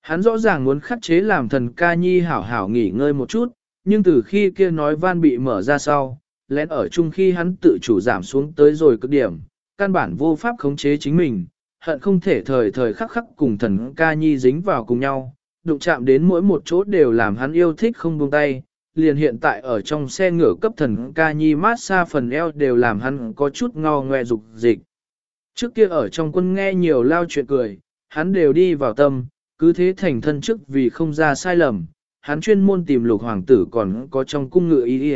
Hắn rõ ràng muốn khắc chế làm thần ca nhi hảo hảo nghỉ ngơi một chút, nhưng từ khi kia nói van bị mở ra sau, lén ở chung khi hắn tự chủ giảm xuống tới rồi cực điểm, căn bản vô pháp khống chế chính mình, hận không thể thời thời khắc khắc cùng thần ca nhi dính vào cùng nhau, đụng chạm đến mỗi một chỗ đều làm hắn yêu thích không buông tay, liền hiện tại ở trong xe ngựa cấp thần ca nhi mát xa phần eo đều làm hắn có chút ngò ngoe dục dịch. Trước kia ở trong quân nghe nhiều lao chuyện cười, hắn đều đi vào tâm, cứ thế thành thân trước vì không ra sai lầm, hắn chuyên môn tìm lục hoàng tử còn có trong cung ngựa ý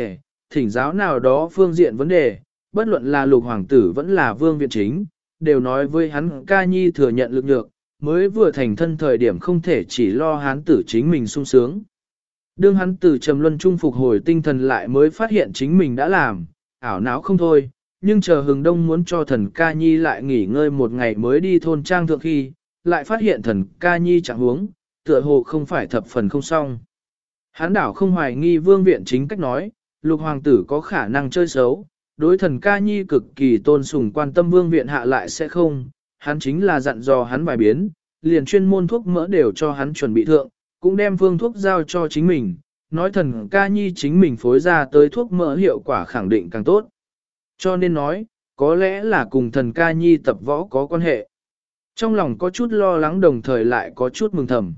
thỉnh giáo nào đó phương diện vấn đề, bất luận là lục hoàng tử vẫn là vương viện chính, đều nói với hắn ca nhi thừa nhận lực lượng mới vừa thành thân thời điểm không thể chỉ lo hắn tử chính mình sung sướng. Đương hắn từ trầm luân trung phục hồi tinh thần lại mới phát hiện chính mình đã làm, ảo não không thôi, nhưng chờ hừng đông muốn cho thần ca nhi lại nghỉ ngơi một ngày mới đi thôn trang thượng khi, lại phát hiện thần ca nhi chẳng huống, tựa hồ không phải thập phần không xong. Hắn đảo không hoài nghi vương viện chính cách nói, lục hoàng tử có khả năng chơi xấu, đối thần ca nhi cực kỳ tôn sùng quan tâm vương viện hạ lại sẽ không, hắn chính là dặn dò hắn bài biến, liền chuyên môn thuốc mỡ đều cho hắn chuẩn bị thượng, cũng đem phương thuốc giao cho chính mình, nói thần ca nhi chính mình phối ra tới thuốc mỡ hiệu quả khẳng định càng tốt. Cho nên nói, có lẽ là cùng thần ca nhi tập võ có quan hệ. Trong lòng có chút lo lắng đồng thời lại có chút mừng thầm.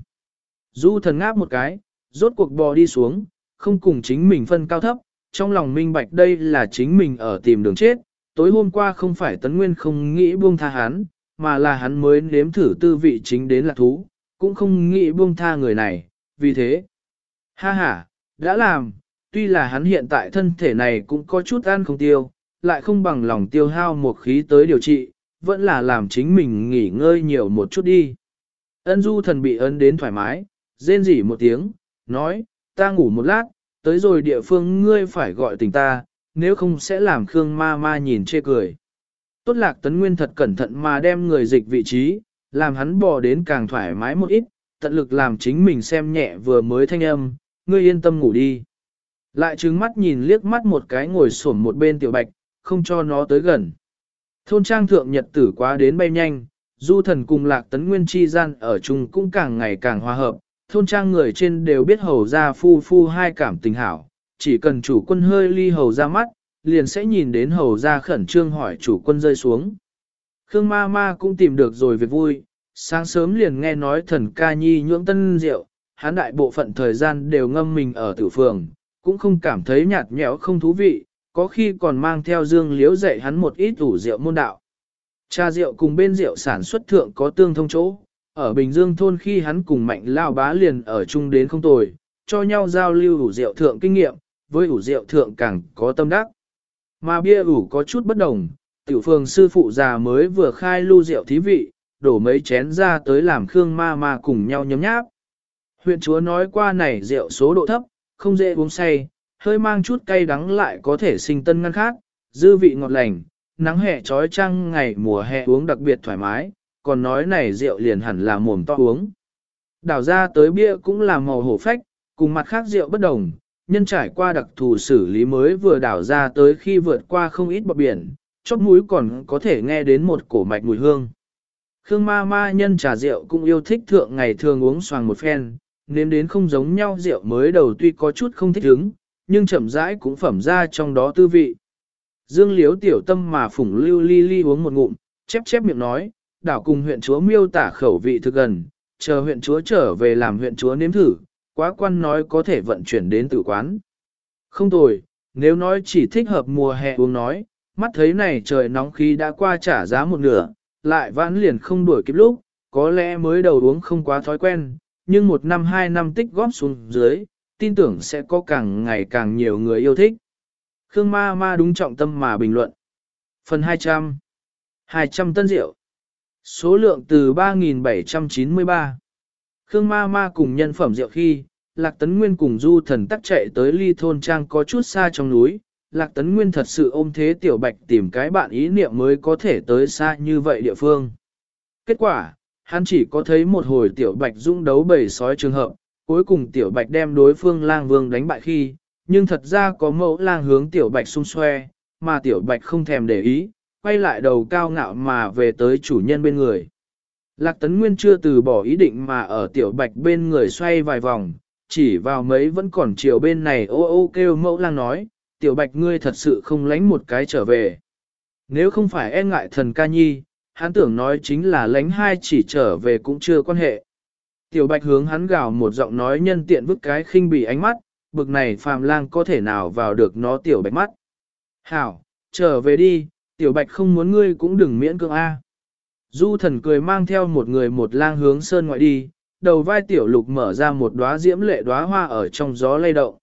Du thần ngáp một cái, rốt cuộc bò đi xuống, không cùng chính mình phân cao thấp, trong lòng minh bạch đây là chính mình ở tìm đường chết. Tối hôm qua không phải tấn nguyên không nghĩ buông tha hắn, mà là hắn mới nếm thử tư vị chính đến là thú, cũng không nghĩ buông tha người này, vì thế. Ha ha, đã làm, tuy là hắn hiện tại thân thể này cũng có chút ăn không tiêu, lại không bằng lòng tiêu hao một khí tới điều trị, vẫn là làm chính mình nghỉ ngơi nhiều một chút đi. Ân du thần bị ấn đến thoải mái, rên rỉ một tiếng, nói, ta ngủ một lát, tới rồi địa phương ngươi phải gọi tình ta, nếu không sẽ làm Khương ma ma nhìn chê cười. Tốt lạc tấn nguyên thật cẩn thận mà đem người dịch vị trí, làm hắn bò đến càng thoải mái một ít, tận lực làm chính mình xem nhẹ vừa mới thanh âm, ngươi yên tâm ngủ đi. Lại trừng mắt nhìn liếc mắt một cái ngồi xổm một bên tiểu bạch, không cho nó tới gần. Thôn trang thượng nhật tử quá đến bay nhanh, du thần cùng lạc tấn nguyên chi gian ở chung cũng càng ngày càng hòa hợp, thôn trang người trên đều biết hầu ra phu phu hai cảm tình hảo, chỉ cần chủ quân hơi ly hầu ra mắt, liền sẽ nhìn đến hầu ra khẩn trương hỏi chủ quân rơi xuống. Khương ma ma cũng tìm được rồi việc vui, sáng sớm liền nghe nói thần ca nhi nhưỡng tân rượu, hắn đại bộ phận thời gian đều ngâm mình ở tử phường, cũng không cảm thấy nhạt nhẽo không thú vị, có khi còn mang theo dương liếu dạy hắn một ít ủ rượu môn đạo. Cha rượu cùng bên rượu sản xuất thượng có tương thông chỗ, ở Bình Dương thôn khi hắn cùng mạnh lao bá liền ở chung đến không tồi, cho nhau giao lưu ủ rượu thượng kinh nghiệm, với ủ rượu thượng càng có tâm đắc. Mà bia ủ có chút bất đồng, tiểu phường sư phụ già mới vừa khai lưu rượu thí vị, đổ mấy chén ra tới làm khương ma ma cùng nhau nhấm nháp. Huyện chúa nói qua này rượu số độ thấp, không dễ uống say, hơi mang chút cay đắng lại có thể sinh tân ngăn khác, dư vị ngọt lành, nắng hè trói trăng ngày mùa hè uống đặc biệt thoải mái, còn nói này rượu liền hẳn là mồm to uống. Đảo ra tới bia cũng là màu hổ phách, cùng mặt khác rượu bất đồng, nhân trải qua đặc thù xử lý mới vừa đảo ra tới khi vượt qua không ít bọc biển, chóp mũi còn có thể nghe đến một cổ mạch mùi hương. Khương ma ma nhân trà rượu cũng yêu thích thượng ngày thường uống xoàng một phen, nếm đến không giống nhau rượu mới đầu tuy có chút không thích ứng, nhưng chậm rãi cũng phẩm ra trong đó tư vị. Dương Liếu tiểu tâm mà phủng lưu ly ly uống một ngụm, chép chép miệng nói, đảo cùng huyện chúa miêu tả khẩu vị thực gần, chờ huyện chúa trở về làm huyện chúa nếm thử, quá quan nói có thể vận chuyển đến tử quán. Không tồi, nếu nói chỉ thích hợp mùa hè uống nói, mắt thấy này trời nóng khí đã qua trả giá một nửa, lại vãn liền không đuổi kịp lúc, có lẽ mới đầu uống không quá thói quen, nhưng một năm hai năm tích góp xuống dưới, tin tưởng sẽ có càng ngày càng nhiều người yêu thích. Khương ma ma đúng trọng tâm mà bình luận. Phần 200 200 tân rượu Số lượng từ 3.793 Khương ma ma cùng nhân phẩm rượu khi, Lạc Tấn Nguyên cùng du thần tắc chạy tới ly thôn trang có chút xa trong núi. Lạc Tấn Nguyên thật sự ôm thế tiểu bạch tìm cái bạn ý niệm mới có thể tới xa như vậy địa phương. Kết quả, hắn chỉ có thấy một hồi tiểu bạch dũng đấu bầy sói trường hợp, cuối cùng tiểu bạch đem đối phương lang vương đánh bại khi, nhưng thật ra có mẫu lang hướng tiểu bạch xung xoe, mà tiểu bạch không thèm để ý, quay lại đầu cao ngạo mà về tới chủ nhân bên người. Lạc Tấn Nguyên chưa từ bỏ ý định mà ở tiểu bạch bên người xoay vài vòng, chỉ vào mấy vẫn còn chiều bên này ô ô kêu mẫu lang nói, tiểu bạch ngươi thật sự không lánh một cái trở về. Nếu không phải e ngại thần ca nhi, hắn tưởng nói chính là lánh hai chỉ trở về cũng chưa quan hệ. Tiểu bạch hướng hắn gào một giọng nói nhân tiện vứt cái khinh bỉ ánh mắt, bực này phàm lang có thể nào vào được nó tiểu bạch mắt. Hảo, trở về đi, tiểu bạch không muốn ngươi cũng đừng miễn cưỡng A. Du thần cười mang theo một người một lang hướng sơn ngoại đi, đầu vai tiểu lục mở ra một đóa diễm lệ đóa hoa ở trong gió lay động.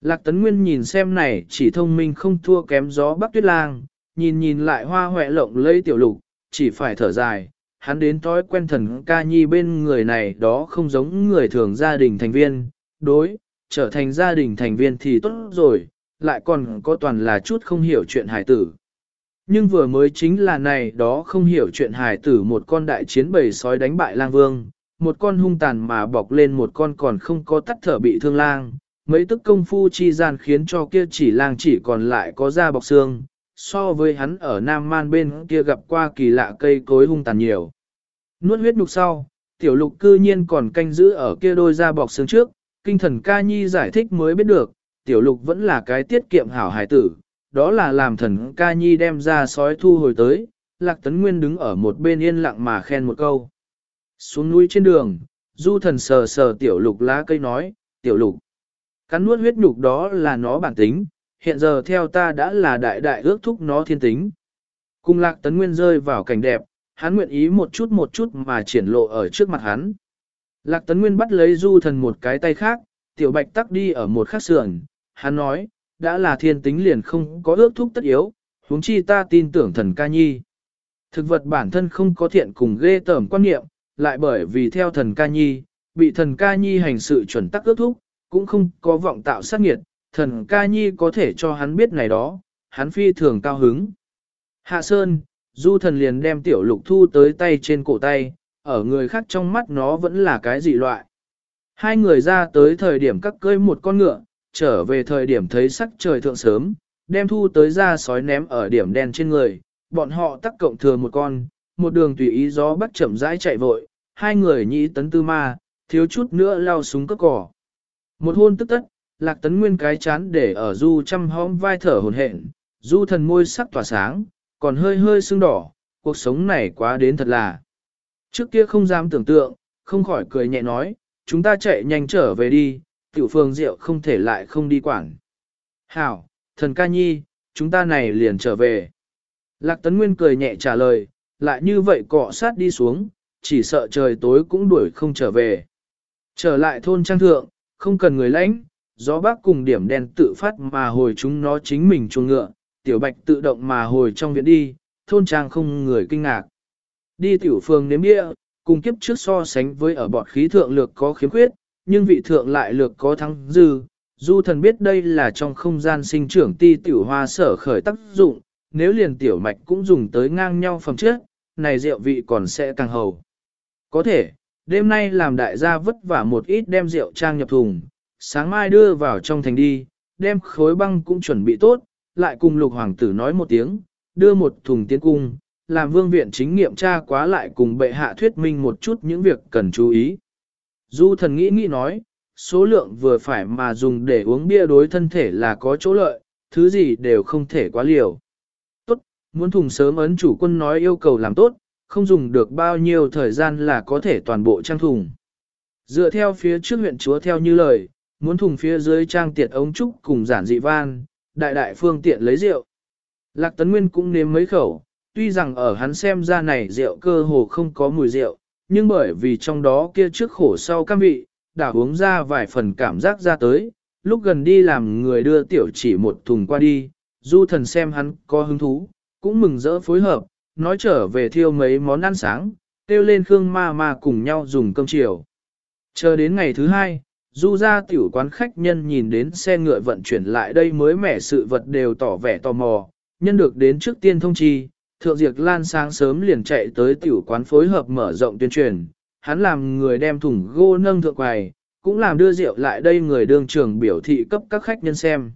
Lạc tấn nguyên nhìn xem này chỉ thông minh không thua kém gió bắc tuyết lang, nhìn nhìn lại hoa hoẹ lộng lây tiểu lục, chỉ phải thở dài, hắn đến tối quen thần ca nhi bên người này đó không giống người thường gia đình thành viên, đối, trở thành gia đình thành viên thì tốt rồi, lại còn có toàn là chút không hiểu chuyện hải tử. Nhưng vừa mới chính là này đó không hiểu chuyện hài tử một con đại chiến bầy sói đánh bại lang vương, một con hung tàn mà bọc lên một con còn không có tắt thở bị thương lang, mấy tức công phu chi gian khiến cho kia chỉ lang chỉ còn lại có da bọc xương, so với hắn ở Nam Man bên kia gặp qua kỳ lạ cây cối hung tàn nhiều. Nuốt huyết nhục sau, tiểu lục cư nhiên còn canh giữ ở kia đôi da bọc xương trước, kinh thần ca nhi giải thích mới biết được, tiểu lục vẫn là cái tiết kiệm hảo hải tử, đó là làm thần ca nhi đem ra sói thu hồi tới, lạc tấn nguyên đứng ở một bên yên lặng mà khen một câu. Xuống núi trên đường, du thần sờ sờ tiểu lục lá cây nói, tiểu lục, cắn nuốt huyết nhục đó là nó bản tính, hiện giờ theo ta đã là đại đại ước thúc nó thiên tính. Cùng lạc tấn nguyên rơi vào cảnh đẹp, hắn nguyện ý một chút một chút mà triển lộ ở trước mặt hắn. Lạc tấn nguyên bắt lấy du thần một cái tay khác, tiểu bạch tắc đi ở một khắc sườn, hắn nói, đã là thiên tính liền không có ước thúc tất yếu, huống chi ta tin tưởng thần ca nhi. Thực vật bản thân không có thiện cùng ghê tởm quan niệm, lại bởi vì theo thần ca nhi, bị thần ca nhi hành sự chuẩn tắc ước thúc, cũng không có vọng tạo sát nghiệt, thần ca nhi có thể cho hắn biết này đó, hắn phi thường cao hứng. Hạ Sơn, du thần liền đem tiểu lục thu tới tay trên cổ tay, ở người khác trong mắt nó vẫn là cái dị loại. Hai người ra tới thời điểm cắt cơi một con ngựa, trở về thời điểm thấy sắc trời thượng sớm, đem thu tới ra sói ném ở điểm đen trên người, bọn họ tắc cộng thừa một con, một đường tùy ý gió bắt chậm rãi chạy vội, hai người nhĩ tấn tư ma, thiếu chút nữa lao súng cất cỏ. Một hôn tức tất, lạc tấn nguyên cái chán để ở du chăm hóm vai thở hồn hển, du thần môi sắc tỏa sáng, còn hơi hơi sưng đỏ, cuộc sống này quá đến thật là. Trước kia không dám tưởng tượng, không khỏi cười nhẹ nói, chúng ta chạy nhanh trở về đi, tiểu phương rượu không thể lại không đi quản. Hảo, thần ca nhi, chúng ta này liền trở về. Lạc Tấn Nguyên cười nhẹ trả lời, lại như vậy cọ sát đi xuống, chỉ sợ trời tối cũng đuổi không trở về. Trở lại thôn trang thượng, không cần người lãnh, gió bác cùng điểm đen tự phát mà hồi chúng nó chính mình chuồng ngựa, tiểu bạch tự động mà hồi trong viện đi, thôn trang không người kinh ngạc. Đi tiểu phương nếm địa, cùng kiếp trước so sánh với ở bọt khí thượng lược có khiếm khuyết, nhưng vị thượng lại lược có thắng dư. Du thần biết đây là trong không gian sinh trưởng ti tiểu hoa sở khởi tác dụng, nếu liền tiểu mạch cũng dùng tới ngang nhau phẩm trước, này rượu vị còn sẽ càng hầu. Có thể, đêm nay làm đại gia vất vả một ít đem rượu trang nhập thùng, sáng mai đưa vào trong thành đi, đem khối băng cũng chuẩn bị tốt, lại cùng lục hoàng tử nói một tiếng, đưa một thùng tiến cung, làm vương viện chính nghiệm tra quá lại cùng bệ hạ thuyết minh một chút những việc cần chú ý. Du thần nghĩ nghĩ nói, số lượng vừa phải mà dùng để uống bia đối thân thể là có chỗ lợi, thứ gì đều không thể quá liều. Tốt, muốn thùng sớm ấn chủ quân nói yêu cầu làm tốt, không dùng được bao nhiêu thời gian là có thể toàn bộ trang thùng. Dựa theo phía trước huyện chúa theo như lời, muốn thùng phía dưới trang tiệt ống trúc cùng giản dị van, đại đại phương tiện lấy rượu. Lạc Tấn Nguyên cũng nếm mấy khẩu, tuy rằng ở hắn xem ra này rượu cơ hồ không có mùi rượu, nhưng bởi vì trong đó kia trước khổ sau cam vị, đã uống ra vài phần cảm giác ra tới, lúc gần đi làm người đưa tiểu chỉ một thùng qua đi, du thần xem hắn có hứng thú, cũng mừng rỡ phối hợp, nói trở về thiêu mấy món ăn sáng, tiêu lên Khương ma ma cùng nhau dùng cơm chiều. Chờ đến ngày thứ hai, du ra tiểu quán khách nhân nhìn đến xe ngựa vận chuyển lại đây mới mẻ sự vật đều tỏ vẻ tò mò, nhân được đến trước tiên thông chi, thượng Diệp lan sáng sớm liền chạy tới tiểu quán phối hợp mở rộng tuyên truyền, hắn làm người đem thùng gô nâng thượng quầy, cũng làm đưa rượu lại đây người đương trưởng biểu thị cấp các khách nhân xem.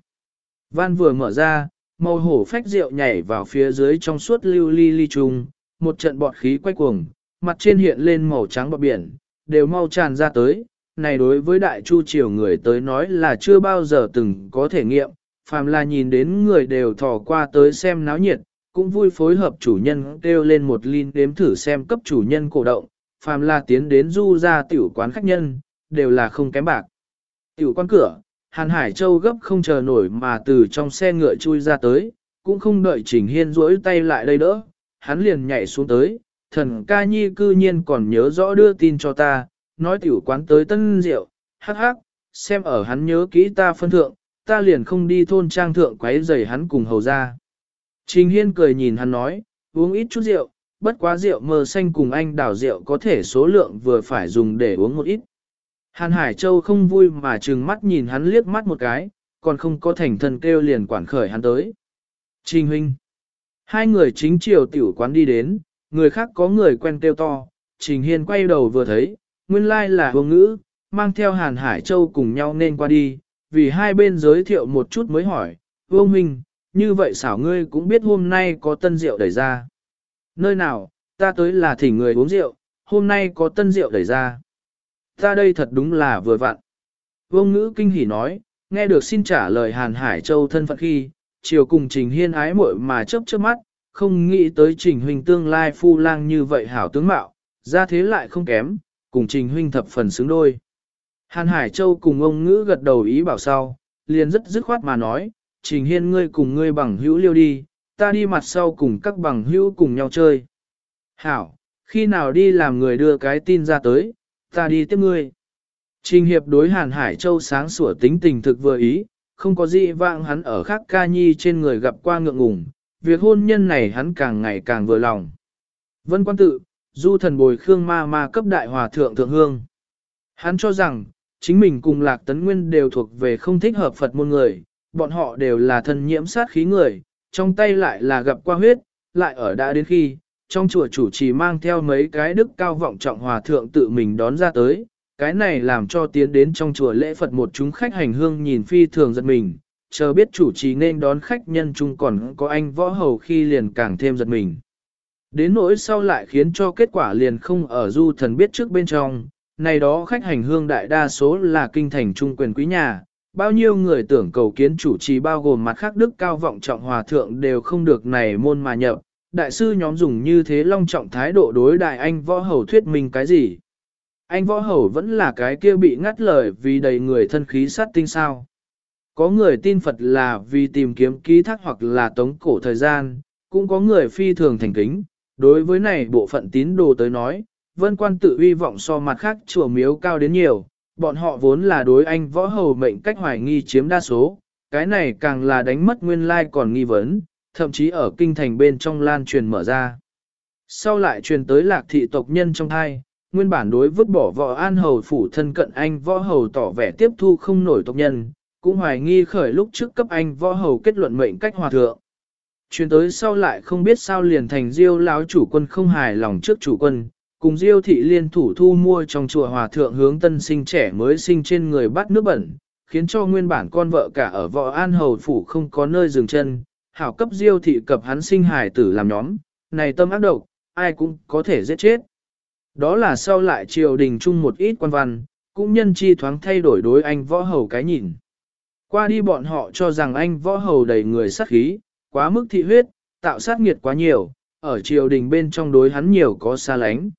Van vừa mở ra, màu hổ phách rượu nhảy vào phía dưới trong suốt lưu ly ly trùng, một trận bọt khí quay cuồng, mặt trên hiện lên màu trắng bọt biển, đều mau tràn ra tới. Này đối với đại chu triều người tới nói là chưa bao giờ từng có thể nghiệm, phàm là nhìn đến người đều thò qua tới xem náo nhiệt, cũng vui phối hợp chủ nhân kêu lên một ly đếm thử xem cấp chủ nhân cổ động, phàm là tiến đến du ra tiểu quán khách nhân, đều là không kém bạc. Tiểu quán cửa, Hàn Hải Châu gấp không chờ nổi mà từ trong xe ngựa chui ra tới, cũng không đợi Trình Hiên rỗi tay lại đây đỡ, hắn liền nhảy xuống tới, thần ca nhi cư nhiên còn nhớ rõ đưa tin cho ta, nói tiểu quán tới tân rượu, hắc hắc, xem ở hắn nhớ kỹ ta phân thượng, ta liền không đi thôn trang thượng quấy rầy hắn cùng hầu ra. Trình Hiên cười nhìn hắn nói, uống ít chút rượu, bất quá rượu mơ xanh cùng anh đảo rượu có thể số lượng vừa phải dùng để uống một ít. Hàn Hải Châu không vui mà trừng mắt nhìn hắn liếc mắt một cái, còn không có thành thần kêu liền quản khởi hắn tới. Trình huynh. Hai người chính chiều tiểu quán đi đến, người khác có người quen kêu to, Trình Hiên quay đầu vừa thấy, nguyên lai là Vương ngữ, mang theo Hàn Hải Châu cùng nhau nên qua đi, vì hai bên giới thiệu một chút mới hỏi, Vương Huynh, như vậy xảo ngươi cũng biết hôm nay có tân rượu đẩy ra. Nơi nào, ta tới là thỉnh người uống rượu, hôm nay có tân rượu đẩy ra. Ta đây thật đúng là vừa vặn. Vương ngữ kinh hỉ nói, nghe được xin trả lời Hàn Hải Châu thân phận khi, chiều cùng Trình Hiên ái muội mà chớp chớp mắt, không nghĩ tới Trình Huynh tương lai phu lang như vậy hảo tướng mạo, ra thế lại không kém, cùng Trình Huynh thập phần xứng đôi. Hàn Hải Châu cùng ông ngữ gật đầu ý bảo sau, liền rất dứt khoát mà nói, Trình Hiên ngươi cùng ngươi bằng hữu liêu đi, ta đi mặt sau cùng các bằng hữu cùng nhau chơi. Hảo, khi nào đi làm người đưa cái tin ra tới, ta đi tiếp ngươi. Trình Hiệp đối Hàn Hải Châu sáng sủa tính tình thực vừa ý, không có gì vang hắn ở khác ca nhi trên người gặp qua ngượng ngùng, việc hôn nhân này hắn càng ngày càng vừa lòng. Vân quan tự, du thần bồi khương ma ma cấp đại hòa thượng thượng hương. Hắn cho rằng, chính mình cùng Lạc Tấn Nguyên đều thuộc về không thích hợp Phật môn người, bọn họ đều là thân nhiễm sát khí người, trong tay lại là gặp qua huyết, lại ở đã đến khi, trong chùa chủ trì mang theo mấy cái đức cao vọng trọng hòa thượng tự mình đón ra tới, cái này làm cho tiến đến trong chùa lễ Phật một chúng khách hành hương nhìn phi thường giật mình, chờ biết chủ trì nên đón khách nhân chung còn có anh võ hầu khi liền càng thêm giật mình. Đến nỗi sau lại khiến cho kết quả liền không ở du thần biết trước bên trong, này đó khách hành hương đại đa số là kinh thành trung quyền quý nhà, bao nhiêu người tưởng cầu kiến chủ trì bao gồm mặt khác đức cao vọng trọng hòa thượng đều không được này môn mà nhập, đại sư nhóm dùng như thế long trọng thái độ đối đại anh võ hầu thuyết minh cái gì. Anh võ hầu vẫn là cái kia bị ngắt lời vì đầy người thân khí sát tinh sao. Có người tin Phật là vì tìm kiếm ký thác hoặc là tống cổ thời gian, cũng có người phi thường thành kính. Đối với này bộ phận tín đồ tới nói, vân quan tự uy vọng so mặt khác chùa miếu cao đến nhiều, bọn họ vốn là đối anh võ hầu mệnh cách hoài nghi chiếm đa số, cái này càng là đánh mất nguyên lai còn nghi vấn, thậm chí ở kinh thành bên trong lan truyền mở ra. Sau lại truyền tới lạc thị tộc nhân trong hai, nguyên bản đối vứt bỏ võ an hầu phủ thân cận anh võ hầu tỏ vẻ tiếp thu không nổi tộc nhân, cũng hoài nghi khởi lúc trước cấp anh võ hầu kết luận mệnh cách hòa thượng. Truyền tới sau lại không biết sao liền thành diêu láo chủ quân không hài lòng trước chủ quân, cùng diêu thị liên thủ thu mua trong chùa hòa thượng hướng tân sinh trẻ mới sinh trên người bắt nước bẩn, khiến cho nguyên bản con vợ cả ở võ an hầu phủ không có nơi dừng chân, hảo cấp diêu thị cập hắn sinh hài tử làm nhóm, này tâm ác độc, ai cũng có thể giết chết. Đó là sau lại triều đình chung một ít quan văn, cũng nhân chi thoáng thay đổi đối anh võ hầu cái nhìn. Qua đi bọn họ cho rằng anh võ hầu đầy người sát khí, quá mức thị huyết, tạo sát nghiệt quá nhiều, ở triều đình bên trong đối hắn nhiều có xa lánh.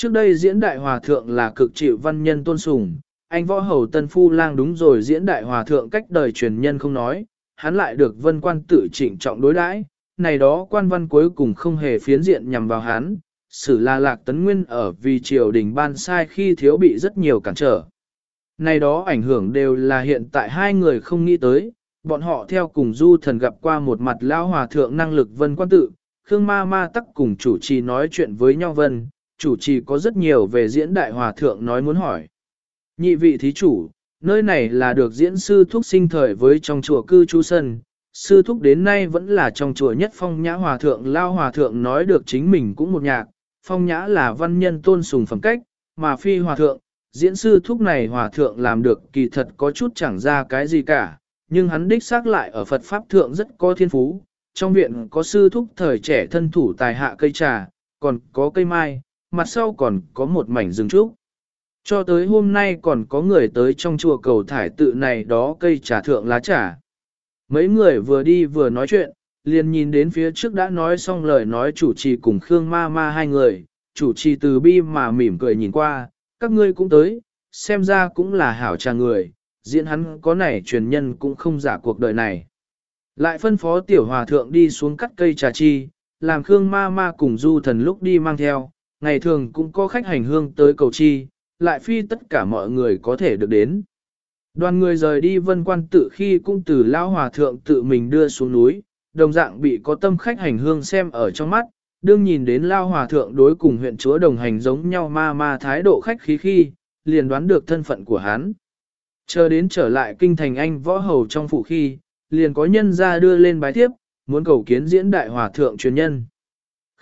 Trước đây diễn đại hòa thượng là cực chịu văn nhân tôn sùng, anh võ hầu tân phu lang đúng rồi diễn đại hòa thượng cách đời truyền nhân không nói, hắn lại được vân quan tự chỉnh trọng đối đãi, này đó quan văn cuối cùng không hề phiến diện nhằm vào hắn, xử là lạc tấn nguyên ở vì triều đình ban sai khi thiếu bị rất nhiều cản trở. Này đó ảnh hưởng đều là hiện tại hai người không nghĩ tới, bọn họ theo cùng du thần gặp qua một mặt lão hòa thượng năng lực vân quan tự, Khương ma ma tắc cùng chủ trì nói chuyện với nhau vân, chủ trì có rất nhiều về diễn đại hòa thượng nói muốn hỏi. Nhị vị thí chủ, nơi này là được diễn sư thúc sinh thời với trong chùa cư trú sân, sư thúc đến nay vẫn là trong chùa nhất phong nhã hòa thượng lao hòa thượng nói được chính mình cũng một nhạc, phong nhã là văn nhân tôn sùng phẩm cách, mà phi hòa thượng, diễn sư thúc này hòa thượng làm được kỳ thật có chút chẳng ra cái gì cả, nhưng hắn đích xác lại ở Phật Pháp thượng rất có thiên phú, trong viện có sư thúc thời trẻ thân thủ tài hạ cây trà, còn có cây mai, mặt sau còn có một mảnh rừng trúc. Cho tới hôm nay còn có người tới trong chùa cầu thải tự này đó cây trà thượng lá trà. Mấy người vừa đi vừa nói chuyện, liền nhìn đến phía trước đã nói xong lời nói chủ trì cùng Khương Ma Ma hai người, chủ trì từ bi mà mỉm cười nhìn qua, các ngươi cũng tới, xem ra cũng là hảo trà người, diễn hắn có này truyền nhân cũng không giả cuộc đời này. Lại phân phó tiểu hòa thượng đi xuống cắt cây trà chi, làm Khương Ma Ma cùng du thần lúc đi mang theo, ngày thường cũng có khách hành hương tới cầu chi, lại phi tất cả mọi người có thể được đến. Đoàn người rời đi vân quan tự khi cũng từ lao hòa thượng tự mình đưa xuống núi, đồng dạng bị có tâm khách hành hương xem ở trong mắt, đương nhìn đến lao hòa thượng đối cùng huyện chúa đồng hành giống nhau ma ma thái độ khách khí khi, liền đoán được thân phận của hắn. Chờ đến trở lại kinh thành anh võ hầu trong phủ khi, liền có nhân ra đưa lên bái tiếp, muốn cầu kiến diễn đại hòa thượng truyền nhân.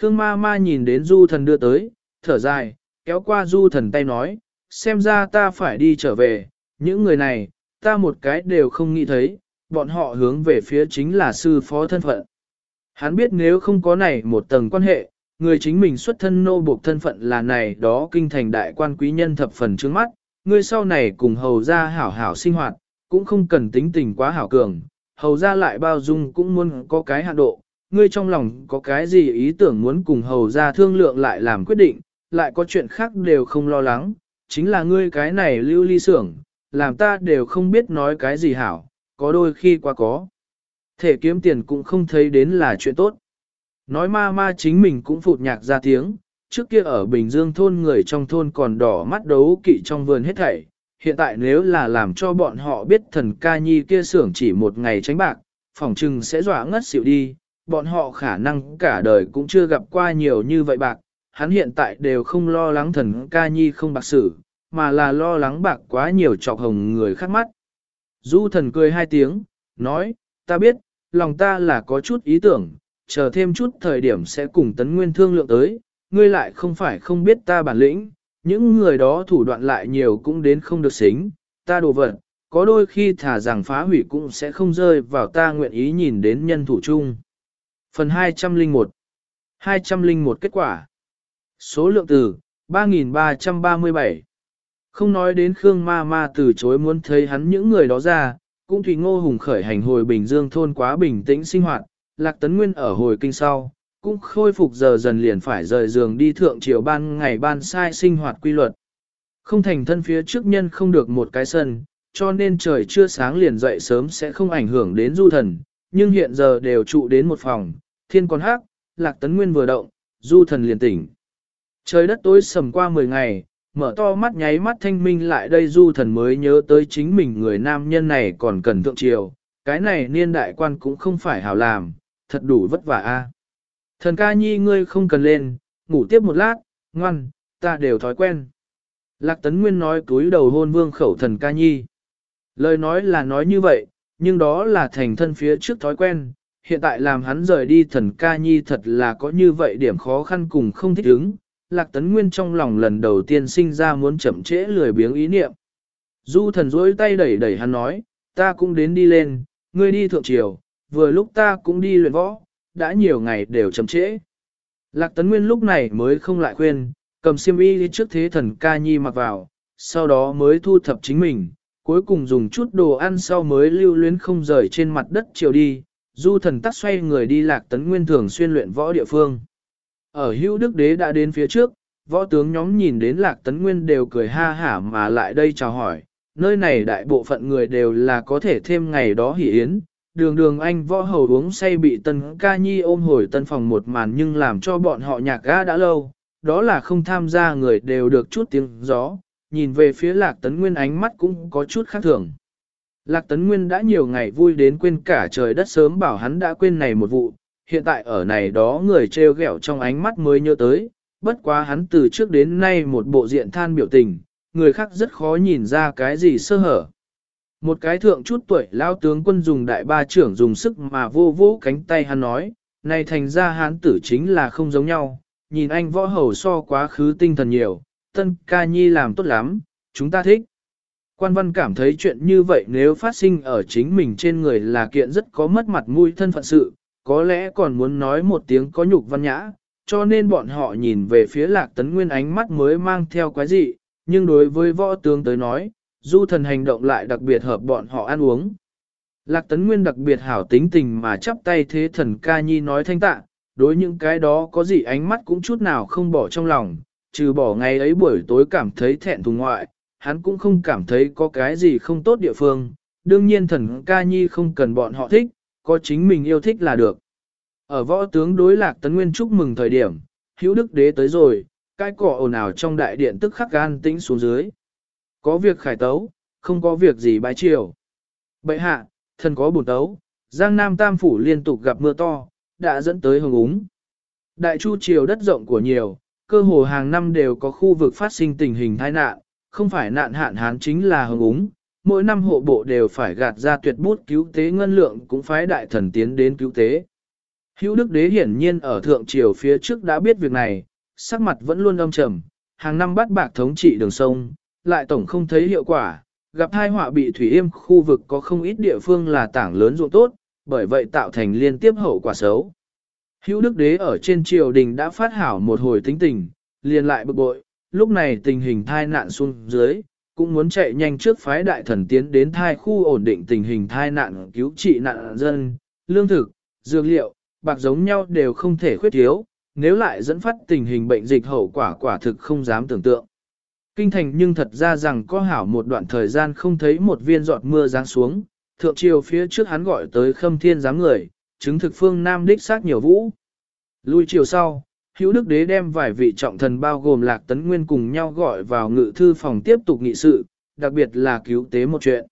Khương ma ma nhìn đến du thần đưa tới, thở dài, kéo qua du thần tay nói, xem ra ta phải đi trở về, những người này, ta một cái đều không nghĩ thấy, bọn họ hướng về phía chính là sư phó thân phận. Hắn biết nếu không có này một tầng quan hệ, người chính mình xuất thân nô buộc thân phận là này đó kinh thành đại quan quý nhân thập phần trước mắt, người sau này cùng hầu ra hảo hảo sinh hoạt, cũng không cần tính tình quá hảo cường, hầu ra lại bao dung cũng muốn có cái hạ độ, ngươi trong lòng có cái gì ý tưởng muốn cùng hầu ra thương lượng lại làm quyết định, lại có chuyện khác đều không lo lắng, chính là ngươi cái này lưu ly sưởng, làm ta đều không biết nói cái gì hảo, có đôi khi quá có. Thể kiếm tiền cũng không thấy đến là chuyện tốt. Nói ma ma chính mình cũng phụt nhạc ra tiếng, trước kia ở Bình Dương thôn người trong thôn còn đỏ mắt đấu kỵ trong vườn hết thảy. Hiện tại nếu là làm cho bọn họ biết thần ca nhi kia xưởng chỉ một ngày tránh bạc, phỏng trừng sẽ dọa ngất xỉu đi, bọn họ khả năng cả đời cũng chưa gặp qua nhiều như vậy bạc, hắn hiện tại đều không lo lắng thần ca nhi không bạc xử, mà là lo lắng bạc quá nhiều trọc hồng người khác mắt. Du thần cười hai tiếng, nói, ta biết, lòng ta là có chút ý tưởng, chờ thêm chút thời điểm sẽ cùng tấn nguyên thương lượng tới, ngươi lại không phải không biết ta bản lĩnh, những người đó thủ đoạn lại nhiều cũng đến không được xính, ta đồ vật, có đôi khi thả rằng phá hủy cũng sẽ không rơi vào ta nguyện ý nhìn đến nhân thủ chung. Phần 201 201 kết quả. Số lượng từ 3.337 Không nói đến Khương Ma Ma từ chối muốn thấy hắn những người đó ra, cũng thủy ngô hùng khởi hành hồi Bình Dương thôn quá bình tĩnh sinh hoạt, Lạc Tấn Nguyên ở hồi kinh sau, cũng khôi phục giờ dần liền phải rời giường đi thượng triều ban ngày ban sai sinh hoạt quy luật. Không thành thân phía trước nhân không được một cái sân, cho nên trời chưa sáng liền dậy sớm sẽ không ảnh hưởng đến du thần, nhưng hiện giờ đều trụ đến một phòng, thiên còn hắc, Lạc Tấn Nguyên vừa động, du thần liền tỉnh. Trời đất tối sầm qua 10 ngày, mở to mắt nháy mắt thanh minh lại đây du thần mới nhớ tới chính mình người nam nhân này còn cần thượng triều, cái này niên đại quan cũng không phải hảo làm, thật đủ vất vả a. Thần ca nhi ngươi không cần lên, ngủ tiếp một lát, ngoan, ta đều thói quen. Lạc Tấn Nguyên nói túi đầu hôn vương khẩu thần ca nhi. Lời nói là nói như vậy, nhưng đó là thành thân phía trước thói quen, hiện tại làm hắn rời đi thần ca nhi thật là có như vậy điểm khó khăn cùng không thích ứng, Lạc Tấn Nguyên trong lòng lần đầu tiên sinh ra muốn chậm trễ lười biếng ý niệm. Du thần dối tay đẩy đẩy hắn nói, ta cũng đến đi lên, ngươi đi thượng triều, vừa lúc ta cũng đi luyện võ, đã nhiều ngày đều chậm trễ. Lạc Tấn Nguyên lúc này mới không lại khuyên, cầm xiêm y đi trước thế thần ca nhi mặc vào, sau đó mới thu thập chính mình, cuối cùng dùng chút đồ ăn sau mới lưu luyến không rời trên mặt đất chiều đi, du thần tắt xoay người đi Lạc Tấn Nguyên thường xuyên luyện võ địa phương. Ở hữu đức đế đã đến phía trước, võ tướng nhóm nhìn đến Lạc Tấn Nguyên đều cười ha hả mà lại đây chào hỏi, nơi này đại bộ phận người đều là có thể thêm ngày đó hỉ yến, đường đường anh võ hầu uống say bị tân ca nhi ôm hồi tân phòng một màn nhưng làm cho bọn họ nhạc ga đã lâu, đó là không tham gia người đều được chút tiếng gió, nhìn về phía lạc tấn nguyên ánh mắt cũng có chút khác thường. Lạc tấn nguyên đã nhiều ngày vui đến quên cả trời đất sớm bảo hắn đã quên này một vụ, hiện tại ở này đó người treo ghẹo trong ánh mắt mới nhớ tới, bất quá hắn từ trước đến nay một bộ diện than biểu tình, người khác rất khó nhìn ra cái gì sơ hở. Một cái thượng chút tuổi lao tướng quân dùng đại ba trưởng dùng sức mà vô vô cánh tay hắn nói, này thành ra hắn tử chính là không giống nhau, nhìn anh võ hầu so quá khứ tinh thần nhiều, tân ca nhi làm tốt lắm, chúng ta thích. Quan văn cảm thấy chuyện như vậy nếu phát sinh ở chính mình trên người là kiện rất có mất mặt mũi thân phận sự, có lẽ còn muốn nói một tiếng có nhục văn nhã, cho nên bọn họ nhìn về phía lạc tấn nguyên ánh mắt mới mang theo quái dị, nhưng đối với võ tướng tới nói, du thần hành động lại đặc biệt hợp bọn họ ăn uống. Lạc Tấn Nguyên đặc biệt hảo tính tình mà chắp tay thế thần ca nhi nói thanh tạ, đối những cái đó có gì ánh mắt cũng chút nào không bỏ trong lòng, trừ bỏ ngày ấy buổi tối cảm thấy thẹn thùng ngoại, hắn cũng không cảm thấy có cái gì không tốt địa phương, đương nhiên thần ca nhi không cần bọn họ thích, có chính mình yêu thích là được. Ở võ tướng đối lạc Tấn Nguyên chúc mừng thời điểm, hữu đức đế tới rồi, cái cỏ ồn ào trong đại điện tức khắc gan tĩnh xuống dưới. Có việc khải tấu, không có việc gì bái chiều. Bệ hạ, thần có bổn tấu, Giang Nam Tam Phủ liên tục gặp mưa to, đã dẫn tới hồng úng. Đại chu triều đất rộng của nhiều, cơ hồ hàng năm đều có khu vực phát sinh tình hình tai nạn, không phải nạn hạn hán chính là hồng úng. Mỗi năm hộ bộ đều phải gạt ra tuyệt bút cứu tế ngân lượng cũng phái đại thần tiến đến cứu tế. Hữu Đức Đế hiển nhiên ở thượng triều phía trước đã biết việc này, sắc mặt vẫn luôn âm trầm, hàng năm bắt bạc thống trị đường sông, lại tổng không thấy hiệu quả, gặp hai họa bị thủy yêm khu vực có không ít địa phương là tảng lớn ruộng tốt, bởi vậy tạo thành liên tiếp hậu quả xấu. Hữu Đức Đế ở trên triều đình đã phát hảo một hồi tính tình, liền lại bực bội, lúc này tình hình thai nạn xuống dưới, cũng muốn chạy nhanh trước phái đại thần tiến đến thai khu ổn định tình hình thai nạn cứu trị nạn dân, lương thực, dược liệu, bạc giống nhau đều không thể khuyết thiếu, nếu lại dẫn phát tình hình bệnh dịch hậu quả quả thực không dám tưởng tượng. Kinh thành nhưng thật ra rằng có hảo một đoạn thời gian không thấy một viên giọt mưa giáng xuống, thượng triều phía trước hắn gọi tới khâm thiên giám người, chứng thực phương Nam đích xác nhiều vũ. Lui chiều sau, hữu đức đế đem vài vị trọng thần bao gồm lạc tấn nguyên cùng nhau gọi vào ngự thư phòng tiếp tục nghị sự, đặc biệt là cứu tế một chuyện.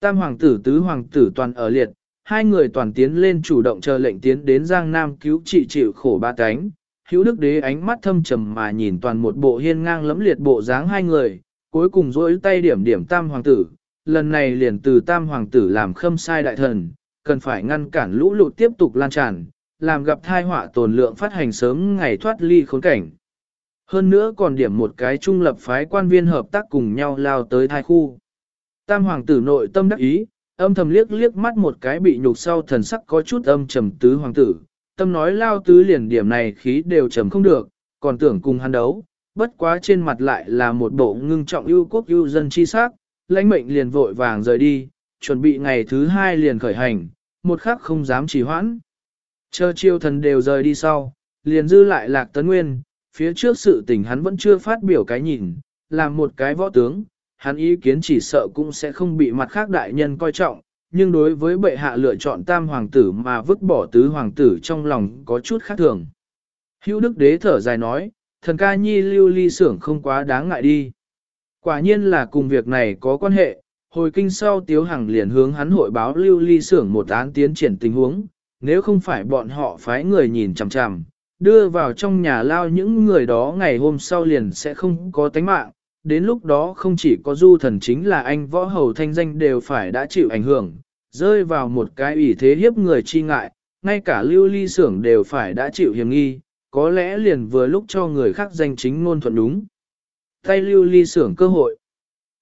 Tam hoàng tử tứ hoàng tử toàn ở liệt, hai người toàn tiến lên chủ động chờ lệnh tiến đến Giang Nam cứu trị chịu khổ ba cánh. Hữu Đức Đế ánh mắt thâm trầm mà nhìn toàn một bộ hiên ngang lẫm liệt bộ dáng hai người, cuối cùng rỗi tay điểm điểm tam hoàng tử, lần này liền từ tam hoàng tử làm khâm sai đại thần, cần phải ngăn cản lũ lụt tiếp tục lan tràn, làm gặp thai họa tồn lượng phát hành sớm ngày thoát ly khốn cảnh. Hơn nữa còn điểm một cái trung lập phái quan viên hợp tác cùng nhau lao tới thai khu. Tam hoàng tử nội tâm đắc ý, âm thầm liếc liếc mắt một cái bị nhục sau thần sắc có chút âm trầm tứ hoàng tử, tâm nói lao tứ liền điểm này khí đều trầm không được, còn tưởng cùng hắn đấu, bất quá trên mặt lại là một bộ ngưng trọng ưu quốc ưu dân chi sắc, lãnh mệnh liền vội vàng rời đi, chuẩn bị ngày thứ hai liền khởi hành, một khắc không dám trì hoãn. Chờ chiêu thần đều rời đi sau, liền dư lại lạc tấn nguyên, phía trước sự tình hắn vẫn chưa phát biểu cái nhìn, làm một cái võ tướng, hắn ý kiến chỉ sợ cũng sẽ không bị mặt khác đại nhân coi trọng, nhưng đối với bệ hạ lựa chọn tam hoàng tử mà vứt bỏ tứ hoàng tử trong lòng có chút khác thường. Hữu đức đế thở dài nói, thần ca nhi lưu ly sưởng không quá đáng ngại đi. Quả nhiên là cùng việc này có quan hệ, hồi kinh sau tiếu hằng liền hướng hắn hội báo lưu ly sưởng một án tiến triển tình huống, nếu không phải bọn họ phái người nhìn chằm chằm, đưa vào trong nhà lao những người đó ngày hôm sau liền sẽ không có tánh mạng, đến lúc đó không chỉ có du thần chính là anh võ hầu thanh danh đều phải đã chịu ảnh hưởng, rơi vào một cái ủy thế hiếp người chi ngại, ngay cả lưu ly xưởng đều phải đã chịu hiểm nghi, có lẽ liền vừa lúc cho người khác danh chính ngôn thuận đúng. Tay lưu ly xưởng cơ hội.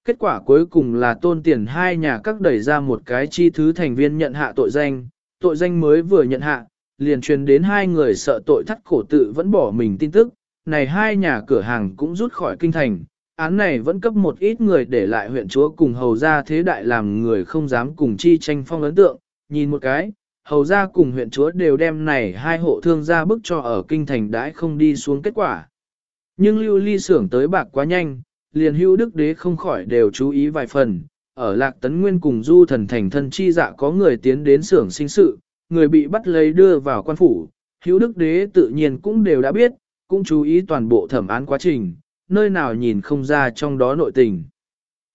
Kết quả cuối cùng là tôn tiền hai nhà các đẩy ra một cái chi thứ thành viên nhận hạ tội danh, tội danh mới vừa nhận hạ, liền truyền đến hai người sợ tội thắt cổ tự vẫn bỏ mình tin tức, này hai nhà cửa hàng cũng rút khỏi kinh thành, án này vẫn cấp một ít người để lại huyện chúa cùng hầu gia thế đại làm người không dám cùng chi tranh phong ấn tượng, nhìn một cái, hầu gia cùng huyện chúa đều đem này hai hộ thương gia bức cho ở kinh thành đãi không đi xuống kết quả. Nhưng lưu ly xưởng tới bạc quá nhanh, liền hữu đức đế không khỏi đều chú ý vài phần, ở lạc tấn nguyên cùng du thần thành thân chi dạ có người tiến đến xưởng sinh sự, người bị bắt lấy đưa vào quan phủ, hữu đức đế tự nhiên cũng đều đã biết, cũng chú ý toàn bộ thẩm án quá trình, nơi nào nhìn không ra trong đó nội tình.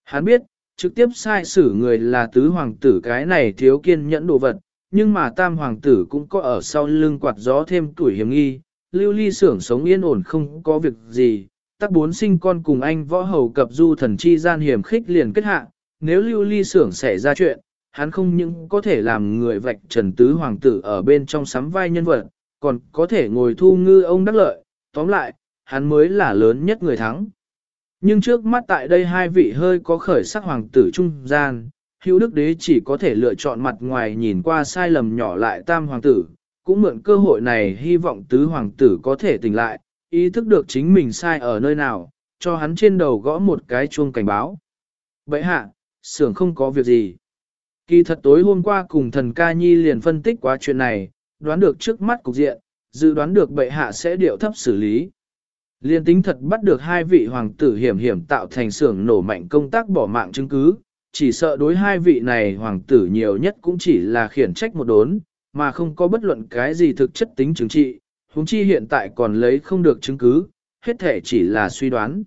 Hắn biết, trực tiếp sai xử người là tứ hoàng tử cái này thiếu kiên nhẫn đồ vật, nhưng mà tam hoàng tử cũng có ở sau lưng quạt gió thêm tuổi hiểm nghi, lưu ly xưởng sống yên ổn không có việc gì, tắc bốn sinh con cùng anh võ hầu cập du thần chi gian hiểm khích liền kết hạ, nếu lưu ly xưởng xảy ra chuyện, hắn không những có thể làm người vạch trần tứ hoàng tử ở bên trong sắm vai nhân vật, còn có thể ngồi thu ngư ông đắc lợi, tóm lại, hắn mới là lớn nhất người thắng. Nhưng trước mắt tại đây hai vị hơi có khởi sắc hoàng tử trung gian, hữu đức đế chỉ có thể lựa chọn mặt ngoài nhìn qua sai lầm nhỏ lại tam hoàng tử, cũng mượn cơ hội này hy vọng tứ hoàng tử có thể tỉnh lại, ý thức được chính mình sai ở nơi nào, cho hắn trên đầu gõ một cái chuông cảnh báo. Vậy hạ, sưởng không có việc gì. Kỳ thật tối hôm qua cùng thần ca nhi liền phân tích quá chuyện này, đoán được trước mắt cục diện, dự đoán được bệ hạ sẽ điệu thấp xử lý. Liên tính thật bắt được hai vị hoàng tử hiểm hiểm tạo thành xưởng nổ mạnh công tác bỏ mạng chứng cứ, chỉ sợ đối hai vị này hoàng tử nhiều nhất cũng chỉ là khiển trách một đốn, mà không có bất luận cái gì thực chất tính chứng trị, huống chi hiện tại còn lấy không được chứng cứ, hết thể chỉ là suy đoán.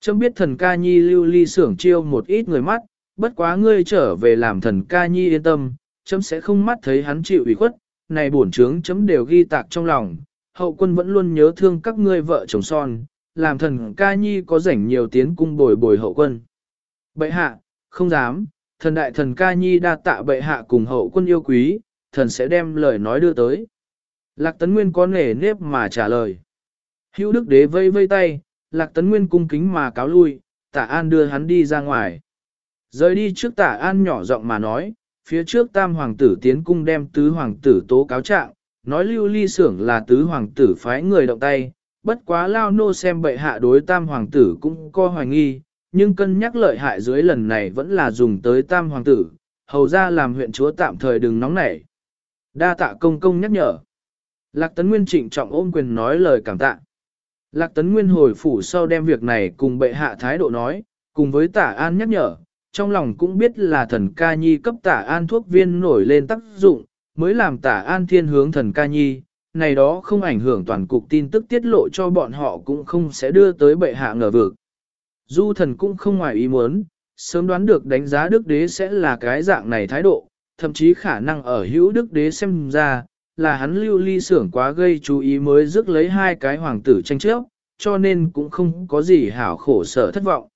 Chấm biết thần ca nhi lưu ly xưởng chiêu một ít người mắt, bất quá ngươi trở về làm thần ca nhi yên tâm, chấm sẽ không mắt thấy hắn chịu ủy khuất, này bổn trướng chấm đều ghi tạc trong lòng, hậu quân vẫn luôn nhớ thương các ngươi vợ chồng son, làm thần ca nhi có rảnh nhiều tiến cung bồi bồi hậu quân. Bệ hạ, không dám, thần đại thần ca nhi đa tạ bệ hạ cùng hậu quân yêu quý, thần sẽ đem lời nói đưa tới. Lạc Tấn Nguyên có nể nếp mà trả lời. Hữu Đức Đế vây vây tay, Lạc Tấn Nguyên cung kính mà cáo lui, Tả An đưa hắn đi ra ngoài. Rời đi trước Tả An nhỏ giọng mà nói, phía trước tam hoàng tử tiến cung đem tứ hoàng tử tố cáo trạng, nói lưu ly xưởng là tứ hoàng tử phái người động tay, bất quá lao nô xem bệ hạ đối tam hoàng tử cũng có hoài nghi, nhưng cân nhắc lợi hại dưới lần này vẫn là dùng tới tam hoàng tử, hầu ra làm huyện chúa tạm thời đừng nóng nảy. Đa tạ công công nhắc nhở. Lạc Tấn Nguyên trịnh trọng ôm quyền nói lời cảm tạ. Lạc Tấn Nguyên hồi phủ sau đem việc này cùng bệ hạ thái độ nói, cùng với tả an nhắc nhở, trong lòng cũng biết là thần ca nhi cấp tả an thuốc viên nổi lên tác dụng, mới làm tả an thiên hướng thần ca nhi, này đó không ảnh hưởng toàn cục tin tức tiết lộ cho bọn họ cũng không sẽ đưa tới bệ hạ ngờ vực. Du thần cũng không ngoài ý muốn, sớm đoán được đánh giá đức đế sẽ là cái dạng này thái độ, thậm chí khả năng ở hữu đức đế xem ra, là hắn lưu ly sưởng quá gây chú ý mới rước lấy hai cái hoàng tử tranh chấp, cho nên cũng không có gì hảo khổ sở thất vọng.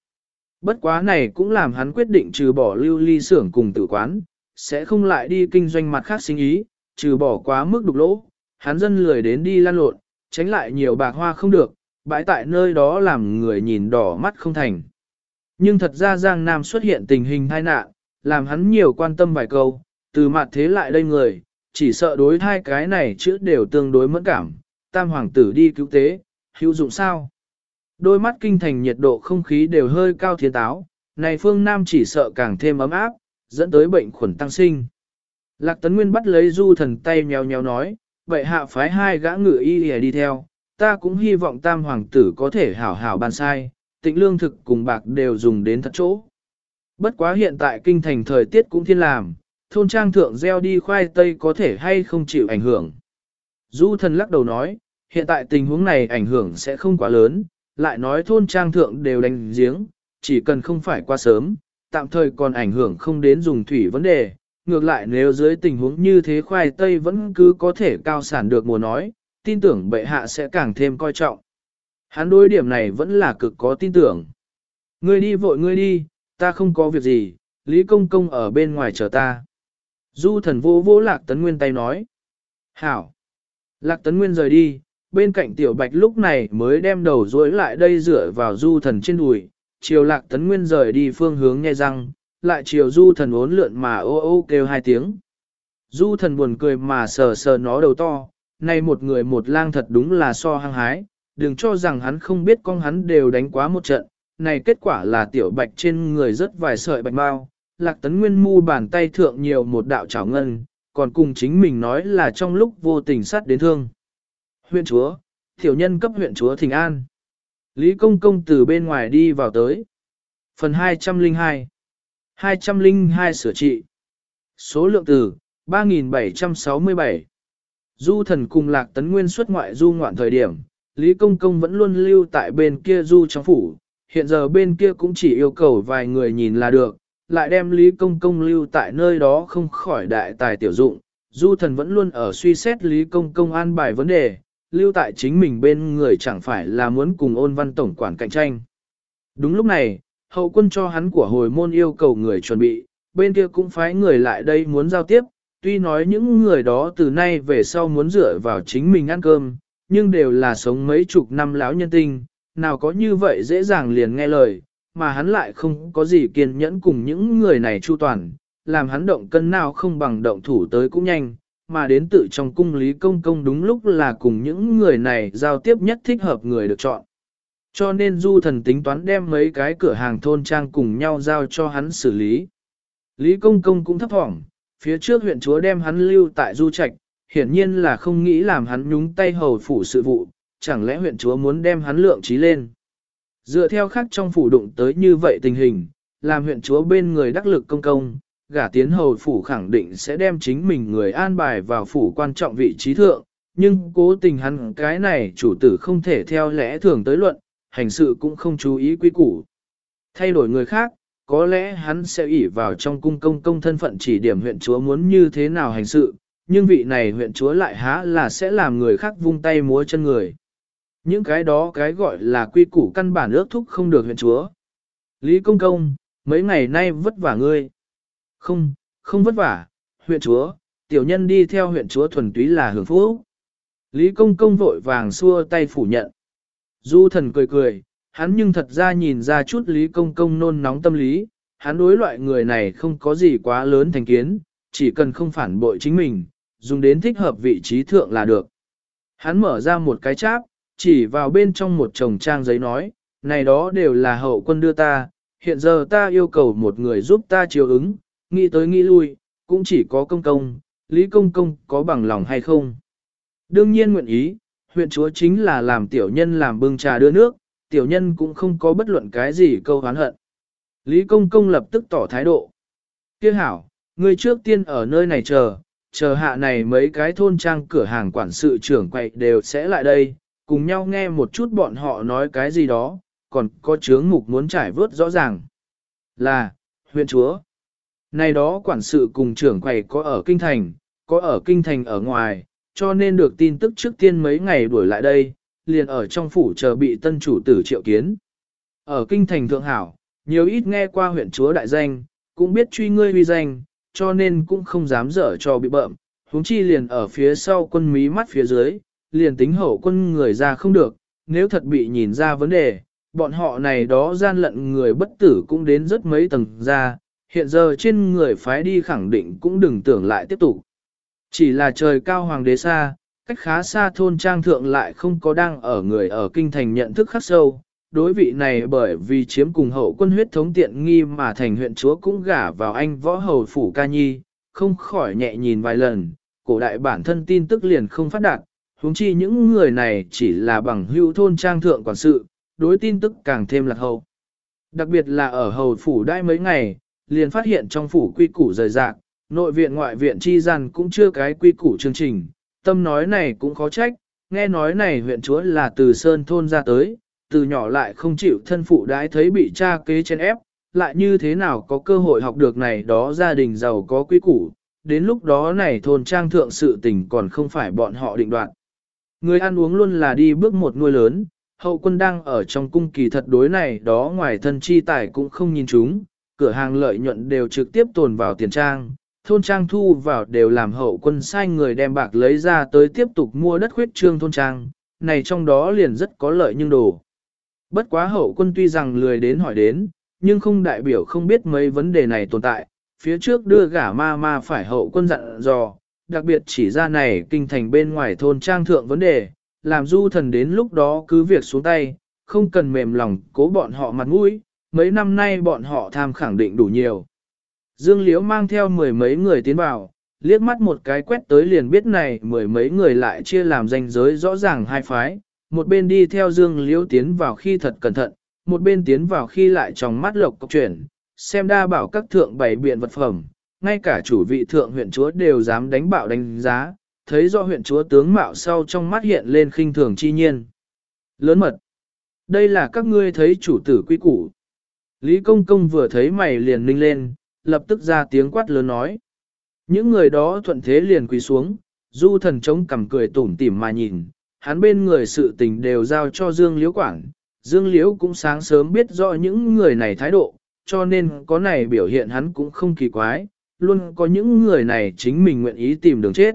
Bất quá này cũng làm hắn quyết định trừ bỏ lưu ly xưởng cùng tử quán, sẽ không lại đi kinh doanh mặt khác sinh ý, trừ bỏ quá mức đục lỗ, hắn dân lười đến đi lan lộn, tránh lại nhiều bạc hoa không được, bãi tại nơi đó làm người nhìn đỏ mắt không thành. Nhưng thật ra Giang Nam xuất hiện tình hình tai nạn, làm hắn nhiều quan tâm vài câu, từ mặt thế lại đây người, chỉ sợ đối hai cái này chữ đều tương đối mẫn cảm, tam hoàng tử đi cứu tế, hữu dụng sao? Đôi mắt kinh thành nhiệt độ không khí đều hơi cao thiên táo, này phương Nam chỉ sợ càng thêm ấm áp, dẫn tới bệnh khuẩn tăng sinh. Lạc Tấn Nguyên bắt lấy du thần tay nhéo nhéo nói, vậy hạ phái hai gã ngự y đi theo, ta cũng hy vọng tam hoàng tử có thể hảo hảo bàn sai, tịnh lương thực cùng bạc đều dùng đến thật chỗ. Bất quá hiện tại kinh thành thời tiết cũng thiên làm, thôn trang thượng gieo đi khoai tây có thể hay không chịu ảnh hưởng. Du thần lắc đầu nói, hiện tại tình huống này ảnh hưởng sẽ không quá lớn, lại nói thôn trang thượng đều đánh giếng, chỉ cần không phải qua sớm, tạm thời còn ảnh hưởng không đến dùng thủy vấn đề. Ngược lại nếu dưới tình huống như thế khoai tây vẫn cứ có thể cao sản được mùa nói, tin tưởng bệ hạ sẽ càng thêm coi trọng. Hắn đối điểm này vẫn là cực có tin tưởng. Ngươi đi vội ngươi đi, ta không có việc gì, Lý Công Công ở bên ngoài chờ ta. Du thần vô vô Lạc Tấn Nguyên tay nói. Hảo. Lạc Tấn Nguyên rời đi, bên cạnh tiểu bạch lúc này mới đem đầu dối lại đây dựa vào du thần trên đùi, chiều lạc tấn nguyên rời đi phương hướng nghe răng, lại chiều du thần uốn lượn mà ô ô kêu hai tiếng. Du thần buồn cười mà sờ sờ nó đầu to, này một người một lang thật đúng là so hăng hái, đừng cho rằng hắn không biết con hắn đều đánh quá một trận, này kết quả là tiểu bạch trên người rất vài sợi bạch bao, lạc tấn nguyên mu bàn tay thượng nhiều một đạo chảo ngân, còn cùng chính mình nói là trong lúc vô tình sát đến thương. Huyện chúa, tiểu nhân cấp huyện chúa Thịnh An. Lý Công Công từ bên ngoài đi vào tới. Phần 202 202 sửa trị Số lượng từ 3.767 Du thần cùng Lạc Tấn Nguyên xuất ngoại du ngoạn thời điểm, Lý Công Công vẫn luôn lưu tại bên kia du trong phủ, hiện giờ bên kia cũng chỉ yêu cầu vài người nhìn là được, lại đem Lý Công Công lưu tại nơi đó không khỏi đại tài tiểu dụng. Du thần vẫn luôn ở suy xét Lý Công Công an bài vấn đề, lưu tại chính mình bên người chẳng phải là muốn cùng ôn văn tổng quản cạnh tranh. Đúng lúc này, hậu quân cho hắn của hồi môn yêu cầu người chuẩn bị, bên kia cũng phái người lại đây muốn giao tiếp, tuy nói những người đó từ nay về sau muốn dựa vào chính mình ăn cơm, nhưng đều là sống mấy chục năm lão nhân tinh, nào có như vậy dễ dàng liền nghe lời, mà hắn lại không có gì kiên nhẫn cùng những người này chu toàn, làm hắn động cân nào không bằng động thủ tới cũng nhanh, mà đến tự trong cung lý công công đúng lúc là cùng những người này giao tiếp nhất thích hợp người được chọn. Cho nên du thần tính toán đem mấy cái cửa hàng thôn trang cùng nhau giao cho hắn xử lý. Lý công công cũng thấp thỏm, phía trước huyện chúa đem hắn lưu tại du trạch, hiển nhiên là không nghĩ làm hắn nhúng tay hầu phủ sự vụ, chẳng lẽ huyện chúa muốn đem hắn lượng trí lên. Dựa theo khác trong phủ đụng tới như vậy tình hình, làm huyện chúa bên người đắc lực công công, gả tiến hầu phủ khẳng định sẽ đem chính mình người an bài vào phủ quan trọng vị trí thượng, nhưng cố tình hắn cái này chủ tử không thể theo lẽ thường tới luận, hành sự cũng không chú ý quy củ. Thay đổi người khác, có lẽ hắn sẽ ủy vào trong cung công công thân phận chỉ điểm huyện chúa muốn như thế nào hành sự, nhưng vị này huyện chúa lại há là sẽ làm người khác vung tay múa chân người. Những cái đó cái gọi là quy củ căn bản ước thúc không được huyện chúa. Lý công công, mấy ngày nay vất vả ngươi. Không, không vất vả, huyện chúa, tiểu nhân đi theo huyện chúa thuần túy là hưởng phúc. Lý công công vội vàng xua tay phủ nhận. Du thần cười cười, hắn nhưng thật ra nhìn ra chút Lý công công nôn nóng tâm lý, hắn đối loại người này không có gì quá lớn thành kiến, chỉ cần không phản bội chính mình, dùng đến thích hợp vị trí thượng là được. Hắn mở ra một cái cháp, chỉ vào bên trong một chồng trang giấy nói, này đó đều là hậu quân đưa ta, hiện giờ ta yêu cầu một người giúp ta chiều ứng, nghĩ tới nghĩ lui, cũng chỉ có công công, Lý Công Công có bằng lòng hay không. Đương nhiên nguyện ý, huyện chúa chính là làm tiểu nhân làm bưng trà đưa nước, tiểu nhân cũng không có bất luận cái gì câu hán hận. Lý Công Công lập tức tỏ thái độ. Kia hảo, người trước tiên ở nơi này chờ, chờ hạ này mấy cái thôn trang cửa hàng quản sự trưởng quậy đều sẽ lại đây, cùng nhau nghe một chút bọn họ nói cái gì đó, còn có chướng mục muốn trải vớt rõ ràng. Là, huyện chúa. Này đó quản sự cùng trưởng quầy có ở kinh thành, có ở kinh thành ở ngoài, cho nên được tin tức trước tiên mấy ngày đuổi lại đây, liền ở trong phủ chờ bị tân chủ tử triệu kiến. Ở kinh thành thượng hảo, nhiều ít nghe qua huyện chúa đại danh, cũng biết truy ngươi uy danh, cho nên cũng không dám dở cho bị bợm, huống chi liền ở phía sau quân mí mắt phía dưới, liền tính hậu quân người ra không được, nếu thật bị nhìn ra vấn đề, bọn họ này đó gian lận người bất tử cũng đến rất mấy tầng ra, hiện giờ trên người phái đi khẳng định cũng đừng tưởng lại tiếp tục. Chỉ là trời cao hoàng đế xa, cách khá xa thôn trang thượng lại không có đang ở người ở kinh thành nhận thức khắc sâu. Đối vị này bởi vì chiếm cùng hậu quân huyết thống tiện nghi mà thành huyện chúa cũng gả vào anh võ hầu phủ ca nhi, không khỏi nhẹ nhìn vài lần, cổ đại bản thân tin tức liền không phát đạt, huống chi những người này chỉ là bằng hữu thôn trang thượng quản sự, đối tin tức càng thêm lạc hậu. Đặc biệt là ở hầu phủ đai mấy ngày, liền phát hiện trong phủ quy củ rời rạc, nội viện ngoại viện chi gian cũng chưa cái quy củ chương trình, tâm nói này cũng khó trách, nghe nói này huyện chúa là từ sơn thôn ra tới, từ nhỏ lại không chịu thân phụ đãi thấy bị cha kế chen ép, lại như thế nào có cơ hội học được này đó gia đình giàu có quy củ, đến lúc đó này thôn trang thượng sự tình còn không phải bọn họ định đoạt. Người ăn uống luôn là đi bước một nuôi lớn, hậu quân đang ở trong cung kỳ thật đối này đó ngoài thân chi tài cũng không nhìn chúng, cửa hàng lợi nhuận đều trực tiếp tồn vào tiền trang, thôn trang thu vào đều làm hậu quân sai người đem bạc lấy ra tới tiếp tục mua đất khuyết trương thôn trang, này trong đó liền rất có lợi nhưng đồ. Bất quá hậu quân tuy rằng lười đến hỏi đến, nhưng không đại biểu không biết mấy vấn đề này tồn tại, phía trước đưa gả ma ma phải hậu quân dặn dò, đặc biệt chỉ ra này kinh thành bên ngoài thôn trang thượng vấn đề, làm du thần đến lúc đó cứ việc xuống tay, không cần mềm lòng cố bọn họ mặt mũi, mấy năm nay bọn họ tham khẳng định đủ nhiều. Dương Liễu mang theo mười mấy người tiến vào, liếc mắt một cái quét tới liền biết này mười mấy người lại chia làm danh giới rõ ràng hai phái, một bên đi theo Dương Liễu tiến vào khi thật cẩn thận, một bên tiến vào khi lại trong mắt lộc cọc chuyển, xem đa bảo các thượng bày biện vật phẩm, ngay cả chủ vị thượng huyện chúa đều dám đánh bạo đánh giá, thấy do huyện chúa tướng mạo sau trong mắt hiện lên khinh thường chi nhiên. Lớn mật. Đây là các ngươi thấy chủ tử quy củ. Lý Công Công vừa thấy mày liền ninh lên, lập tức ra tiếng quát lớn nói. Những người đó thuận thế liền quỳ xuống, du thần trống cầm cười tủm tỉm mà nhìn, hắn bên người sự tình đều giao cho Dương Liễu quản. Dương Liễu cũng sáng sớm biết rõ những người này thái độ, cho nên có này biểu hiện hắn cũng không kỳ quái, luôn có những người này chính mình nguyện ý tìm đường chết.